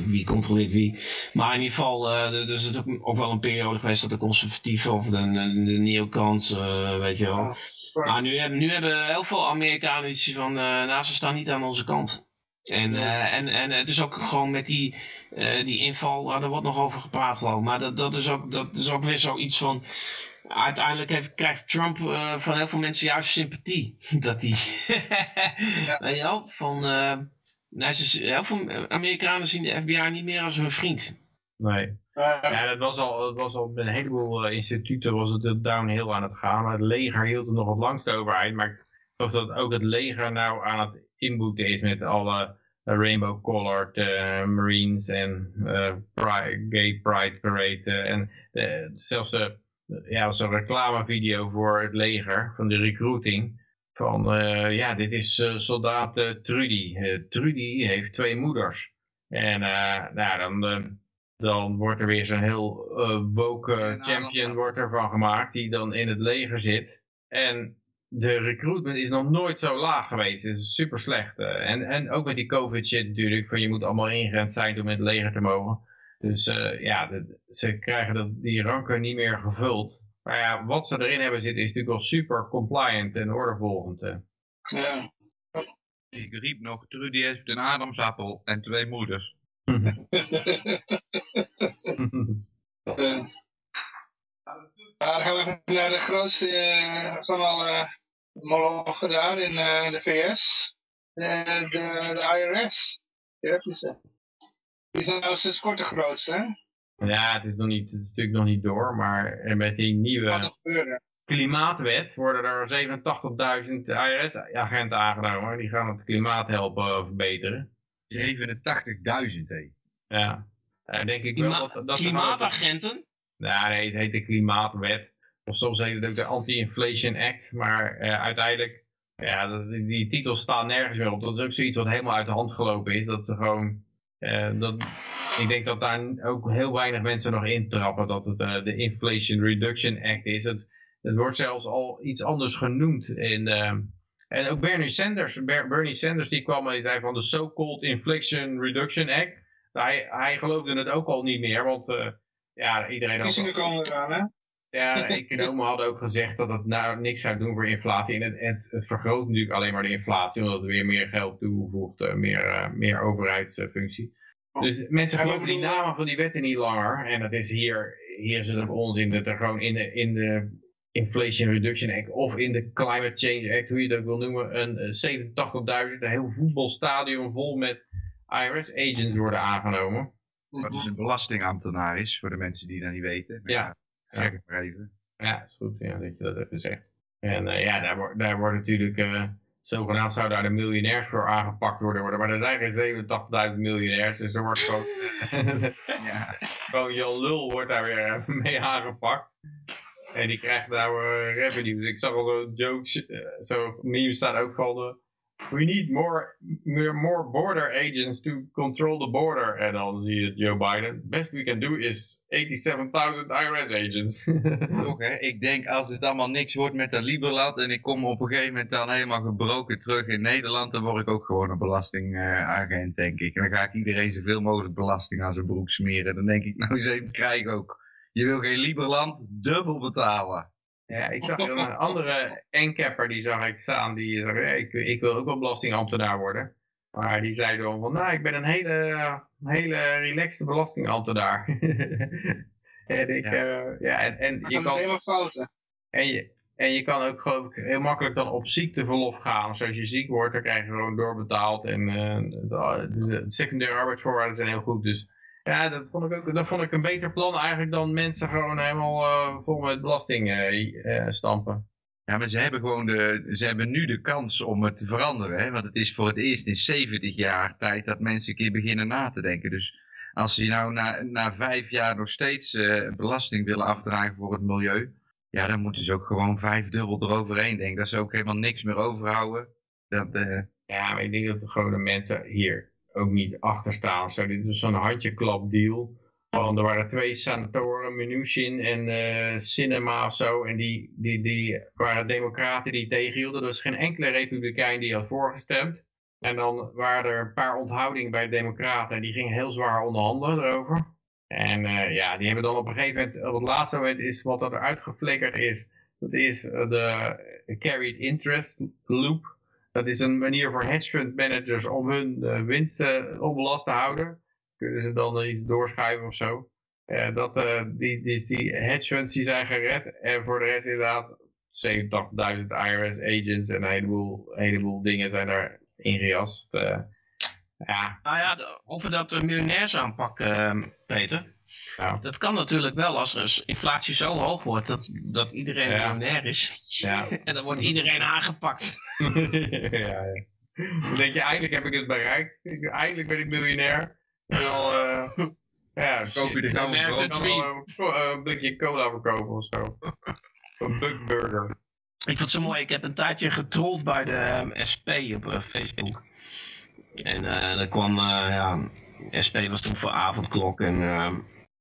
wie controleert wie. Maar in ieder geval, uh, er is ook, ook wel een periode geweest dat de conservatieven of de, de, de neocons, uh, weet je wel. Maar nu hebben, nu hebben heel veel Amerikanen iets van, nou, ze staan niet aan onze kant. En, uh, en, en het is ook gewoon met die, uh, die inval, uh, er wordt nog over gepraat geloof ik. Maar dat, dat, is ook, dat is ook weer zoiets van, uiteindelijk heeft, krijgt Trump uh, van heel veel mensen juist sympathie. Dat hij, ja. weet je wel, van, uh, nou, ze, heel veel Amerikanen zien de FBI niet meer als hun vriend. Nee. Ja, dat was al, dat was al bij een heleboel uh, instituten was het downhill aan het gaan. Maar het leger hield het nog het langst overeind. Maar ik geloof dat ook het leger nou aan het inboeten is met alle rainbow colored marines en pride, gay pride parade. en zelfs de ja, een reclamevideo voor het leger, van de recruiting. Van, ja, dit is soldaat Trudy. Trudy heeft twee moeders. En nou, dan, dan wordt er weer zo'n heel woke champion wordt ervan gemaakt, die dan in het leger zit. En de recruitment is nog nooit zo laag geweest. Het is super slecht. en, en ook met die covid shit natuurlijk, van je moet allemaal ingerend zijn om in het leger te mogen. Dus uh, ja, de, ze krijgen dat, die ranken niet meer gevuld. Maar ja, wat ze erin hebben zitten is natuurlijk wel super compliant en ordevolgend. Ja. Ik riep nog, Trudy heeft een adamsappel en twee moeders. dan gaan we even naar de grootste uh, van alle molochen daar in uh, de VS. De, de, de IRS. Ja, heb je ze. Die zijn nou sinds kort de grootste, hè? Ja, het is, nog niet, het is natuurlijk nog niet door, maar met die nieuwe klimaatwet worden er 87.000 IRS-agenten aangenomen. Die gaan het klimaat helpen verbeteren. 87.000, hé. Ja. denk ik Klima wel. Dat, dat klimaatagenten? Nee, het heet de klimaatwet. Of soms heet het ook de Anti-Inflation Act. Maar uh, uiteindelijk, ja, die, die titels staan nergens meer op. Dat is ook zoiets wat helemaal uit de hand gelopen is. Dat ze gewoon uh, dat, ik denk dat daar ook heel weinig mensen nog intrappen dat het uh, de Inflation Reduction Act is. Het, wordt zelfs al iets anders genoemd. In, en ook Bernie Sanders, Bernie Sanders die kwam en zei van de so-called Inflation Reduction Act. Hij, hij geloofde het ook al niet meer, want ja, iedereen... Verkiezingen komen eraan, hè? Ja, de economen hadden ook gezegd dat het nou niks zou doen voor inflatie. En het, het, het vergroot natuurlijk alleen maar de inflatie, omdat er weer meer geld toevoegt, uh, meer, uh, meer overheidsfunctie. Dus mensen geloven die namen van die wetten niet langer. En dat is hier, hier is het onzin dat er gewoon in de, in de Inflation Reduction Act of in de Climate Change Act, hoe je het ook wil noemen, een 87.000, een heel voetbalstadion vol met IRS-agents worden aangenomen. Wat dus een belastingambtenaar is, voor de mensen die dat niet weten. Maar ja. ja. Zeg het maar even. Ja, is goed ja, dat je dat even zegt. En uh, ja, daar, wordt daar wordt natuurlijk, uh, zogenaamd zou daar de miljonairs voor aangepakt worden, worden. Maar er zijn geen 87.000 miljonairs, dus er wordt gewoon, ja. gewoon Jan Lul wordt daar weer mee aangepakt. En die krijgt nou uh, revenue. Dus ik zag al zo'n jokes, zo meme staat ook van... We need more, more, more border agents to control the border. En dan zie je Joe Biden. Best we can do is 87.000 IRS agents. Toch hè, ik denk als het allemaal niks wordt met dat Liberland en ik kom op een gegeven moment dan helemaal gebroken terug in Nederland, dan word ik ook gewoon een belastingagent denk ik. En dan ga ik iedereen zoveel mogelijk belasting aan zijn broek smeren. Dan denk ik, nou eens even krijg ook. Je wil geen Liberland dubbel betalen. Ja, ik zag een andere encapper, die zag ik staan, die zei, ik, ik, wil ook wel belastingambtenaar worden. Maar die zei dan van, nou, ik ben een hele, hele relaxte belastingambtenaar. en ik, ja, uh, ja en, en je kan... helemaal fouten. En je, en je kan ook geloof ik heel makkelijk dan op ziekteverlof gaan. Dus als je ziek wordt, dan krijg je gewoon doorbetaald. En uh, de, de secundaire arbeidsvoorwaarden zijn heel goed. Dus ja, dat vond ik ook dat vond ik een beter plan eigenlijk dan mensen gewoon helemaal uh, vol met belasting uh, stampen. Ja, maar ze hebben gewoon de, ze hebben nu de kans om het te veranderen. Hè? Want het is voor het eerst in 70 jaar tijd dat mensen een keer beginnen na te denken. Dus als ze nou na, na vijf jaar nog steeds uh, belasting willen afdragen voor het milieu. Ja, dan moeten ze ook gewoon vijfdubbel eroverheen denken. Dat ze ook helemaal niks meer overhouden. Dat, Ja, maar ik denk dat de gewone mensen hier ook niet achter staan. Zo, dit is zo'n handjeklap deal. Van, er waren twee senatoren, Mnuchin en uh, Cinema of zo. En die, die, die waren democraten die tegenhielden. Er was geen enkele republikein die had voorgestemd. En dan waren er een paar onthoudingen bij de democraten. En die gingen heel zwaar onderhandelen erover. En uh, ja, die hebben dan op een gegeven moment, op het laatste moment is wat er uitgeflikkerd is. Dat is de carried interest loop. Dat is een manier voor hedge fund managers om hun uh, winst uh, onbelast te houden. Kunnen ze dan iets doorschuiven of zo. Uh, dat, die, die, die hedge funds die zijn gered. En voor de rest inderdaad 87.000 IRS agents en een heleboel, heleboel dingen zijn daar ingejast. ja. Nou ja, over dat miljonairsaanpak, Peter. Ja. Dat kan natuurlijk wel als er inflatie zo hoog wordt dat, dat iedereen Ja. miljonair is. Ja. en dan wordt iedereen aangepakt. ja, ja. Dan denk je, eindelijk heb ik het bereikt. Ik- Eindelijk ben ik miljonair. En dan, eh, ja, Koop je de dan brood. een ko- eh, een blikje cola verkopen of zo. Een bugburger. Ik vond het zo mooi. Ik heb een tijdje getrold bij de ehm, SP op eh, Facebook. En eh er kwam, eh, ja, SP was toen voor avondklok. En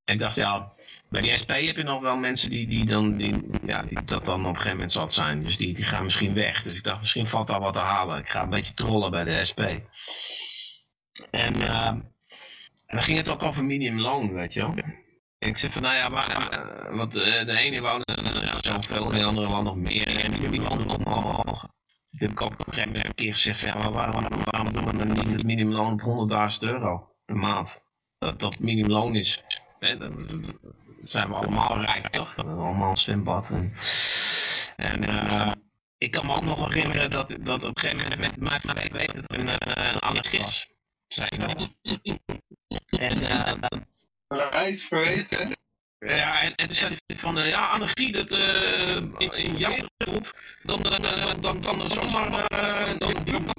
ehm, ik dacht, ja, bij die SP heb je nog wel mensen die, die, dan, die, ja, dat dan op een gegeven moment zat zijn. Dus die, die gaan misschien weg. Dus ik dacht, misschien valt daar wat te halen. Ik ga een beetje trollen bij de SP. En, ehm, en dan ging het ook over minimumloon, weet je wel. En ik zei van, nou ja, maar, eh, want eh, de ene woont uh, zoveel, de andere woont nog meer. En die die woont nog omhoog. Toen heb ik op een gegeven moment een keer gezegd ja, maar waarom, waarom doen we dan niet het minimumloon op 100.000 euro een maand? Dat dat minimumloon is. Dat, is- dat zijn we allemaal rijk, toch? Allemaal een zwembad. En, en eh, ik kan me ook nog herinneren dat, dat op een gegeven moment met mij ik weet dat er een, eh, een anarchist was. Zei ze nog. En eh, Wijs verweten. ja, en, en toen zei hij van, eh, ja, anarchie, dat eh, in, in jouw wereld, dan, dan, dan kan er zomaar, eh, dan,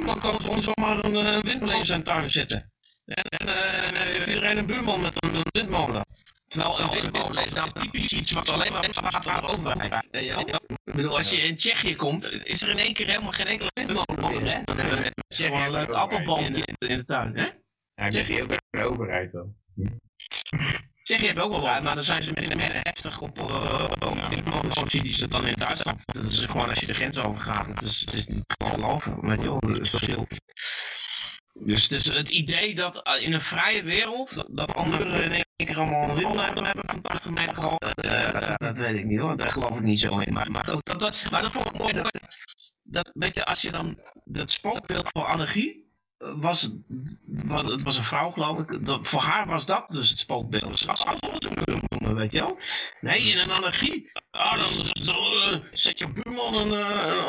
dan kan er zomaar een uh, windmolen in zijn tuin zitten. En, en eh, en heeft iedereen een buurman met een, een windmolen. Terwijl een windmolen is nou typisch iets wat alleen maar bestaat door de overheid. Ik bedoel, als je in Tsjechië komt, is er in één keer helemaal geen enkele windmolen meer, hè? Dan we met Tsjechië een leuk appelboompje in, in de tuin, hè? Ja, je ook bij de overheid wel. Zeg je hebt ook wel wat, maar dan zijn ze minder heftig op, uh, op subsidies dan in Duitsland. Dat is gewoon als je de grens overgaat. Het is, het is niet te geloven, weet je wel, het verschil. Dus, dus het idee dat uh, in een vrije wereld, dat anderen in één keer allemaal een windel hebben, van 80 meter hoog, uh, dat weet ik niet hoor. Daar geloof ik niet zo in. Maar, maar, dat, maar dat vond ik mooi. Dat, dat, weet je, als je dan dat spookbeeld voor Anarchie was, was, het was een vrouw geloof ik, dat, voor haar was dat dus het spookbeeld. Ze was alles noemen, weet je wel. Nee, in een anarchie, ah, dan, dan zet je buurman een,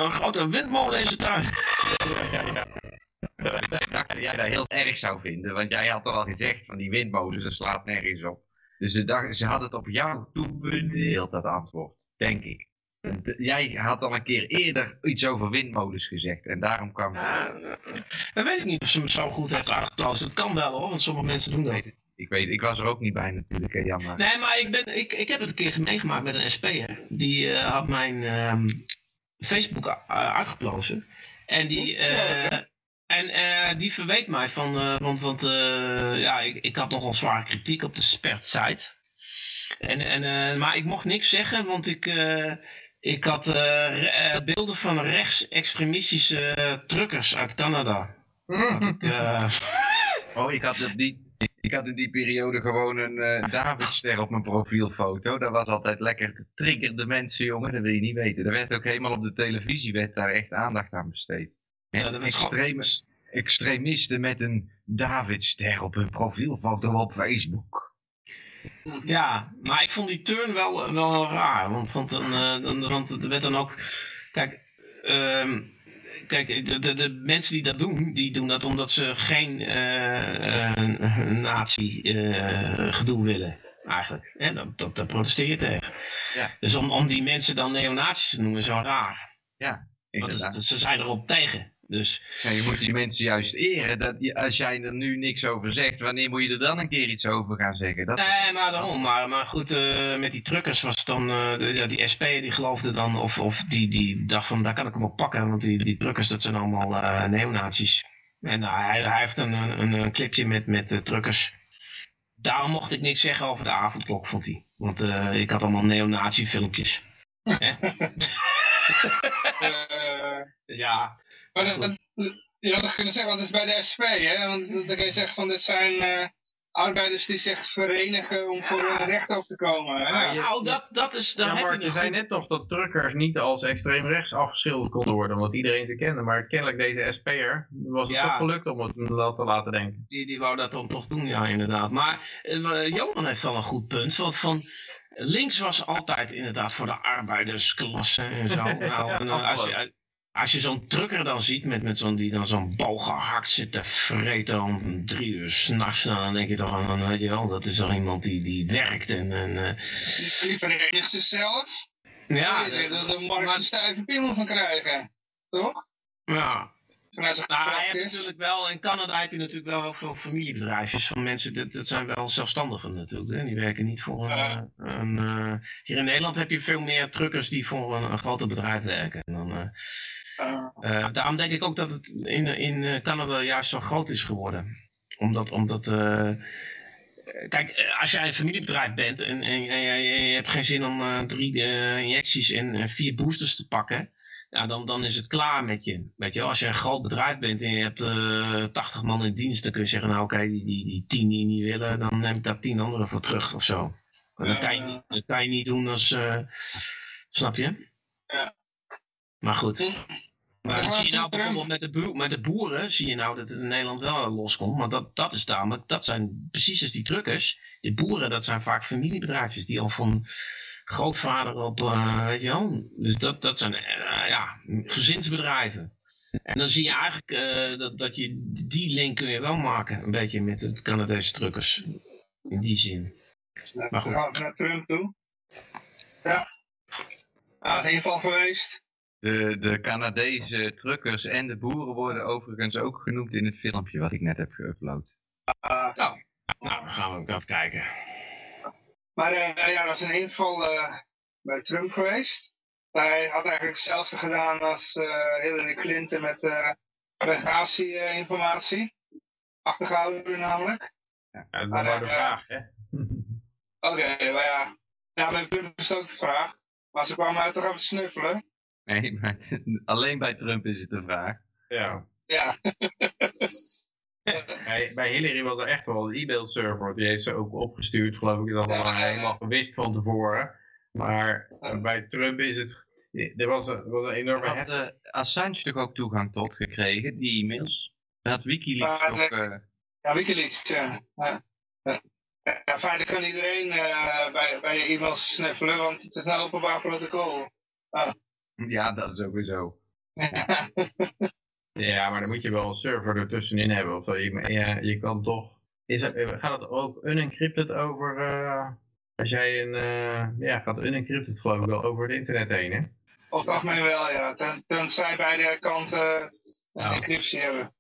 een grote windmolen in zijn tuin. Ik dacht dat jij dat heel erg zou vinden, want jij had al gezegd van die windmolens, dat slaat nergens op. Dus ze, dacht, ze had het op jou toebedeeld, dat antwoord, denk ik. Jij had al een keer eerder iets over windmolens gezegd en daarom kwam... Ja, dat weet ik niet of ze me zo goed heeft aangepast. Het kan wel hoor, want sommige mensen doen dat. Ik weet, ik was er ook niet bij natuurlijk, hè, jammer. Nee, maar ik, ben, ik, ik heb het een keer meegemaakt met een SP'er. Die uh, had mijn um, Facebook uh, uitgeplozen. En die, uh, en uh, die verweet mij van, uh, want, want uh, ja, ik, ik had nogal zware kritiek op de spert site. En, en, maar ik mocht niks zeggen, want ik, ik had beelden van rechtsextremistische truckers uit Canada. ik, oh, ik had, die, ik had in die periode gewoon een Davidster op mijn profielfoto. Dat was altijd lekker. Dat triggerde mensen, jongen, dat wil je niet weten. Er werd ook helemaal op de televisie werd daar echt aandacht aan besteed. Ja, dat extreme, extremisten met een Davidster op hun profielfoto op Facebook. Ja, maar ik vond die turn wel, wel heel raar. Want, want, dan, uh, want er werd dan ook... Kijk, um, kijk de, de, de, mensen die dat doen, die doen dat omdat ze geen uh, uh, nazi-gedoe willen. Eigenlijk. Hè? Dat, dat, dat protesteer je tegen. Ja. Dus om, om die mensen dan neonazis te noemen is wel raar. Ja, inderdaad. Want ze zijn erop tegen. Dus... Ja, je moet die mensen juist eren. Dat je, als jij er nu niks over zegt, wanneer moet je er dan een keer iets over gaan zeggen? Dat... Nee, maar daarom. Maar, maar goed, uh, met die truckers was het dan, uh, de, ja, die SP die geloofde dan, of, of die, die dacht van, daar kan ik hem op pakken. Want die, die truckers, dat zijn allemaal uh, neonazies. En hij, hij heeft een, een, een, clipje met, met truckers. Daarom mocht ik niks zeggen over de avondklok, vond hij. Want ik had allemaal neonazi filmpjes. dus ja, maar dat, dat, je had toch kunnen zeggen, want het is bij de SP, hè? Want dan kun je zeggen van dit zijn uh, arbeiders die zich verenigen om voor hun recht op te komen. Hè? Ja, nou, dat, dat is... Dan ja, heb maar je, je zei net toch dat truckers niet als extreem rechts afgeschilderd konden worden, omdat iedereen ze kende. Maar kennelijk deze SP'er was het Ja. toch gelukt om het dat te laten denken. Die, die wou dat dan toch doen, ja, inderdaad. Maar uh, Johan heeft wel een goed punt. Want van links was altijd inderdaad voor de arbeidersklasse en zo. nou, en, uh, als je, als je zo'n trucker dan ziet met, met zo'n die dan zo'n bal gehakt zit te vreten om drie uur s'nachts, nou, dan denk je toch, dan weet je wel, dat is toch iemand die, die werkt en... en uh... Die verenigt zichzelf. Ja. Willen er Marx een stijve piemel van krijgen. Toch? Ja. Nou, je hebt natuurlijk wel, in Canada heb je natuurlijk wel heel veel familiebedrijfjes van mensen, dat, dat zijn wel zelfstandigen natuurlijk, hè? die werken niet voor een, uh, een uh, hier in Nederland heb je veel meer truckers die voor een, een groter bedrijf werken. En dan, uh, daarom denk ik ook dat het in, in Canada juist zo groot is geworden. Omdat, omdat kijk, als jij een familiebedrijf bent en, en, en je, hebt geen zin om drie injecties en vier boosters te pakken, ja, dan, dan is het klaar met je. Weet je, als je een groot bedrijf bent en je hebt uh, 80 man in dienst, dan kun je zeggen, nou oké, okay, die, die, die 10 die niet willen, dan neem ik daar 10 anderen voor terug of zo. Dat, kan je niet, dat kan je niet doen als, uh, snap je? Ja. Maar goed. Maar dat zie je nou bijvoorbeeld met de, boer, met de boeren, zie je nou dat het in Nederland wel loskomt. Maar dat, dat is namelijk, dat zijn precies als die truckers. Die boeren, dat zijn vaak familiebedrijfjes die al van grootvader op, uh, weet je wel. Dus dat, dat zijn uh, ja, gezinsbedrijven. En dan zie je eigenlijk uh, dat, dat je die link kun je wel maken, een beetje met de Canadese truckers. In die zin. Maar goed. Gaan we naar Trump toe. Ja. In ieder geval geweest. De, de Canadese truckers en de boeren worden overigens ook genoemd in het filmpje wat ik net heb geüpload. Uh, nou, nou, dan gaan we ook dat kijken. Maar uh, ja, dat is in ieder geval uh, bij Trump geweest. Hij had eigenlijk hetzelfde gedaan als uh, Hillary Clinton met uh, Benghazi-informatie. Achtergehouden namelijk. Ja, dat was de vraag, hè? Oké, okay, maar ja. Ja, bij Trump is het ook de vraag. Maar ze kwamen uit toch even snuffelen. Nee, maar alleen bij Trump is het de vraag. Ja. Ja. bij, bij Hillary was er echt wel een e-mail server. Die heeft ze ook opgestuurd, geloof ik. Dat allemaal helemaal gewist van tevoren. Maar bij Trump is het... Er was, een- er was een enorme Had eh, Assange toch ook toegang tot gekregen, die e-mails? Had Wikileaks dat- eh, Ja, Wikileaks, ja. Ja, ja. feitelijk kan iedereen eh, bij, bij je e-mails snuffelen, want het is een openbaar protocol. ja, dat is sowieso. Ja, maar dan moet je wel een server ertussenin hebben. Of zo. Je, ja, je kan toch... Is er, gaat het ook unencrypted over... eh, als jij een... eh, ja, gaat unencrypted geloof ik wel over het internet heen, hè? Over het algemeen wel, ja. Ten, tenzij beide kanten Ja. encryptie hebben.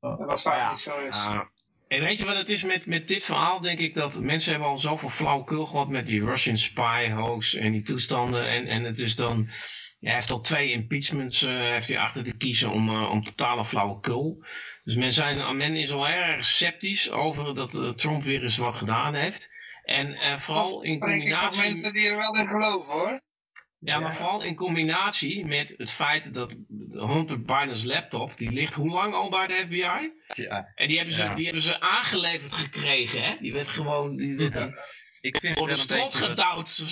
Dat was vaak Ja. niet zo is. Ah, En weet je wat het is met, met dit verhaal? Denk ik dat mensen hebben al zoveel flauwekul gehad met die Russian spy hoax en die toestanden. En, en het is dan. Hij heeft al twee impeachments eh, heeft hij achter te kiezen om, eh, om totale flauwekul. Dus men, zijn, men is al erg sceptisch over dat eh, Trump weer eens wat gedaan heeft. En eh, vooral in denk ik combinatie. mensen die er wel in geloven, hoor. Ja, maar Ja. vooral in combinatie met het feit dat Hunter Biden's laptop, die ligt hoe lang al bij de FBI? Ja, En die hebben ze, Ja. die hebben ze aangeleverd gekregen, hè? Die werd gewoon, die werd ik vind door het de wel een strot beetje... gedouwd. Ze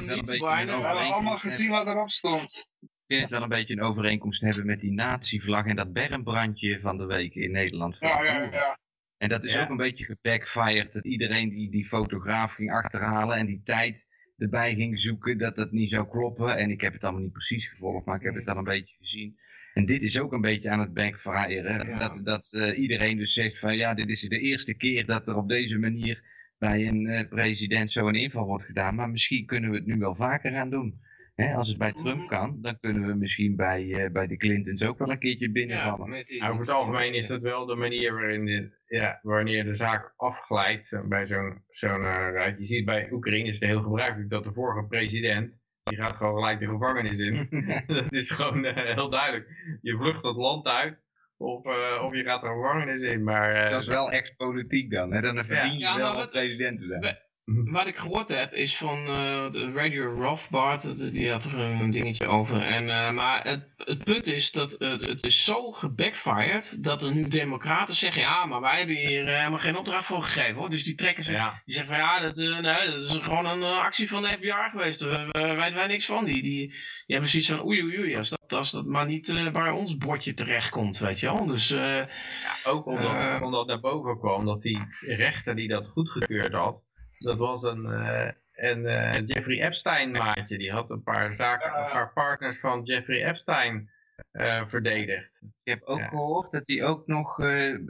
niet bijna. We hebben overeenkomst allemaal gezien wat erop stond. Ik vind het wel een beetje een overeenkomst hebben met die nazi-vlag en dat bermbrandje van de week in Nederland. Ja, ja, ja. En dat is Ja. ook een beetje gebackfired. Dat iedereen die die fotograaf ging achterhalen en die tijd erbij ging zoeken, dat dat niet zou kloppen. En ik heb het allemaal niet precies gevolgd, maar ik heb het wel een beetje gezien. En dit is ook een beetje aan het backfiren. Ja. Dat, dat eh, iedereen dus zegt van ja, dit is de eerste keer dat er op deze manier bij een eh, president zo een inval wordt gedaan. Maar misschien kunnen we het nu wel vaker gaan doen. Hè, als het bij Trump kan, dan kunnen we misschien bij, eh, bij de Clintons ook wel een keertje Ja, binnenvallen. die, Nou, over het algemeen is dat wel de manier waarin de, ja, wanneer de zaak afglijdt eh, bij zo'n zo'n eh. Je ziet bij Oekraïne is het heel gebruikelijk dat de vorige president, die gaat gewoon gelijk de gevangenis in. dat is gewoon eh, heel duidelijk. Je vlucht het land uit of, eh, of je gaat de gevangenis in. Maar, eh, Dat is wel echt politiek dan. Hè? Dan verdien je Ja, wel wat- om president te zijn. we- Wat ik gehoord heb is van de Radio Rothbard, die had er een dingetje over. En, eh, maar het, het punt is dat het, het is zo gebackfired dat er nu democraten zeggen, ja, maar wij hebben hier eh, helemaal geen opdracht voor gegeven hoor. Dus die trekken ze ja, Die zeggen van ja, dat, nee, dat is gewoon een actie van de FBI geweest. Daar weten wij niks van. Die, die, die hebben zoiets van oei oei oei, als dat, als dat maar niet bij ons bordje terechtkomt, weet je wel. Dus ja, ook omdat, omdat naar boven kwam dat die rechter die dat goedgekeurd had, dat was een, eh, een eh, Jeffrey Epstein maatje. Die had een paar zaken, een paar partners van Jeffrey Epstein eh, verdedigd. Ik heb ook Ja. gehoord dat hij ook nog eh, eh,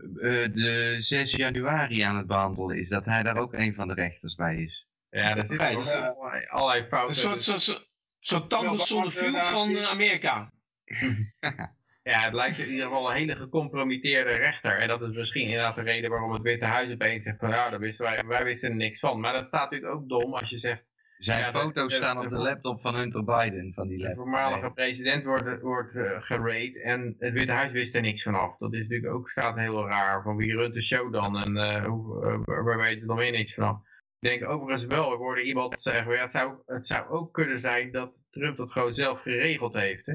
de 6 januari aan het behandelen is. Dat hij daar ook een van de rechters bij is. Ja, zitten Oké, ook dus- allerlei, allerlei een fouten. soort, soort, soort, soort tanden zonder vuur van Amerika. Ja, het lijkt in ieder geval een hele gecompromitteerde rechter. En dat is misschien inderdaad de reden waarom het Witte Huis opeens zegt van ja, daar wisten wij, wij wisten er niks van. Maar dat staat natuurlijk ook dom als je zegt Zijn Ja, foto's staan op de laptop van Hunter Biden. Van die de voormalige president wordt, wordt uh, gerate en het Witte Huis wist er niks vanaf. Dat is natuurlijk ook staat heel raar. Van wie runt de show dan en eh hoe, eh, waar weten ze dan weer niks vanaf. Ik denk overigens wel, ik hoorde iemand zeggen, ja, het, zou, het zou ook kunnen zijn dat Trump dat gewoon zelf geregeld heeft. Hè?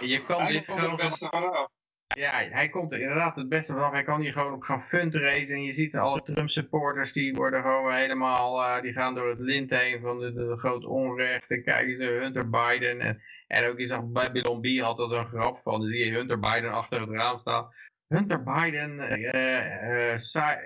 Je kan Hij dit komt er het beste vanaf. Ja, hij komt er inderdaad het beste vanaf. Hij kan hier gewoon op gaan fundraisen. En je ziet alle Trump supporters, die worden gewoon helemaal, eh, die gaan door het lint heen van de, de, grote onrecht. En kijken ze Hunter Biden. En, en ook dat bij Bill B had al zo'n grap van, dan zie je Hunter Biden achter het raam staan. Hunter Biden eh, eh,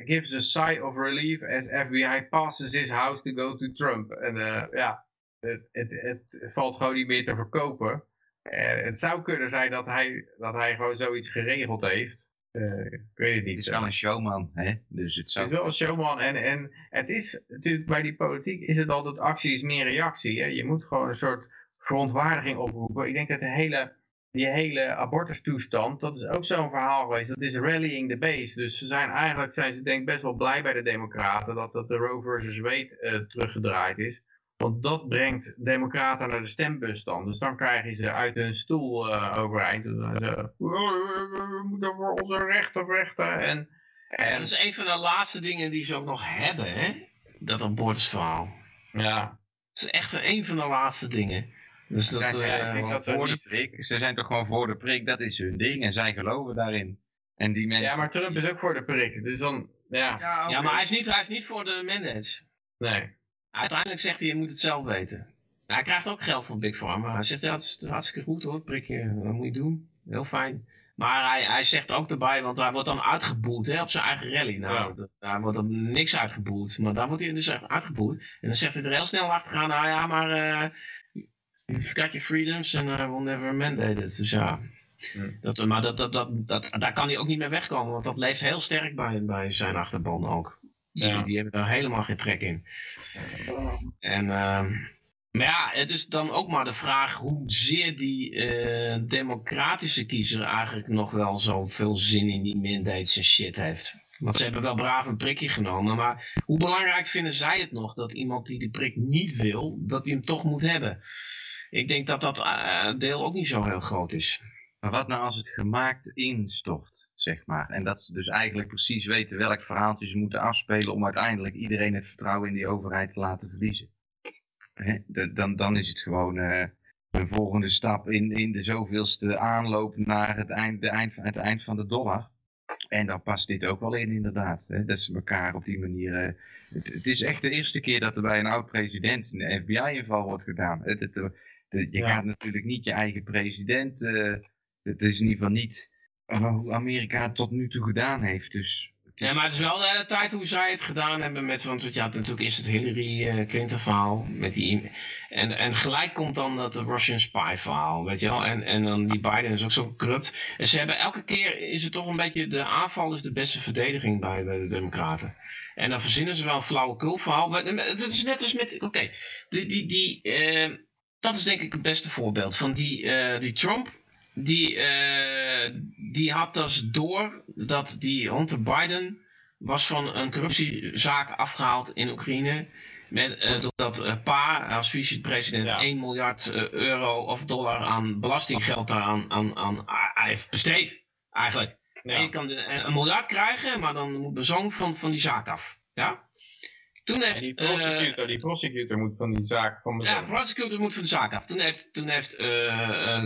gives a sigh of relief as FBI passes his house to go to Trump. En eh, ja, het, het, het valt gewoon niet meer te verkopen. En het zou kunnen zijn dat hij, dat hij gewoon zoiets geregeld heeft. Eh, ik weet het niet. Het is wel een showman, hè? Dus het Het zou... is wel een showman en, en het is natuurlijk bij die politiek is het altijd actie is meer reactie. Hè? Je moet gewoon een soort verontwaardiging oproepen. Ik denk dat de hele, die hele abortustoestand, dat is ook zo'n verhaal geweest. Dat is rallying the base. Dus ze zijn eigenlijk zijn ze denk best wel blij bij de democraten dat, dat de Roe versus Wade eh, teruggedraaid is. Want dat brengt democraten naar de stembus dan. Dus dan krijg je ze uit hun stoel eh, overeind. Zeggen ze, we moeten voor onze rechten vechten. En, En dat is een van de laatste dingen die ze ook nog hebben, hè? Dat abortusverhaal. ja, Dat is echt een van de laatste dingen. Dus Zij dat, eh, gewoon dat er voor de prik. Ze zijn toch gewoon voor de prik, dat is hun ding. En zij geloven daarin. En die mensen... Ja, maar Trump is ook voor de prik. Dus dan, ja, Ja, ja, maar hij is, niet, hij is niet voor de mandates. nee. Uiteindelijk zegt hij, je moet het zelf weten. Hij krijgt ook geld van Big Pharma. Hij zegt, ja, het is hartstikke goed hoor, prikje, dat moet je doen. Heel fijn. Maar hij, hij zegt ook erbij, want hij wordt dan uitgeboet hè, op zijn eigen rally. Nou, daar wordt dan niks uitgeboet. Maar daar wordt hij dus echt uitgeboet. En dan zegt hij er heel snel achteraan, nou ja, maar eh you've got your freedoms and I will never mandate it. Dus ja, dat, maar dat, dat, dat, dat, daar kan hij ook niet meer wegkomen, want dat leeft heel sterk bij, bij zijn achterban ook. Die, Ja. die hebben daar helemaal geen trek in. En, ehm, maar ja, het is dan ook maar de vraag hoezeer die eh, democratische kiezer eigenlijk nog wel zoveel zin in die mandates en shit heeft. Want ze hebben wel braaf een prikje genomen, maar hoe belangrijk vinden zij het nog dat iemand die die prik niet wil, dat hij hem toch moet hebben? Ik denk dat dat eh, deel ook niet zo heel groot is. Maar wat nou als het gemaakt instort, zeg maar. En dat ze dus eigenlijk precies weten welk verhaaltje ze moeten afspelen om uiteindelijk iedereen het vertrouwen in die overheid te laten verliezen. Dan, dan is het gewoon eh, een volgende stap in, in de zoveelste aanloop naar het eind, de eind, het eind van de dollar. En dan past dit ook wel in, inderdaad. Hè? Dat ze elkaar op die manier... eh, het, het is echt de eerste keer dat er bij een oud-president een FBI-inval wordt gedaan. Het, het, de- je Ja. gaat natuurlijk niet je eigen president... eh, het is in ieder geval niet eh, hoe Amerika het tot nu toe gedaan heeft. Dus is- Ja, maar het is wel de hele tijd hoe zij het gedaan hebben met, want had natuurlijk eerst het Hillary eh, Clinton verhaal met die, en, en gelijk komt dan dat Russian spy verhaal, weet je wel, en, en dan die Biden is ook zo corrupt. En ze hebben elke keer, is het toch een beetje, de aanval is de beste verdediging bij, bij de democraten. En dan verzinnen ze wel een flauwekul verhaal, maar het is net als met, oké, die, die, die, eh, dat is denk ik het beste voorbeeld van die, eh, die Trump, die, eh, die had dus door dat die Hunter Biden was van een corruptiezaak afgehaald in Oekraïne. Met, eh, doordat eh, Pa als vicepresident Ja. 1 miljard eh, euro of dollar aan belastinggeld aan, aan, aan, hij heeft besteed. Eigenlijk. Ja. Je kan de- een miljard krijgen, maar dan moet mijn zoon van, van die zaak af. Ja? Toen En heeft... die prosecutor, die prosecutor moet van die zaak van ja, mezelf. prosecutor moet van de zaak af. Toen heeft, toen heeft eh,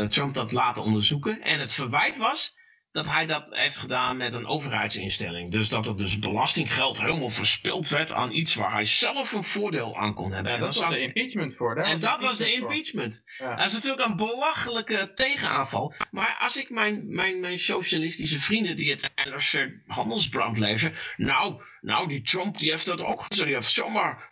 eh, Trump dat laten onderzoeken. En het verwijt was dat hij dat heeft gedaan met een overheidsinstelling. Dus dat er dus belastinggeld helemaal verspild werd aan iets waar hij zelf een voordeel aan kon hebben. En dat was de impeachment voor. daar en dat was de impeachment. Ja. Dat is natuurlijk een belachelijke tegenaanval. Maar als ik mijn, mijn, mijn socialistische vrienden die het NRC Handelsbrand lezen. Nou, nou, die Trump die heeft dat ook gezegd. Die heeft zomaar.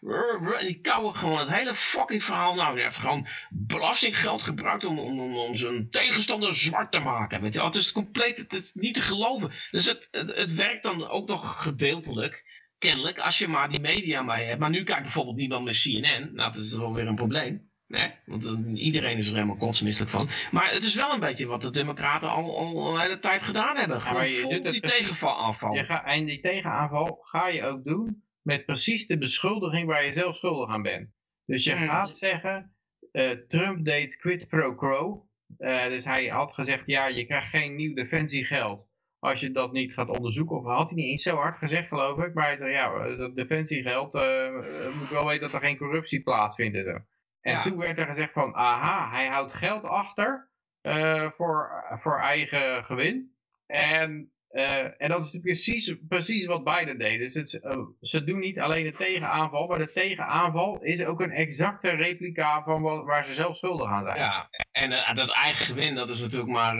Die kouwen gewoon het hele fucking verhaal. Nou, die heeft gewoon belastinggeld gebruikt om, om, om, zijn tegenstander zwart te maken. Weet je, wel. het is compleet. Het is niet te geloven. Dus het, het, het werkt dan ook nog gedeeltelijk. Kennelijk, als je maar die media bij hebt. Maar nu kijkt bijvoorbeeld niemand meer CNN. Nou, dat is wel weer een probleem. Nee, want eh, iedereen is er helemaal kotsmisselijk van. Maar het is wel een beetje wat de democraten al, al een hele tijd gedaan hebben. Gewoon je vol die tegenaanval. Je gaat, en die tegenaanval ga je ook doen met precies de beschuldiging waar je zelf schuldig aan bent. Dus je Hmm. gaat zeggen, eh, Trump deed quid pro quo. Eh, dus hij had gezegd, ja, je krijgt geen nieuw defensiegeld als je dat niet gaat onderzoeken. Of had hij niet eens zo hard gezegd, geloof ik. Maar hij zei, ja, dat defensiegeld, eh, moet wel weten dat er geen corruptie plaatsvindt. En, zo. En Ja. toen werd er gezegd van, aha, hij houdt geld achter eh, voor, voor eigen gewin. En, eh, en dat is precies, precies wat Biden deed. Dus het, eh, ze doen niet alleen de tegenaanval, maar de tegenaanval is ook een exacte replica van wat, waar ze zelf schuldig aan zijn. Ja, en dat eigen gewin, dat is natuurlijk maar,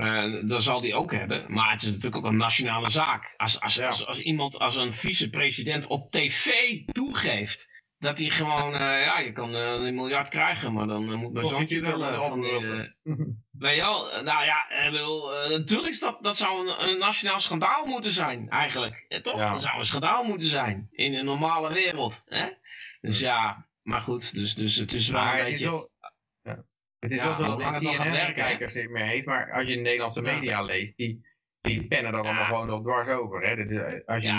dat zal die ook hebben. Maar het is natuurlijk ook een nationale zaak. Als, als, Ja. als, als iemand, als een vicepresident op tv toegeeft dat hij gewoon, eh, ja, je kan eh, een miljard krijgen, maar dan eh, moet mijn zoontje zit je wel van die... eh, Weet je wel, nou ja, bedoel, eh, natuurlijk is dat, dat zou een, een nationaal schandaal moeten zijn, eigenlijk. Eh, toch? Ja. Dat zou een schandaal moeten zijn, in een normale wereld. Hè? Dus ja, maar goed, dus, dus het is wel een beetje... wel, ja. het is Ja, wel zo dat lang het nog gaat CNN werken, hè? kijkers niet meer heeft, maar als je de Nederlandse Ja. media leest, die, die pennen er allemaal Ja. gewoon nog dwars over. Hè? Dat is- als je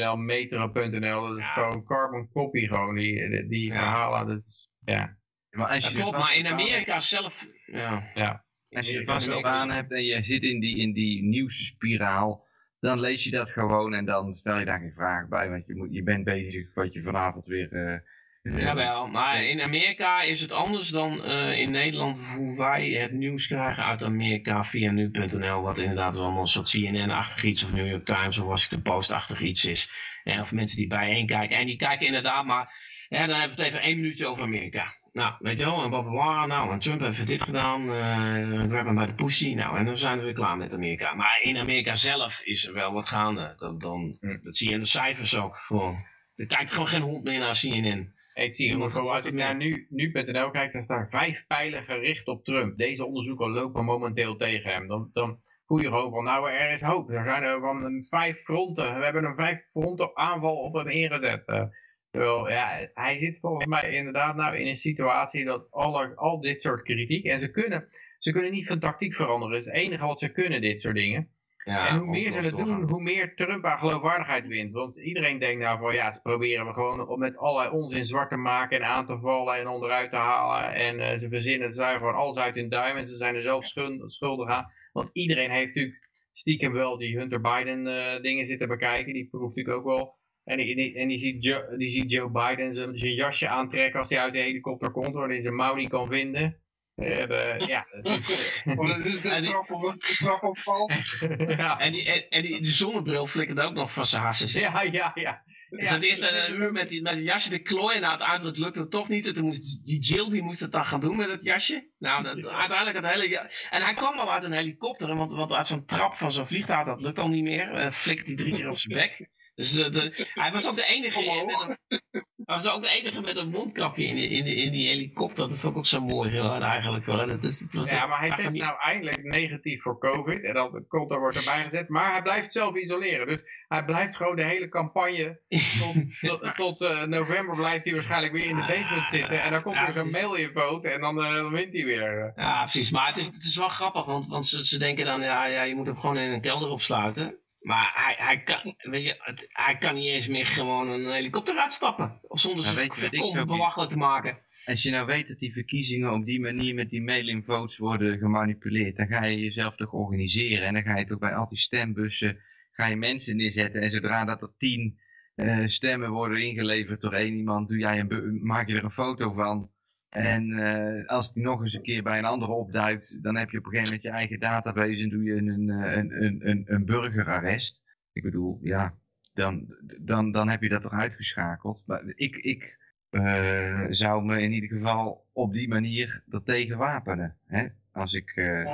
nu.nl, metro.nl, dat is Ja. gewoon carbon copy gewoon, die, die Ja. verhalen. Dat is, ja. maar als je klopt, maar in baan Amerika zelf... Ja. Als je dat is- baan hebt en je zit in die, in die nieuwsspiraal, dan lees je dat gewoon en dan stel je daar geen vraag bij, want je, moet, je bent bezig wat je vanavond weer, eh, Jawel, maar in Amerika is het anders dan eh, in Nederland hoe wij het nieuws krijgen uit Amerika via nu.nl, wat inderdaad wel een soort CNN-achtig iets of New York Times of Washington Post-achtig iets is. En of mensen die bijeen kijken. En die kijken inderdaad maar, ja, dan hebben we het even één minuutje over Amerika. Nou, weet je wel, en bla nou, en Trump heeft dit gedaan, uh, grab hem bij de pussy, nou, en dan zijn we weer klaar met Amerika. Maar in Amerika zelf is er wel wat gaande. Dan, dan, dat zie je in de cijfers ook gewoon. Er kijkt gewoon geen hond meer naar CNN. Ik zie als ik naar nu, nu.nl kijk, dan staan vijf pijlen gericht op Trump. Deze onderzoeken lopen momenteel tegen hem. Dan, dan voel je gewoon van, nou, er is hoop. Er zijn er van een vijf fronten. We hebben een vijf fronten aanval op hem ingezet. Eh, terwijl, ja, hij zit volgens mij inderdaad nou in een situatie dat alle, al dit soort kritiek, en ze kunnen, ze kunnen niet van tactiek veranderen. Het is het enige wat ze kunnen, dit soort dingen. Ja, en hoe meer ze het oplossen doen, hoe meer Trump aan geloofwaardigheid wint. Want iedereen denkt nou van ja, ze proberen we gewoon om met allerlei onzin zwart te maken en aan te vallen en onderuit te halen. En eh, ze verzinnen, ze gewoon alles uit hun duim en ze zijn er zelf schuld- schuldig aan. Want iedereen heeft natuurlijk stiekem wel die Hunter Biden eh, dingen zitten bekijken. Die proeft natuurlijk ook wel. En die, die- en die, ziet Joe, die ziet Joe Biden zijn, zijn jasje aantrekken als hij uit de helikopter komt, waar hij zijn mouw niet kan vinden. Eh, de- ja, het is, eh, Omdat het En de die- trap op de trap opvalt. ja, En die, en, en die, die zonnebril flikkert ook nog van zijn hasses. ja, ja, ja. Dus het eerst een uur met die, met die jasje te klooien. Nou, uiteindelijk lukte het toch niet. En toen moest die Jill die moest het dan gaan doen met het jasje. Nou, dat, uiteindelijk het hele... ja- En hij kwam al uit een helikopter. Want, want uit zo'n trap van zo'n vliegtuig, dat lukt al niet meer. Uh, flikkert hij drie keer op zijn bek. Dus de, de- hij was ook de enige... met een- hij was ook de enige met een mondkapje in die, in in die helikopter. Dat vond ik ook zo mooi eigenlijk. Hoor. Dat is, het was Ja, maar hij niet- nou eindelijk negatief voor COVID. En dan komt er wordt erbij gezet. Maar hij blijft zelf isoleren. Dus hij blijft gewoon de hele campagne. Tot, tot, tot, eh, november blijft hij waarschijnlijk weer in de basement zitten. En dan komt Ja, er precies. mail in. En dan, eh, dan wint hij weer. Ja, precies. Maar het is, het is wel grappig, want, want ze, ze denken dan, ja, ja, je moet hem gewoon in een kelder opsluiten. Maar hij, hij, kan, weet je, het, hij kan niet eens meer gewoon een helikopter uitstappen. Of zonder zich weet je belachelijk te maken. Als je nou weet dat die verkiezingen op die manier met die mail-in votes worden gemanipuleerd, dan ga je jezelf toch organiseren en dan ga je toch bij al die stembussen, ga je mensen neerzetten en zodra dat er tien eh, stemmen worden ingeleverd door één iemand, doe jij een, maak je er een foto van. En eh, als die nog eens een keer bij een ander opduikt, dan heb je op een gegeven moment je eigen database en doe je een, eh, een, een, een, een burgerarrest. Ik bedoel, ja, dan, dan, dan heb je dat toch uitgeschakeld. Maar ik, ik eh, zou me in ieder geval op die manier er tegen wapenen. Hè? Als ik eh,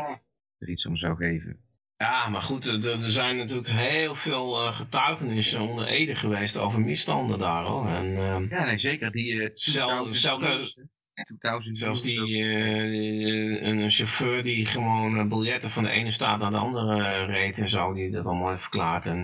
er iets om zou geven. Ja, maar goed, er, er zijn natuurlijk heel veel eh, getuigenissen onder Ede geweest over misstanden daar hoor. En ehm, Ja, nee, zeker. Die Zelf- 2000 zelfs- news, 2000 zelfs die, eh, een chauffeur die gewoon eh, biljetten van de ene staat naar de andere eh, reed en zo, die dat allemaal heeft verklaard. En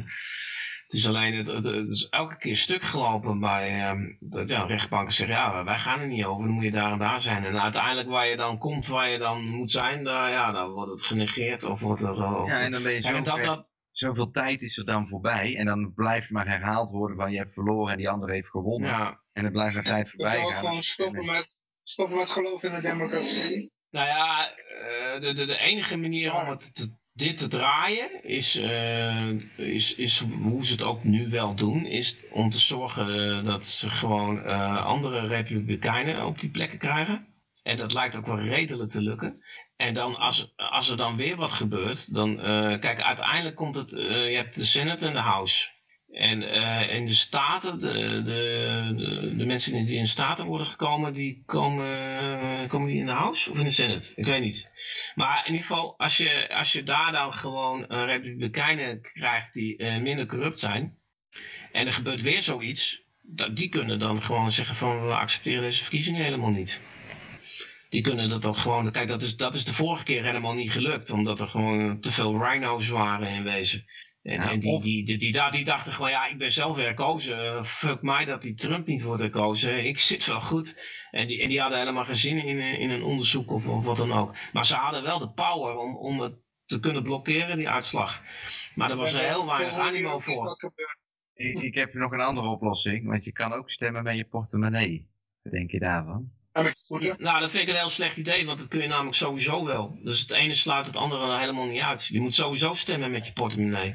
het is alleen, het, het, het is elke keer stuk gelopen bij, ehm, dat ja, rechtbanken zeggen, ja, wij gaan er niet over, dan moet je daar en daar zijn. En uiteindelijk waar je dan komt, waar je dan moet zijn, daar, ja, dan wordt het genegeerd of wordt er... of- Ja, en dan ben je zo en dat, dat, zoveel tijd is er dan voorbij. En dan blijft maar herhaald worden van je hebt verloren en die andere heeft gewonnen. ja, En dan blijft er tijd voorbij gaan. gewoon stoppen met, stoppen met geloof in de democratie. Nou ja, eh, de, de, de enige manier om het dit te draaien is, eh, is, is hoe ze het ook nu wel doen, is om te zorgen dat ze gewoon eh, andere republikeinen op die plekken krijgen. En dat lijkt ook wel redelijk te lukken. En dan als, als er dan weer wat gebeurt, dan kijk, uiteindelijk komt het, je hebt de Senate en de House. En eh, in de staten, de, de, de, mensen die in staten worden gekomen, die komen, eh, komen die in de House of in de Senate? Ik weet niet. Maar in ieder geval, als je, als je daar dan gewoon eh, republikeinen krijgt die eh, minder corrupt zijn, en er gebeurt weer zoiets, dat, die kunnen dan gewoon zeggen van we accepteren deze verkiezingen helemaal niet. Die kunnen dat, dat gewoon, kijk dat is, dat is de vorige keer helemaal niet gelukt, omdat er gewoon te veel rhino's waren in wezen. En, Ja, en die, die, die, die, die dachten gewoon, ja, ik ben zelf herkozen. eh, Fuck mij dat die Trump niet wordt herkozen. Ik zit wel goed. En die, en die hadden helemaal geen zin in, eh, in een onderzoek of, of wat dan ook. Maar ze hadden wel de power om, om het te kunnen blokkeren, die uitslag. Maar er was er heel weinig animo voor. Ik, ik heb nog een andere oplossing. Want je kan ook stemmen met je portemonnee. Wat denk je daarvan? Nou, dat vind ik een heel slecht idee, want dat kun je namelijk sowieso wel. Dus het ene sluit het andere helemaal niet uit. Je moet sowieso stemmen met je portemonnee.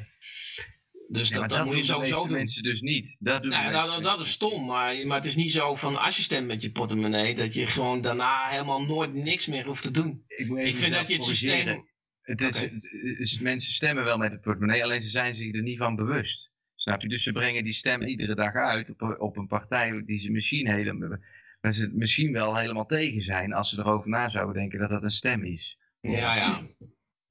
Dus Ja, dat, dat moet je sowieso doen. mensen dus niet. Dat, doen Nou, nou, dat is stom, maar, maar het is niet zo van als je stemt met je portemonnee, dat je gewoon daarna helemaal nooit niks meer hoeft te doen. Ik, Ik vind dat je het systeem... Het is, het is- mensen stemmen wel met het portemonnee, alleen ze zijn zich er niet van bewust. Snap je? Dus ze brengen die stem iedere dag uit op, een- op een partij die ze misschien helemaal, waar ze misschien wel helemaal tegen zijn als ze erover na zouden denken dat dat een stem is. Ja, ja.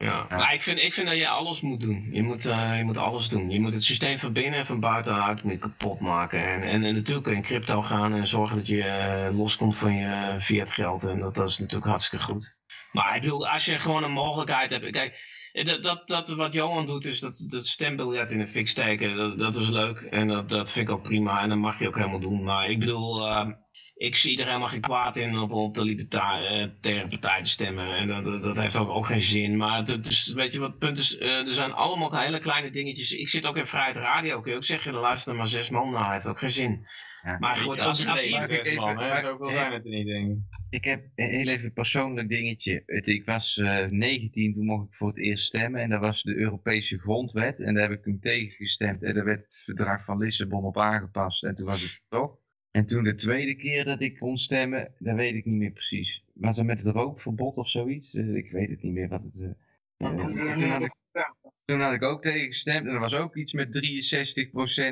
Ja, maar ik vind, ik vind dat je alles moet doen. Je moet, eh, je moet alles doen. Je moet het systeem van binnen en van buitenuit moet kapot maken. En, en, en natuurlijk kun je in crypto gaan en zorgen dat je eh, loskomt van je fiat geld. En dat, dat is natuurlijk hartstikke goed. Maar ik bedoel, als je gewoon een mogelijkheid hebt. Kijk, dat, dat, dat wat Johan doet, is dat, dat stembiljet in een fik steken. Dat, dat is leuk en dat, dat vind ik ook prima. En dat mag je ook helemaal doen. Maar ik bedoel, eh, ik zie er helemaal geen kwaad in om op de libertaire partij te stemmen. En dat, dat, dat heeft ook, ook geen zin. Maar het, het is, weet je wat het punt is? Eh, er zijn allemaal hele kleine dingetjes. Ik zit ook in Vrijheid Radio. Kun je ook zeggen, er luisteren maar zes man naar. heeft ook geen zin. Ja. Maar goed, als, als, mag ik even- man, hè? maar- Zoveel zijn het er niet, denk ik. Ik heb een heel even een persoonlijk dingetje. Het, ik was eh 19, toen mocht ik voor het eerst stemmen. En dat was de Europese grondwet. En daar heb ik toen tegen gestemd. En daar werd het verdrag van Lissabon op aangepast. En toen was het toch. En toen de tweede keer dat ik kon stemmen, dat weet ik niet meer precies. Was het met het rookverbod of zoiets? Eh, ik weet het niet meer wat het... toen, had ik, toen had ik ook tegen gestemd. En er was ook iets met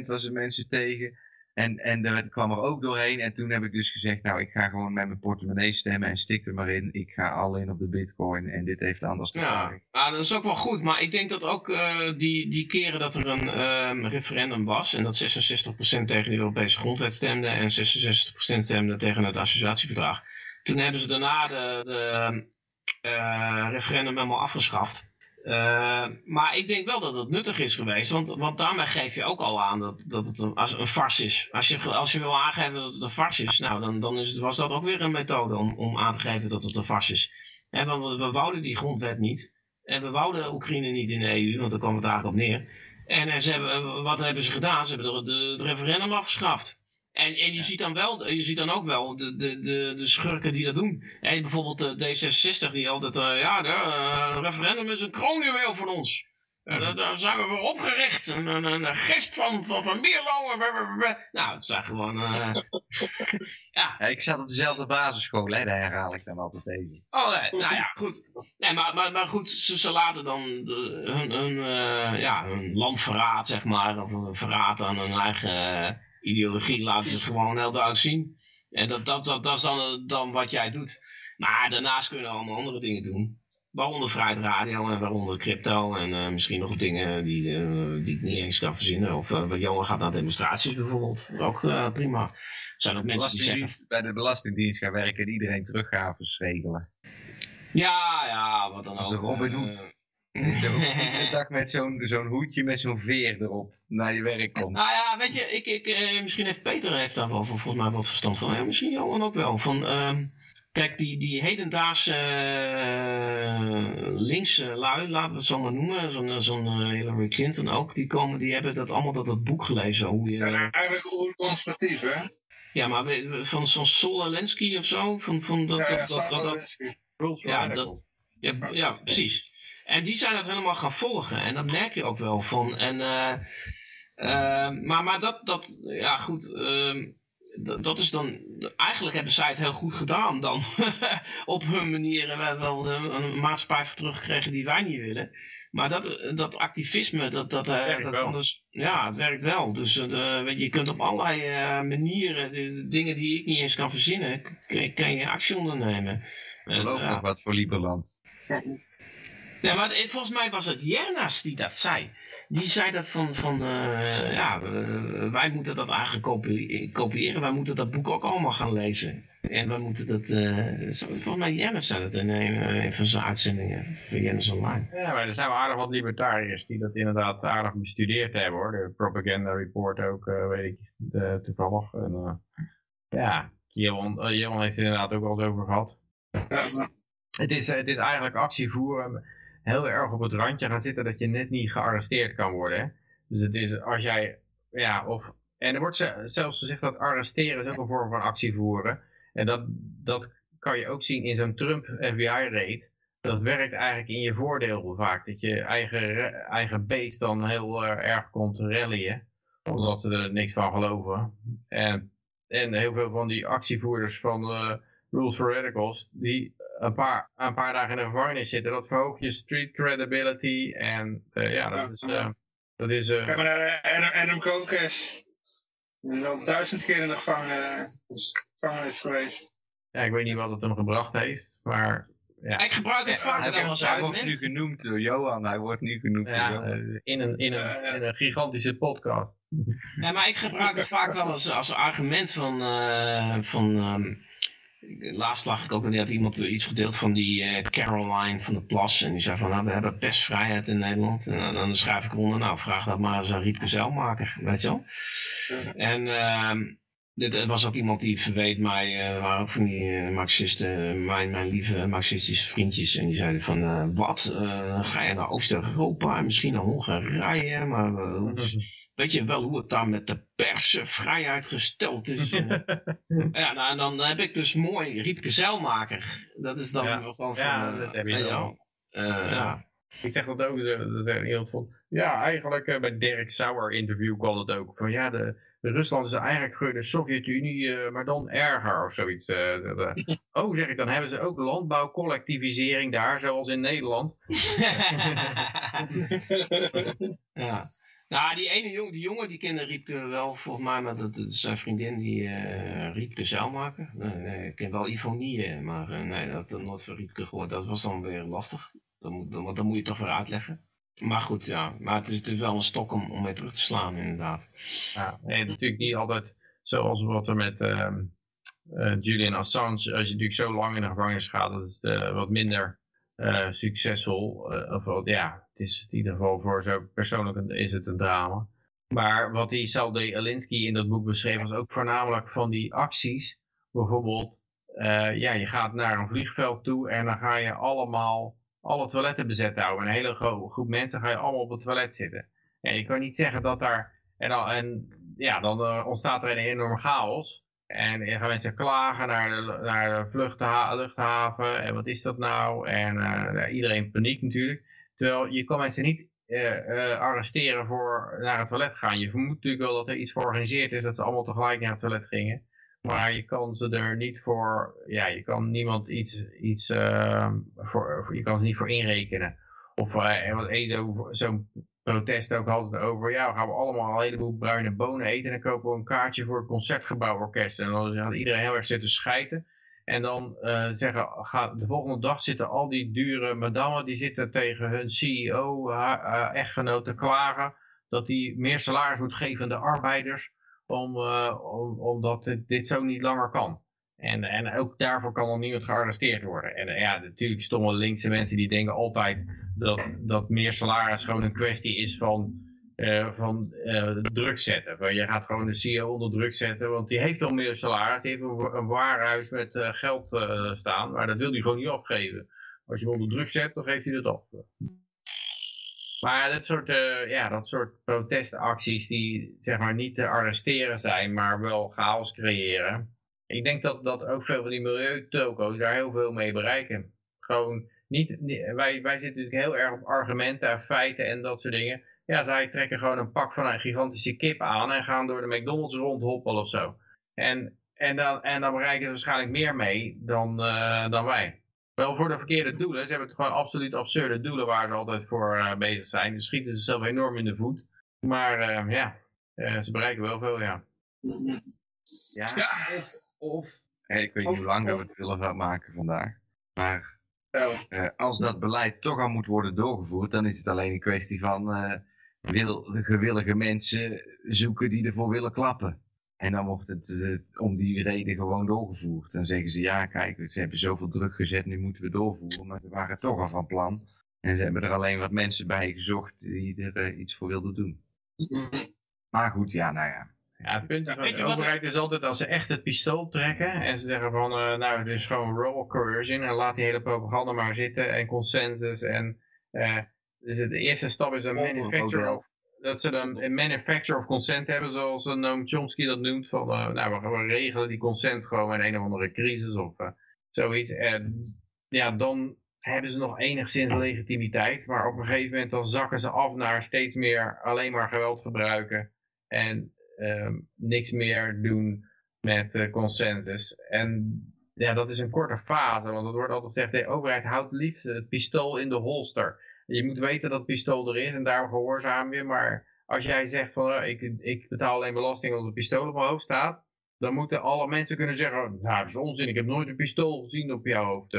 63% was er mensen tegen. En, en daar kwam er ook doorheen. En toen heb ik dus gezegd, nou, ik ga gewoon met mijn portemonnee stemmen en stik er maar in. Ik ga al in op de bitcoin en dit heeft anders te Ja, ah, dat is ook wel goed. Maar ik denk dat ook eh, die, die keren dat er een ehm, referendum was. En dat 66% tegen de Europese grondwet stemde. En 66% stemde tegen het associatieverdrag. Toen hebben ze daarna de, de eh, referendum helemaal afgeschaft. Eh, maar ik denk wel dat het nuttig is geweest. Want, want daarmee geef je ook al aan dat, dat het een, als een is. Als je, als je wil aangeven dat het een farce is. Nou, dan, dan is het, was dat ook weer een methode om, om aan te geven dat het een farce is. Hè, want we, wouden die grondwet niet. En we wouden Oekraïne niet in de EU, want daar kwam het eigenlijk op neer. En, en ze hebben, wat hebben ze gedaan? Ze hebben de, de- het referendum afgeschaft. En, en je, ziet dan wel, je ziet dan ook wel de, de, de, de schurken die dat doen. En bijvoorbeeld de D66 die altijd, eh, ja, de, eh, referendum is een kroonjuweel van ons. Eh, daar, daar zijn we voor opgericht. Een, een, een geest van, van, van Mierlo. Nou, het zijn gewoon... eh, Ja, ik zat op dezelfde basisschool, hè, daar herhaal ik dan altijd even. Oh, nee, nou ja, goed. Nee, maar, maar, maar goed, ze, ze laten dan de, hun, hun, eh, ja, hun landverraad, zeg maar, of een verraad aan hun eigen eh, ideologie, laten ze gewoon heel duidelijk zien. En dat, dat, dat, dat is dan, dan wat jij doet. Maar daarnaast kunnen we allemaal andere dingen doen. Waaronder Vrijheid Radio en waaronder crypto en eh, misschien nog dingen die, eh, die ik niet eens kan verzinnen. Of uh, Johan gaat naar demonstraties bijvoorbeeld. Ook prima. Er zijn ook mensen die zeggen... Bij de Belastingdienst gaan werken en iedereen teruggaves regelen. Ja, ja, wat dan Als ook. de Robin Hood. Zo, iedere dag met zo'n zo'n hoedje met zo'n veer erop naar je werk komt. Nou ja, weet je, ik, ik, eh, misschien heeft Peter heeft daar wel voor, volgens mij wat verstand van. Ja, misschien Johan ook wel. Van, ehm, kijk, die, die hedendaagse eh, linkse lui, laten we het zo maar noemen. Zo'n zo'n eh, Hillary Clinton ook. Die, komen, die hebben dat allemaal dat, dat boek gelezen. Hoe Ze je, zijn eigenlijk oer-conservatief, hè? ja, maar van zo'n Sol Zelensky of zo. Van, van dat, Ja, ja, dat, dat, dat, ja, dat, ja, ja, precies. En die zijn het helemaal gaan volgen. En dat merk je ook wel van. En, eh, eh, maar, maar dat, dat, ja goed, ehm, dat, dat is dan, eigenlijk hebben zij het heel goed gedaan dan. Op hun manier. En we hebben wel een, een maatschappij voor teruggekregen die wij niet willen. Maar dat, dat activisme, dat, dat, eh, werkt dat kan dus, ja, het werkt wel. Dus eh, de- weet je, je kunt op allerlei manieren, de, de dingen die ik niet eens kan verzinnen, kan je actie ondernemen. En, Geloof ja. nog wat voor Lieberland. Ja, maar het- volgens mij was het Jernas die dat zei. Die zei dat van, van eh, ja, eh, wij moeten dat eigenlijk kopie- kopiëren. Wij moeten dat boek ook allemaal gaan lezen. En wij moeten dat, eh, volgens mij Jernas zei dat in een, een van zijn uitzendingen. Van Jernas Online. Ja, maar er zijn wel aardig wat libertariërs die dat inderdaad aardig bestudeerd hebben hoor. De propaganda report ook, eh, weet ik de, toevallig. En, eh, ja, Jeroen, Jeroen heeft het inderdaad ook al eens over gehad. Het is, het is eigenlijk actie voeren, heel erg op het randje gaan zitten dat je net niet gearresteerd kan worden. hè. Dus het is als jij, ja, of, en er wordt ze- zelfs gezegd dat arresteren is ook een vorm van actie voeren. En dat, dat kan je ook zien in zo'n Trump FBI-raid. dat werkt eigenlijk in je voordeel vaak. Dat je eigen, eigen base dan heel erg komt rallyen. Omdat ze er niks van geloven. En, en heel veel van die actievoerders van Rules for Radicals, die een paar, een paar dagen in de gevangenis zitten, dat verhoogt je street credibility. En ja, dat is... dat is Kijk maar naar Adam Kokes. Wel duizend keer in de gevangenis geweest. Ja, ik weet niet wat het hem gebracht heeft, maar... Ja. Ik gebruik het vaak wel als Hij wordt nu genoemd door Johan, hij wordt nu genoemd ja, door Johan. In een, in, een, in een gigantische podcast. Nee, maar ik gebruik het vaak wel als, als argument van... Uh, van um, laatst lag ik ook had iemand iets gedeeld van die uh, Caroline van de Plas. En die zei van, nou, we hebben persvrijheid in Nederland. En dan schrijf ik onder, nou, vraag dat maar eens aan Riepke Zeilmaker, weet je wel. En... Uh, dit was ook iemand die verweet mij, uh, waren ook van die uh, marxisten, mijn, mijn lieve marxistische vriendjes. En die zeiden van, uh, wat, ga je naar Oost-Europa, misschien naar Hongarije, maar weet je wel hoe het daar met de persvrijheid gesteld is? ja, nou, en dan heb ik dus mooi Riepke Zeilmaker. Dat is dan ja. gewoon van, ja, dat heb je dan. ja. Ik zeg dat ook, dat iemand vond. Ja, eigenlijk bij Dirk Sauer interview kwam het ook. Van ja, de, Rusland is eigenlijk gewoon de Sovjet-Unie, uh, maar dan erger of zoiets. Uh, oh, zeg ik, dan hebben ze ook landbouwcollectivisering daar, zoals in Nederland. ja. Nou, die ene jongen, die jongen, die kende Riepke wel volgens mij, maar dat, is zijn vriendin die uh, Riepke Zeilmaker. Nee, ik ken wel Ivonie, maar nee, dat had nooit van Riepke gehoord. Dat was dan weer lastig. Dat moet, dan, dat moet je toch weer uitleggen. Maar goed, ja. Maar het is, het is wel een stok om, om mee terug te slaan, inderdaad. Ja, nee, het is natuurlijk niet altijd zoals wat er met uh, uh, Julian Assange, als je natuurlijk zo lang in de gevangenis gaat, dat is de, wat minder uh, succesvol. Uh, of ja, het is in ieder geval voor zo persoonlijk is het een drama. Maar wat die Salde Alinsky in dat boek beschreef, was ook voornamelijk van die acties. Bijvoorbeeld, ja, je gaat naar een vliegveld toe en dan ga je allemaal alle toiletten bezet houden. Een hele groep mensen ga je allemaal op het toilet zitten. En je kan niet zeggen dat daar... En, dan, en ja, dan uh, ontstaat er een enorme chaos. En dan gaan mensen klagen naar de, naar de luchthaven. En wat is dat nou? En uh, iedereen paniek natuurlijk. Terwijl je kan mensen niet uh, arresteren voor naar het toilet gaan. Je vermoedt natuurlijk wel dat er iets georganiseerd is dat ze allemaal tegelijk naar het toilet gingen. Maar je kan ze er niet voor, ja, je kan niemand iets, iets uh, voor, je kan ze niet voor inrekenen. Of uh, wat zo'n zo protest ook altijd over, ja, we gaan we allemaal een heleboel bruine bonen eten en dan kopen we een kaartje voor het concertgebouworkest. En dan gaat iedereen heel erg zitten schijten. En dan uh, zeggen, gaat, de volgende dag zitten al die dure madammen, die zitten tegen hun CEO, haar, echtgenoot te klagen, dat die meer salaris moet geven aan de arbeiders om, uh, om, omdat dit, zo niet langer kan. En, en ook daarvoor kan nog niemand gearresteerd worden. En ja, natuurlijk stomme linkse mensen die denken altijd dat, dat meer salaris gewoon een kwestie is van, uh, van druk zetten. Van, je gaat gewoon de CEO onder druk zetten, want die heeft al meer salaris. Die heeft een, een warenhuis met geld staan, maar dat wil hij gewoon niet afgeven. Als je hem onder druk zet, dan geeft hij dat af. Maar dat soort, uh, ja, dat soort protestacties die zeg maar niet te arresteren zijn, maar wel chaos creëren. Ik denk dat, dat ook veel van die milieutoko's daar heel veel mee bereiken. Gewoon niet, wij, wij zitten natuurlijk heel erg op argumenten, feiten en dat soort dingen. Ja, zij trekken gewoon een pak van een gigantische kip aan en gaan door de McDonald's rondhoppelen of zo. En, en, dan, en dan bereiken ze waarschijnlijk meer mee dan, uh, dan wij. Wel voor de verkeerde doelen. Ze hebben het gewoon absoluut absurde doelen waar ze altijd voor uh, bezig zijn. Dus schieten ze zichzelf enorm in de voet. Maar uh, ja, uh, ze bereiken wel veel, ja. Ja, of, of hey, ik weet niet hoe lang we het willen gaan maken vandaag. Maar als dat beleid toch al moet worden doorgevoerd, dan is het alleen een kwestie van wil, gewillige mensen zoeken die ervoor willen klappen. En dan wordt het uh, om die reden gewoon doorgevoerd. Dan zeggen ze, ja kijk, ze hebben zoveel druk gezet, nu moeten we doorvoeren. Maar ze waren toch al van plan. En ze hebben er alleen wat mensen bij gezocht die er uh, iets voor wilden doen. Maar goed, ja, nou ja. Ja, het punt van de overheid is altijd als ze echt het pistool trekken en ze zeggen van, uh, nou het is gewoon raw coercion en laat die hele propaganda maar zitten en consensus en dus de eerste stap is een manufacturer of dat ze dan een manufacture of consent hebben, zoals Noam Chomsky dat noemt. Van, uh, nou, we regelen die consent gewoon in een of andere crisis of uh, zoiets. En ja, dan hebben ze nog enigszins legitimiteit. Maar op een gegeven moment dan zakken ze af naar steeds meer alleen maar geweld gebruiken. En ehm, niks meer doen met uh, consensus. En ja, dat is een korte fase. Want het wordt altijd gezegd, de overheid houdt liefst het pistool in de holster. Je moet weten dat het pistool er is en daarom gehoorzaam je. Maar als jij zegt van uh, ik, ik betaal alleen belasting als het pistool op mijn hoofd staat. Dan moeten alle mensen kunnen zeggen, nou dat is onzin, ik heb nooit een pistool gezien op jouw hoofd.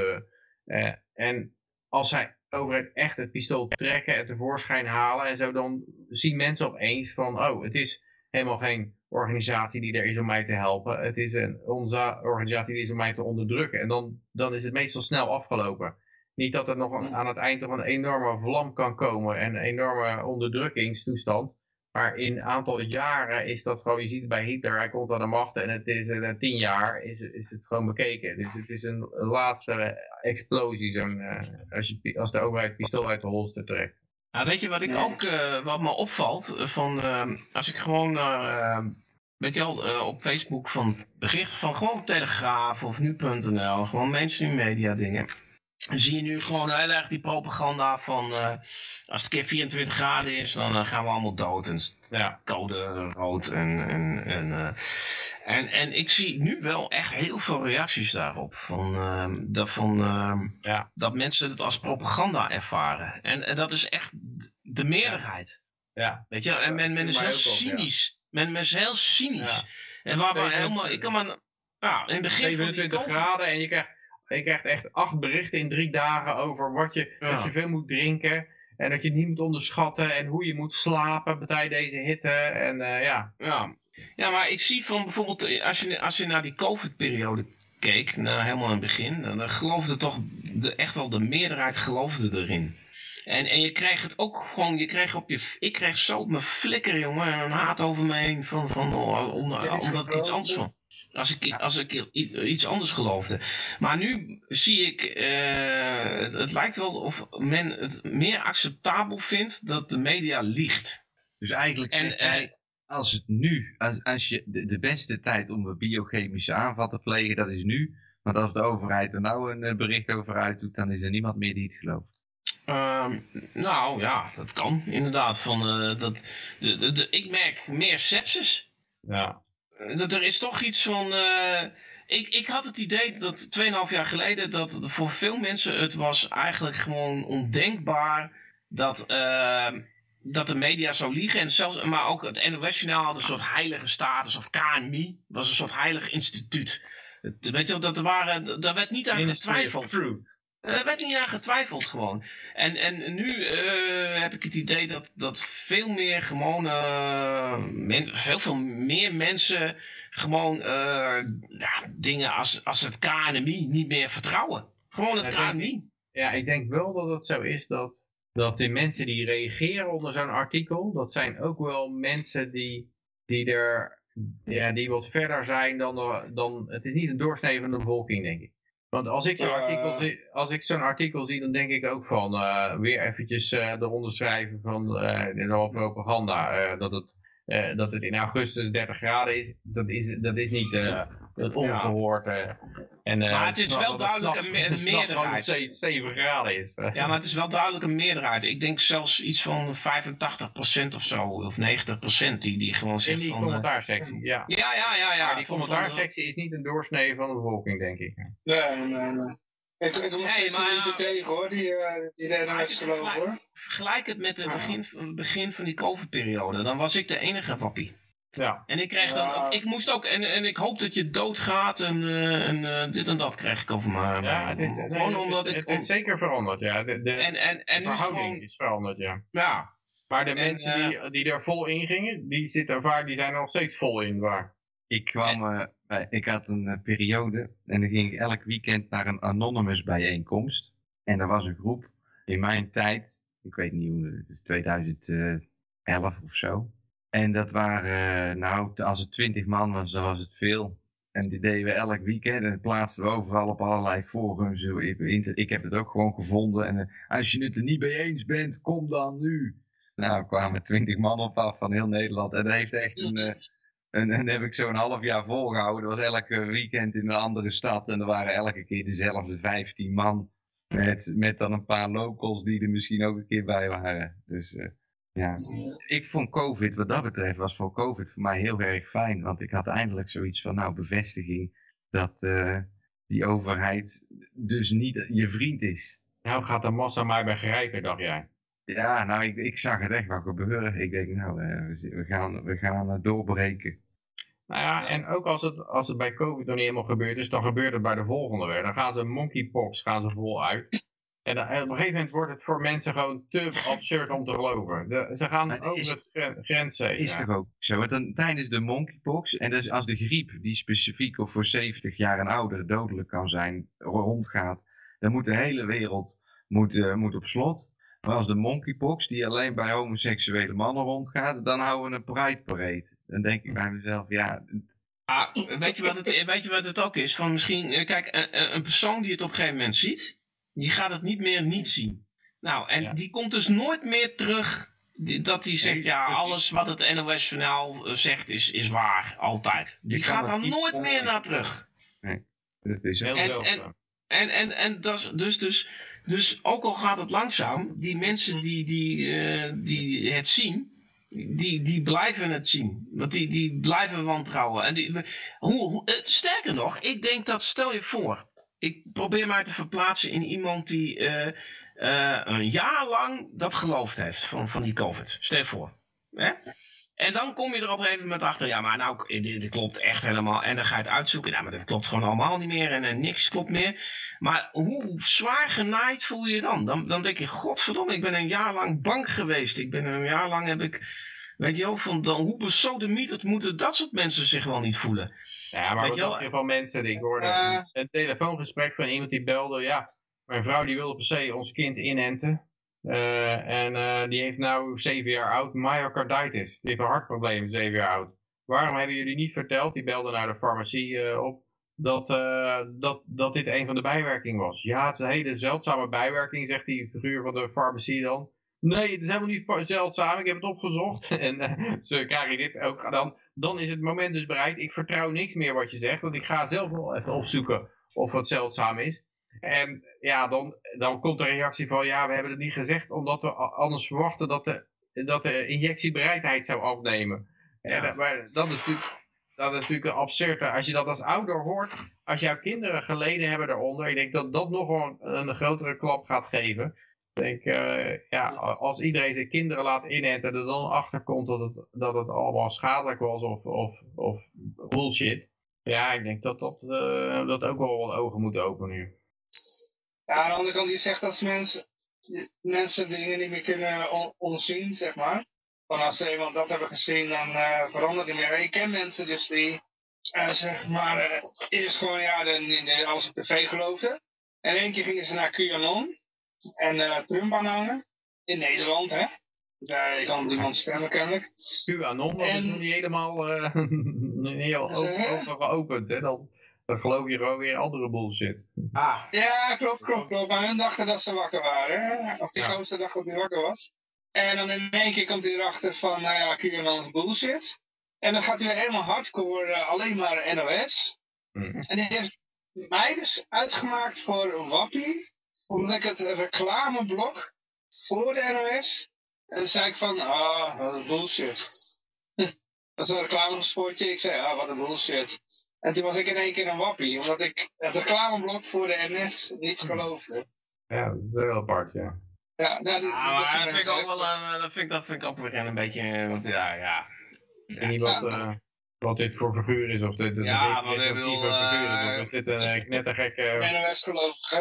Uh, en als zij overheid echt het pistool trekken en tevoorschijn halen en zo, dan zien mensen opeens van, oh, het is helemaal geen organisatie die er is om mij te helpen. Het is een onze organisatie die is om mij te onderdrukken. En dan, dan is het meestal snel afgelopen. Niet dat er nog aan het eind nog een enorme vlam kan komen en een enorme onderdrukkingstoestand. Maar in een aantal jaren is dat gewoon, je ziet het bij Hitler, hij komt aan de macht en het is na tien jaar is, is het gewoon bekeken. Dus het is een laatste explosie, zo'n, uh, als, je, als de overheid pistool uit de holster trekt. Nou, weet je wat ik ook, uh, wat me opvalt, van uh, als ik gewoon naar, weet je al, op Facebook van berichten van gewoon Telegraaf of Nu.nl, gewoon mainstream media dingen zie je nu gewoon heel erg die propaganda van uh, als het keer 24 graden is, dan uh, gaan we allemaal dood. En ja, code rood en, en, en, uh, en, en ik zie nu wel echt heel veel reacties daarop. Van, dat, van, ja. dat mensen het als propaganda ervaren. En, en dat is echt de meerderheid. Ja. Weet je, en men, men is heel cynisch. Ja. Men, men is heel cynisch. En waar we helemaal, ik kan maar, ja, in het begin 27 van die graden en je krijgt je krijgt echt acht berichten in drie dagen over wat je, dat je veel moet drinken. En dat je het niet moet onderschatten. En hoe je moet slapen bij deze hitte. En uh, ja. ja. Ja, maar ik zie van bijvoorbeeld, eh, als je, als je naar die COVID-periode keek, nou, helemaal in het begin, dan geloofde toch de, echt wel de meerderheid geloofde erin. En, en je krijgt het ook gewoon, je krijgt op je, ik krijg zo op mijn flikker, jongen, en een haat over me heen van, van, oh, omdat, omdat ik iets anders vond. Als ik, als ik iets anders geloofde. Maar nu zie ik, uh, het lijkt wel of men het meer acceptabel vindt dat de media liegt. Dus eigenlijk en, uh, als het nu, als, als je de, de, beste tijd om een biochemische aanval te plegen, dat is nu. Want als de overheid er nou een bericht over uitdoet, dan is er niemand meer die het gelooft. Uh, nou ja, dat kan inderdaad. Van, uh, dat, de, de, de, ik merk meer sepsis. Ja dat er is toch iets van... Uh, ik, ik had het idee dat 2,5 jaar geleden... dat voor veel mensen het was eigenlijk gewoon ondenkbaar... dat, uh, dat de media zou liegen. En zelfs, maar ook het NOS-journaal had een soort heilige status. Of KNMI was een soort heilig instituut. weet je, dat er waren, daar werd niet aan getwijfeld. True. Er werd niet aan getwijfeld gewoon. En, en nu uh, heb ik het idee dat, dat veel meer gewoon, uh, men, veel, veel meer mensen gewoon uh, ja, dingen als, als het KNMI niet meer vertrouwen. Gewoon het ja, KNMI. Denk, ja, ik denk wel dat het zo is dat, dat de mensen die reageren onder zo'n artikel, dat zijn ook wel mensen die, die er ja, die wat verder zijn dan, dan, het is niet een doorsnee van de bevolking, denk ik. Want als ik zo'n artikel, zie, als ik zo'n artikel zie, dan denk ik ook van uh, weer eventjes uh, eronder schrijven van uh, de propaganda. dat, het, dat het in augustus 30 graden is, dat is, dat is niet het ongehoord. en, maar het is wel duidelijk een, meerderheid. Het 7 graden is. ja, maar het is wel duidelijk een meerderheid. Ik denk zelfs iets van 85% of zo, of 90% die, die gewoon zegt In die van, commentaarsectie, ja. Ja, ja, ja. ja maar die commentaarsectie is niet een doorsnee van de bevolking, denk ik. Nee, nee, nee. Ik, ik kom nog steeds niet tegen hoor, die, uh, die NOS geloof hoor. Vergelijk het met het begin, begin van die COVID-periode. Dan was ik de enige wappie. Ja. En ik kreeg dan, ik moest ook, en, en ik hoop dat je doodgaat en, uh, en uh, dit en dat krijg ik over me. Ja, het is, gewoon nee, omdat het is, ik, het is zeker veranderd, ja. De, de, en, en, en de verhouding is, gewoon, is veranderd, ja. Ja. Maar de en, mensen die, die er vol in gingen, die, zitten vaak, die zijn er nog steeds vol in, waar. Ik kwam, uh, ik had een periode en dan ging ik elk weekend naar een anonymous bijeenkomst. En er was een groep in mijn tijd, ik weet niet hoe, 2011 of zo. En dat waren, nou, als het twintig man was, dan was het veel. En die deden we elk weekend en plaatsten we overal op allerlei forums. Ik heb het ook gewoon gevonden. En als je het er niet mee eens bent, kom dan nu. Nou, kwamen twintig man op af van heel Nederland. En dat heeft echt een, en, en heb ik zo'n half jaar volgehouden. Dat was elke weekend in een andere stad. En er waren elke keer dezelfde 15 man. Met, met dan een paar locals die er misschien ook een keer bij waren. Dus eh, ja, ik vond COVID wat dat betreft was voor COVID voor mij heel erg fijn. Want ik had eindelijk zoiets van nou bevestiging dat eh, die overheid dus niet je vriend is. Nou gaat de massa mij begrijpen, dacht jij. Ja, nou ik, ik zag het echt wel gebeuren. Ik denk nou, eh, we, gaan, we gaan eh, doorbreken. Nou ja, en ook als het, als het bij COVID nog niet helemaal gebeurd is, dan gebeurt het bij de volgende weer. Dan gaan ze monkeypox gaan ze vol uit. En op een gegeven moment wordt het voor mensen gewoon te absurd om te geloven. De- ze gaan Maar over is- het gren- grens heen. Is ja. toch ook zo? Want dan, tijdens de monkeypox, en dus als de griep, die specifiek of voor 70 jaar en ouder dodelijk kan zijn, rondgaat, dan moet de hele wereld moet, eh, moet op slot. Maar als de monkeypox, die alleen bij homoseksuele mannen rondgaat, dan houden we een pride parade. Dan denk ik bij mezelf, ja, Ah, weet, je wat het, weet je wat het ook is? Van misschien, eh, kijk, een, een persoon die het op een gegeven moment ziet, die gaat het niet meer niet zien. Nou, en Ja. die komt dus nooit meer terug die- dat hij zegt, Nee, ja, precies. alles wat het NOS-journaal eh, zegt is, is waar, altijd. Die Je gaat daar nooit meer volgen. naar terug. dat is Heel En-. En, en, en dat is- dus, dus, dus ook al gaat het langzaam, die mensen die, die, eh, die het zien, die, die blijven het zien. Want die, die blijven wantrouwen. En die, hoe, hoe, eh, sterker nog, ik denk dat, stel je voor, ik probeer mij te verplaatsen in iemand die eh, eh, een jaar lang dat geloofd heeft van, van die COVID. Stel voor. Hè? En dan kom je er op een gegeven moment achter, ja, maar nou, dit, klopt echt helemaal. En dan ga je het uitzoeken, ja, maar dat klopt gewoon allemaal niet meer en, eh, niks klopt meer. Maar hoe zwaar genaaid voel je je dan? dan? Dan denk je, godverdomme, ik ben een jaar lang bang geweest. Ik ben een jaar lang heb ik, weet je wel, van dan, hoe besodemieterd moeten dat soort mensen zich wel niet voelen? Ja, maar wat dacht je van mensen? die- Ik hoorde Eh. een, telefoongesprek van iemand die belde. Ja, mijn vrouw die wilde per se ons kind inenten. Eh, en eh, die heeft nou zeven jaar oud myocarditis. Die heeft een hartprobleem, zeven jaar oud. Waarom hebben jullie niet verteld, die belde naar de farmacie op, dat, dat, dat dit een van de bijwerkingen was? Ja, het is een hele zeldzame bijwerking, zegt die figuur van de farmacie dan. Nee, het is helemaal niet zeldzaam, ik heb het opgezocht. En eh, ze krijgen dit ook dan. Dan is het moment dus bereikt. Ik vertrouw niks meer wat je zegt, want ik ga zelf wel even opzoeken of het zeldzaam is. En ja, dan, dan komt de reactie van, ja, we hebben het niet gezegd, omdat we anders verwachten dat de, dat de injectiebereidheid zou afnemen. Ja. maar dat is natuurlijk, dat is natuurlijk een absurde. Als je dat als ouder hoort, als jouw kinderen geleden hebben daaronder, ik denk dat dat nog wel een grotere klap gaat geven. Ik eh, ja, als iedereen zijn kinderen laat inenten en er dan achterkomt dat het, dat het allemaal schadelijk was of, of, of bullshit. Ja, ik denk dat dat, eh, dat ook wel wat ogen moet openen nu. Aan de andere kant, je zegt dat mensen, mensen dingen niet meer kunnen on- onzien, zeg maar. Van als ze eenmaal dat hebben gezien, dan eh, verandert het niet meer. Ik ken mensen dus die, zeg maar, eerst gewoon ja, de, alles op tv geloofden. En één keer gingen ze naar QAnon en eh, Trump aanhangen. In Nederland, hè. Dus, eh, je kan op iemand stemmen kennelijk. QAnon, dat is En- nog niet helemaal eh, niet heel eh, open, open geopend. Hè? Dan, dan geloof je gewoon weer andere bullshit. Ah, Ja, klopt, klopt, klopt. Maar hun dachten dat ze wakker waren. Hè? Of die Ja. gozer dacht dat hij wakker was. En dan in één keer komt hij erachter van, nou ja, QAnon is bullshit. En dan gaat hij weer helemaal hardcore, eh, alleen maar NOS. Hm. En die heeft mij dus uitgemaakt voor een wappie. Omdat ik het reclameblok voor de NOS. En dan zei ik van, ah, wat een bullshit. Dat is een reclamespotje. Ik zei, ah, wat een bullshit. En toen was ik in één keer een wappie. Omdat ik het reclameblok voor de NS niet geloofde. Ja, dat is heel apart, ja. Ja, nou, die- ah, dat een vind ik ook wel een, eh, dat vind ik, dat vind ik ook weer een beetje, eh, want ja, ja. Ik weet niet wat, Ja. eh, wat dit voor figuur is. Of dit een Ja, ik representatieve figuur is. eh, Of is dit een uh, knettergekke... NOS geloof hè?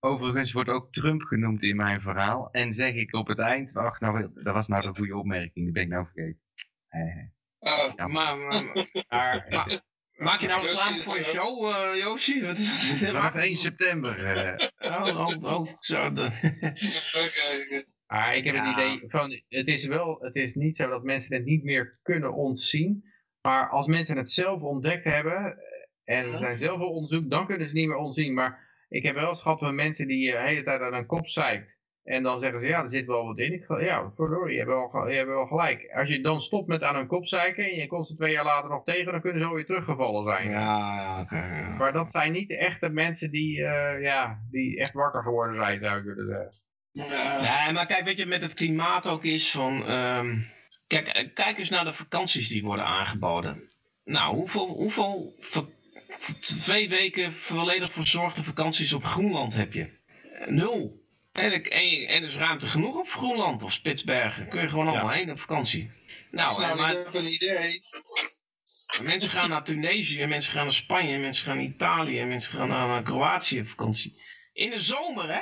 Overigens wordt ook Trump genoemd in mijn verhaal. En zeg ik op het eind, ach nou, dat was nou de goede opmerking, die ben ik nou vergeten. Eh, Oh, Ja. Maar, maar, Maar, maar- maak je nou reclame voor je show, eh Yoshi? Wat is dit? vanaf 1 september. eh, Oh, oh, oh, zo. dat- oké. maar ik heb Ja. het idee van, het is wel, het is niet zo dat mensen het niet meer kunnen ontzien. Maar als mensen het zelf ontdekt hebben, en er zijn zelf wel onderzoek, dan kunnen ze het niet meer ontzien. Maar ik heb wel eens gehad van mensen die eh, de hele tijd aan een kop zeikt. En dan zeggen ze, ja, er zit wel wat in. Ik, ga- ja, verdorie, je hebt, wel, je hebt wel gelijk. Als je dan stopt met aan hun kop zeiken en je komt ze twee jaar later nog tegen, dan kunnen ze alweer teruggevallen zijn. Ja, ja. Maar dat zijn niet de echte mensen die, eh, ja, die echt wakker geworden zijn, zou ik willen zeggen. Ja. Maar kijk, weet je, met het klimaat ook is van... ehm, kijk, eh, kijk eens naar de vakanties die worden aangeboden. Nou, hoeveel, hoeveel twee weken volledig verzorgde vakanties op Groenland heb je? Nul. En, ik- en, je- en er is ruimte genoeg op Groenland of Spitsbergen. Kun je gewoon allemaal heen op vakantie. Nou, dat is en nou maar, een idee. mensen gaan naar Tunesië, mensen gaan naar Spanje, mensen gaan naar Italië, mensen gaan naar, naar Kroatië op vakantie. In de zomer, hè?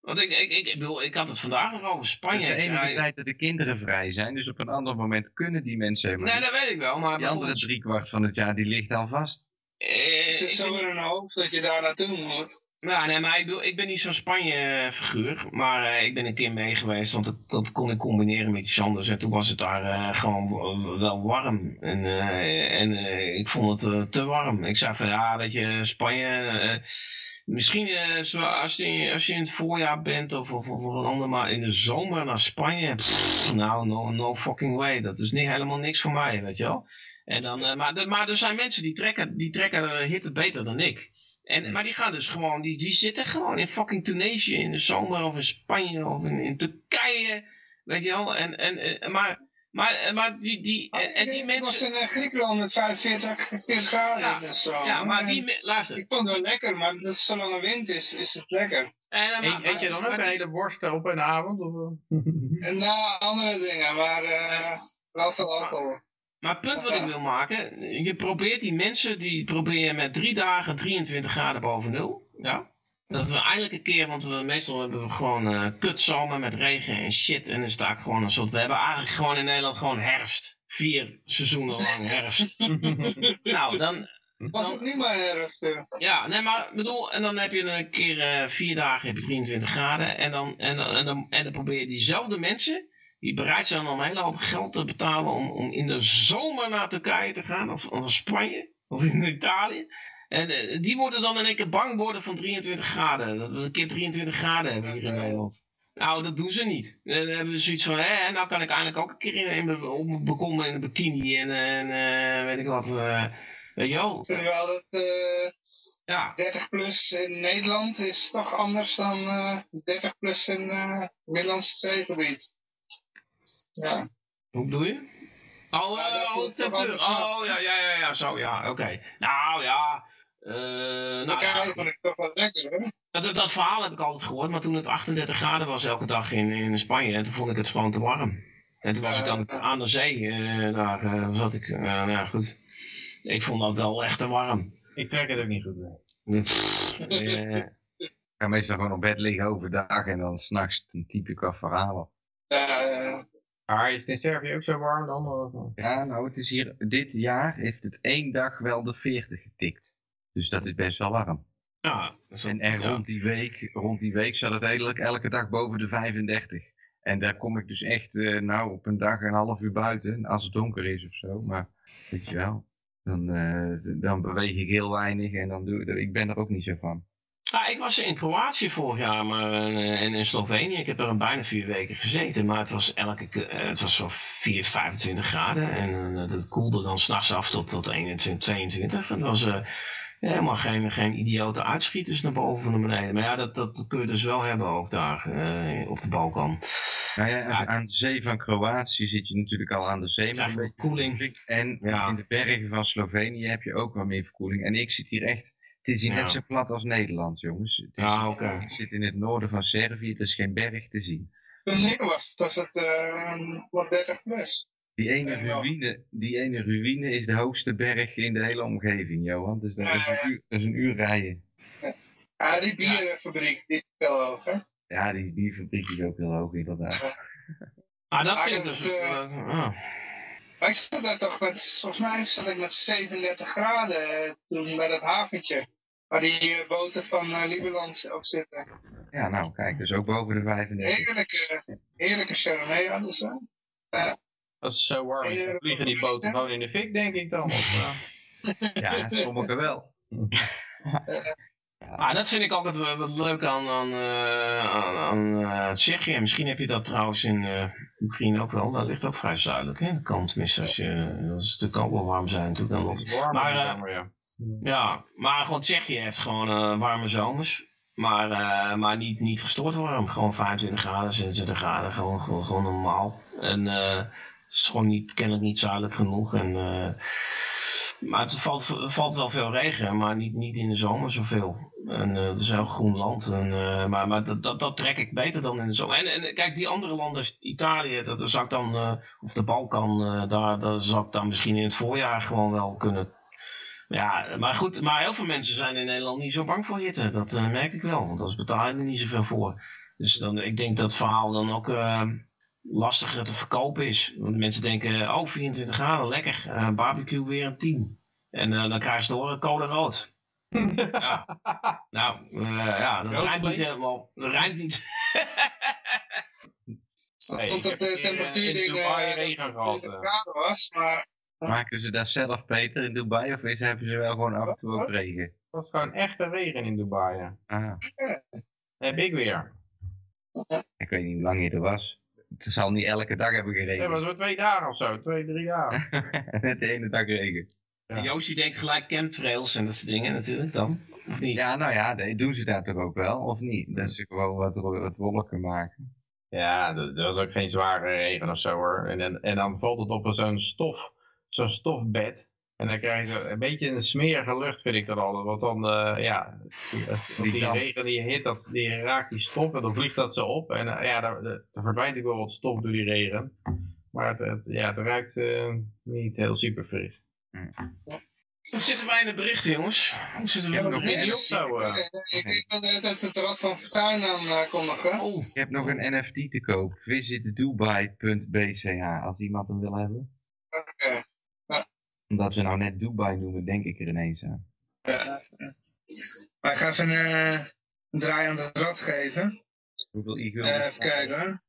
Want ik, ik, ik, ik, bedoel, ik had het vandaag nog over Spanje. is de enige tijd dat de kinderen vrij zijn. Dus op een ander moment kunnen die mensen helemaal Nee, dat weet ik wel, maar Die andere driekwart van het jaar, die ligt al vast. Eh, Het zit ik zo in hun hoofd dat je daar naartoe moet. Ja, nee, maar ik, ik ben niet zo'n Spanje-figuur. Maar eh, ik ben een keer mee geweest, want dat, dat kon ik combineren met iets anders. En toen was het daar eh, gewoon wel warm. En, eh, en ik vond het te warm. Ik zei van, ja, weet je, Spanje... misschien als, je, als je in het voorjaar bent of, of, een ander, maar in de zomer naar Spanje... nou, no, no fucking way. Dat is niet, helemaal niks voor mij, weet je wel. En dan, maar, maar er zijn mensen die trekken, die trekken hitte beter dan ik. En, maar die gaan dus gewoon, die, die zitten gewoon in fucking Tunesië in de zomer of in Spanje of in, in Turkije. Weet je wel, en, en, en- maar, maar, maar die, die, en, en die Ik was mensen... in eh, Griekenland met 45 40 graden. Ja, dus zo. Ja, maar die, En luister. Ik vond het wel lekker, maar dat, zolang er wind is, is het lekker. En, eh, maar- Eet, eet je dan ook maar- een hele worst op een avond? Of, eh? En na andere dingen, maar eh, wel veel alcohol. Maar het punt wat ik wil maken, je probeert die mensen, die proberen met drie dagen 23 graden boven nul. Ja. Dat we eindelijk een keer, want we, meestal hebben we gewoon eh kutzomer met regen en shit. En dan sta ik gewoon een soort, we hebben eigenlijk gewoon in Nederland gewoon herfst. Vier seizoenen lang herfst. nou, dan, Was het nu maar herfst? ja, nee, maar bedoel, en dan heb je een keer eh, vier dagen heb je 23 graden. En dan, en, dan, en, dan, en dan probeer je diezelfde mensen, die bereid zijn om een hele hoop geld te betalen om, om in de zomer naar Turkije te gaan, of, of Spanje, of in Italië. En eh, die moeten dan in één keer bang worden van 23 graden. Dat we een keer 23 graden hebben hier in Nederland. Nou, dat doen ze niet. Eh, Dan hebben ze zoiets van, hè, nou kan ik eindelijk ook een keer in, in, op mijn balkon in een bikini en, en eh, weet ik wat. weet je wel. Terwijl dat Ja, 30 plus in Nederland is toch anders dan eh 30 plus in eh Middellandse zeegebied. Ja. Hoe bedoel je? Oh, Ja, eh, oh, oh, ja, ja, ja, ja, zo, ja, oké. Nou, ja, eh, nou, Turkije ja, vond ik toch wel lekker hoor. dat, dat verhaal heb ik altijd gehoord, maar toen het 38 graden was elke dag in, in Spanje, en toen vond ik het gewoon te warm. En toen was Ja, ik aan, ja. aan de zee, eh, daar zat ik, eh, nou ja, goed. Ik vond dat wel echt te warm. Ik trek het ook niet goed mee. Eh, Ik ga meestal gewoon op bed liggen overdag en dan s'nachts een type qua verhalen. Eh, Maar is het in Servië ook zo warm dan? Ja, nou, het is hier, dit jaar heeft het één dag wel de 40 getikt. Dus dat is best wel warm. ja, En, en ja. rond, die week, rond die week zat het eigenlijk elke dag boven de 35. En daar kom ik dus echt, eh, nou, op een dag een half uur buiten, als het donker is of zo. Maar, weet je wel, dan, eh, dan beweeg ik heel weinig en dan doe ik, ik ben er ook niet zo van. Ah, ik was in Kroatië vorig jaar maar, eh, en in Slovenië. Ik heb er bijna vier weken gezeten. Maar het was, elke, ke- eh, het was zo 4, 25 graden. En eh, het koelde dan s'nachts af tot, tot 21, 22. Het was eh, helemaal geen, geen idiote uitschieters naar boven of naar beneden. Maar ja, dat, dat kun je dus wel hebben ook daar op de Balkan. Nou ja, Ja. aan de zee van Kroatië zit je natuurlijk al aan de zee met een je beetje koeling. En Ja. in de bergen van Slovenië heb je ook wel meer verkoeling. En ik zit hier echt, het is hier Ja. net zo plat als Nederland, jongens. Het is, Ja, oké. Ik zit in het noorden van Servië, er is geen berg te zien. ik was, was het eh, wat 30 plus. Die ene, ruïne, die ene ruïne is de hoogste berg in de hele omgeving, Johan. Dus dat is een uur, dat is een uur rijden. Ja, die bierenfabriek, die is veel hoger. Ja, die bierfabriek is ook heel hoog inderdaad. Ah, dat vind ik dus... ah. Maar ik zat daar toch met, volgens mij zat ik met 37 graden eh, toen bij dat haventje. Waar die eh, boten van eh Lieberland ook zitten. Ja, nou kijk, dus ook boven de 35. Heerlijke, heerlijke Chardonnay hadden ze. Als het zo warm is, dan vliegen die boten gewoon in de fik, denk ik dan. Eh, Ja, sommige wel. Ah, dat vind ik altijd wat leuk aan, aan, eh, aan, aan eh, Tsjechië. Misschien heb je dat trouwens in eh, Oekraïne ook wel. Dat ligt ook vrij zuidelijk, hè? Dat kan tenminste als je... Dat is natuurlijk ook wel warm zijn natuurlijk. Dan Dat is warm Maar, eh, ja. Ja, maar gewoon Tsjechië heeft gewoon eh, warme zomers. Maar, eh, maar niet, niet gestoord warm. Gewoon 25 graden, 26 graden. Gewoon, gewoon, gewoon normaal. En eh, het is gewoon niet, kennelijk niet zuidelijk genoeg. En, maar het valt, valt wel veel regen, maar niet, niet in de zomer zoveel. En eh, het is heel groen land. En, maar maar dat, dat, dat trek ik beter dan in de zomer. En, en kijk, die andere landen, Italië, dat, zou dan, of de Balkan, daar, daar zou ik dan misschien in het voorjaar gewoon wel kunnen ja, maar goed, maar heel veel mensen zijn in Nederland niet zo bang voor hitte. Dat eh, merk ik wel, want anders betaal je er niet zoveel voor. Dus dan, ik denk dat het verhaal dan ook eh, lastiger te verkopen is. Want mensen denken, oh 24 graden, lekker, eh, barbecue weer een 10. En eh, dan krijgen ze te horen code rood. ja. Nou, eh, ja, dat rijmt niet helemaal. Dat rijmt niet. Nee, Want dat de temperatuur in Dubai regen dat gehad. 20 eh. graden was, maar Maken ze dat zelf, Peter, in Dubai? Of is, hebben ze wel gewoon af en toe ook Wat? regen? Het was gewoon echte regen in Dubai, ja. Ah, Heb ik weer. ik weet niet hoe lang je er was. Het zal niet elke dag hebben Het geregend. was wel twee dagen of zo, twee, drie dagen. Net de ene dag regen. Ja. Joost denkt gelijk chemtrails en dat soort dingen natuurlijk dan. Of niet? Ja, nou ja, nee, doen ze dat toch ook wel, of niet? Dat ze gewoon wat, wat wolken maken. Ja, er er was ook geen zware regen of zo hoor. En, en, en dan valt het op zo'n stof, zo'n stofbed. En dan krijg je een beetje een smerige lucht, vind ik dat altijd. Want dan, eh, ja, die, Die die damp. regen die hit, dat, die raakt die stof en dan vliegt dat zo op. En eh, ja, daar, daar verdwijnt ook wel wat stof door die regen. Maar het, het- ja, het ruikt eh, niet heel super fris. Hoe zitten wij in de berichten, jongens? Hoe zitten we Ik in op zo. eh. ik, ik wil de hele tijd het Rad van Fortuin aankondigen. Oh, Ik heb nog een NFT te koop. Visitdubai.bca, als iemand hem wil hebben. Oké. Omdat we nou net Dubai noemen, denk ik er ineens aan. Maar ik ga even eh, een draai aan de rad geven. Hoeveel e Eh, even kijken hoor.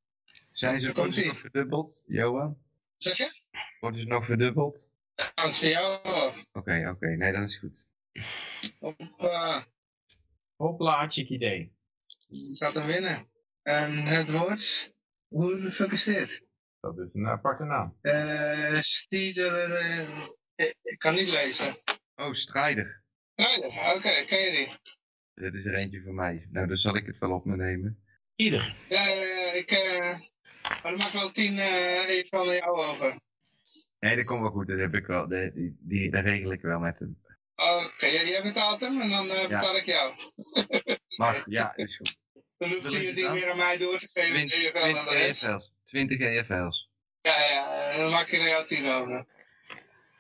Zijn ze nog verdubbeld, Johan? Zeg je? Worden ze nog verdubbeld? Hangt van jou af. Oké, oké, nee, dat is goed. Hoppa. Hopla, hartstikke idee. Gaat hem winnen. En het woord. Hoe de fuck is dit? Dat is een aparte naam. Eh. Eh, ik, kan niet lezen. Oh, strijder. Strijder, oké, ken je die? Dit is er eentje voor mij. Nou, dan zal ik het wel op me nemen. ieder. Ja, ja, ja, ik. eh maar dan maak ik wel tien eh even van jou over. Nee, dat komt wel goed. Dat heb ik wel. Die, die, die, dat regel ik wel met hem. Oké, jij, jij betaalt hem en dan eh, betaal ik jou. Mag, ja, is goed. Dan hoef je niet meer aan mij door te geven. 20, even aan 20 de rest. EFL's. 20 EFL's. Ja, ja, dan maak je er jou tien over.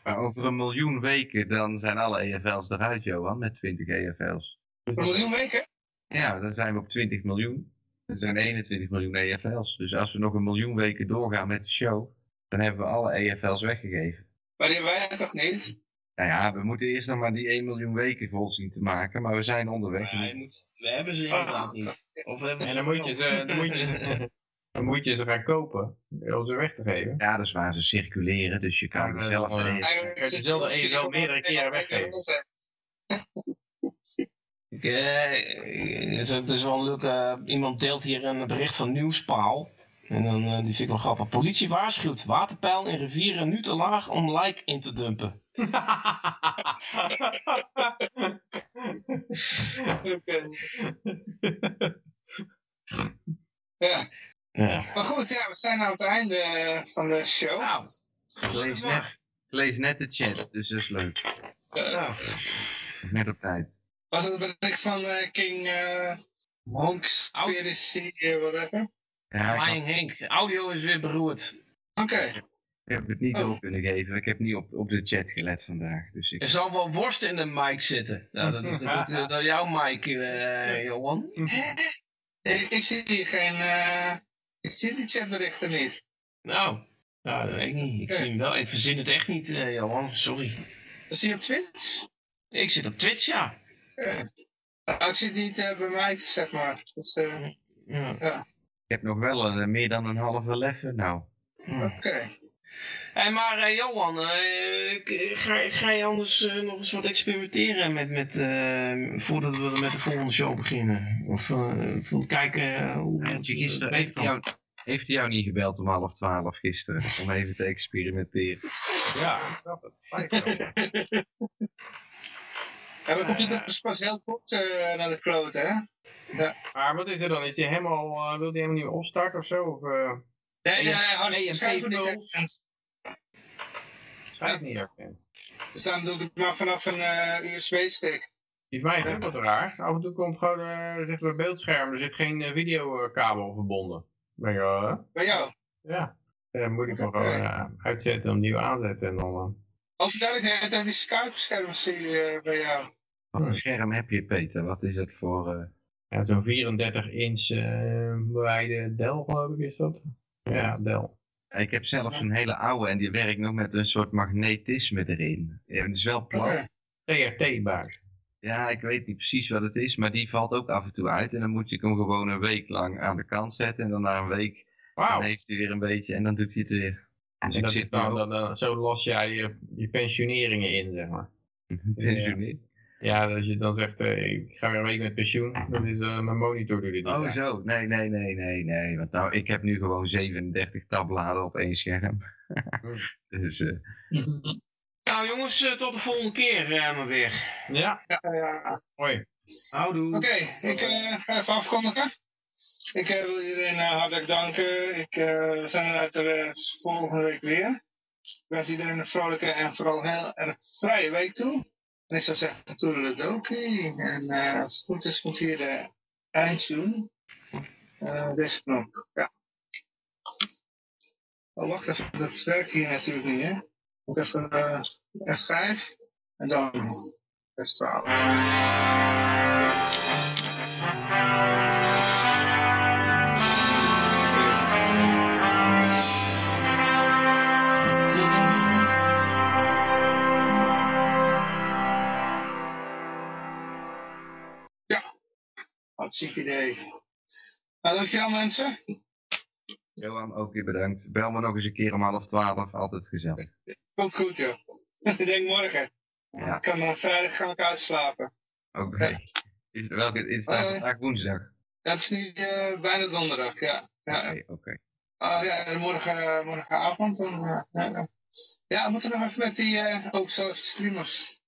Maar over een miljoen weken, dan zijn alle EFL's eruit, Johan, met 20 EFL's. Een miljoen weken? Ja, dan zijn we op 20 miljoen. Er zijn 21 miljoen EFL's. Dus als we nog een miljoen weken doorgaan met de show, dan hebben we alle EFL's weggegeven. Maar die hebben wij toch niet? Nou ja, we moeten eerst nog maar die 1 miljoen weken vol zien te maken, maar we zijn onderweg. Ja, moet, we hebben ze inderdaad niet. Of we hebben En ze dan moet je ze, dan moet je ze, dan moet je ze gaan kopen om ze weg te geven. Ja, dat is waar ze circuleren, dus je kan Ja, dan, eh, EFL Eigenlijk dezelfde gewoon meerdere keren weggeven. Ik, eh, het is- wel leuk. eh, iemand deelt hier een bericht van Nieuwspaal. En dan, eh, die vind ik wel grappig. Politie waarschuwt waterpeil in rivieren nu te laag om lijk in te dumpen. Oké. Ja, Ja. maar goed, ja, we zijn aan het einde eh, van de show. Nou, Ik lees net, ik lees net de chat, dus dat is leuk. Eh, Net op tijd. was het een bericht van eh, King uh, Honks, Conspiracy, eh, whatever? Ja, Flying had- Henk, audio is weer beroerd. Oké, ik heb het niet Oh. door kunnen geven. Ik heb niet op, op de chat gelet vandaag. Dus ik, Er zal wel worst in de mic zitten. Nou, dat is natuurlijk uh, jouw mic, eh, Johan. ik, ik zie hier geen... ik zie die chatberichten niet. Nou, nou, dat weet ik niet. Ik zie hem wel. Ik verzin het echt niet, eh, Johan. Sorry. Zie je op Twitch? Ik zit op Twitch, ja. Nou, ik zit niet eh, bij mij, zeg maar. Dus, eh, ja. ik heb nog wel een, meer dan een halve leffen. Nou, Oké. Hey, maar eh, Johan, eh, ga, ga je anders eh, nog eens wat experimenteren met, met, eh, voordat we met de volgende show beginnen? Of uh, kijken hoe het je gisteren, beter heeft, hij kan? jou, heeft hij jou niet gebeld om half twaalf gisteren? Om even te experimenteren. Ja, ik snap het. Ja, mijn computer is pas heel kort eh, naar de klote, hè? Maar wat is er dan? Is hij helemaal, eh, wil hij helemaal niet meer opstarten of zo? Of uh, Nee, nee, hij zijn schijf schijnt niet herkend? Dus dan doe ik het maar vanaf een eh, USB-stick. Die van mij is ook wat raar. Af en toe komt gewoon, eh zegt bij beeldscherm, er zit geen eh, videokabel verbonden. Wel, hè? Bij jou. Ja. Dan moet ik hem gewoon eh, uitzetten, opnieuw aanzetten en dan... eh, Als je duidelijk dat die Skype-scherm zie je eh, bij jou. Wat een scherm heb je, Peter? Wat is het voor... eh, Ja, zo'n 34 inch eh wijde Dell geloof ik is dat. Ja, Dell. Ik heb zelfs een hele oude en die werkt nog met een soort magnetisme erin. Ja, het is wel plat. TRT-buis. Ja, ik weet niet precies wat het is, maar die valt ook af en toe uit. En dan moet je hem gewoon een week lang aan de kant zetten. En dan na een week dan heeft hij weer een beetje en dan doet hij het weer. Dus En dat zit dan, ook dan, dan- zo los jij je, je pensioneringen in, zeg maar. pensioneerd. Ja, als je dan zegt, eh, ik ga weer een week met pensioen, dan is eh, mijn monitor doet het niet. Oh zo, nee, nee, nee, nee, nee. Want nou, ik heb nu gewoon 37 tabbladen op één scherm. dus eh, Nou jongens, tot de volgende keer eh, maar weer. Ja, Ja, ja. hoi. Houdoe. Oké, ik eh, ga even afkondigen. Ik eh, wil iedereen hartelijk danken. Ik, eh, we zijn er uiteraard volgende week weer. Ik wens iedereen een vrolijke en vooral heel erg vrije week toe. En ik zou zeggen, toedeledokie. En eh, als het goed is, komt hier de eindtune. Eh, deze knop, ja. Oh, wacht even, dat werkt hier natuurlijk niet, hè. Ik even eh, F5 en dan F12. Hartstikke idee. Nou, dankjewel mensen. Johan, ook weer bedankt. Bel me nog eens een keer om half twaalf, altijd gezellig. Komt goed, joh. Ik denk morgen. Ja. Ik kan uh, vrijdag gaan ik uitslapen. Oké. Ja. Is, welke, is het Eh. vandaag woensdag? Ja, het is nu eh, bijna donderdag, ja. Ja, Oké, oh, ja en morgen, eh, morgenavond. Dan, eh, ja, we moeten nog even met die, eh ook zo streamers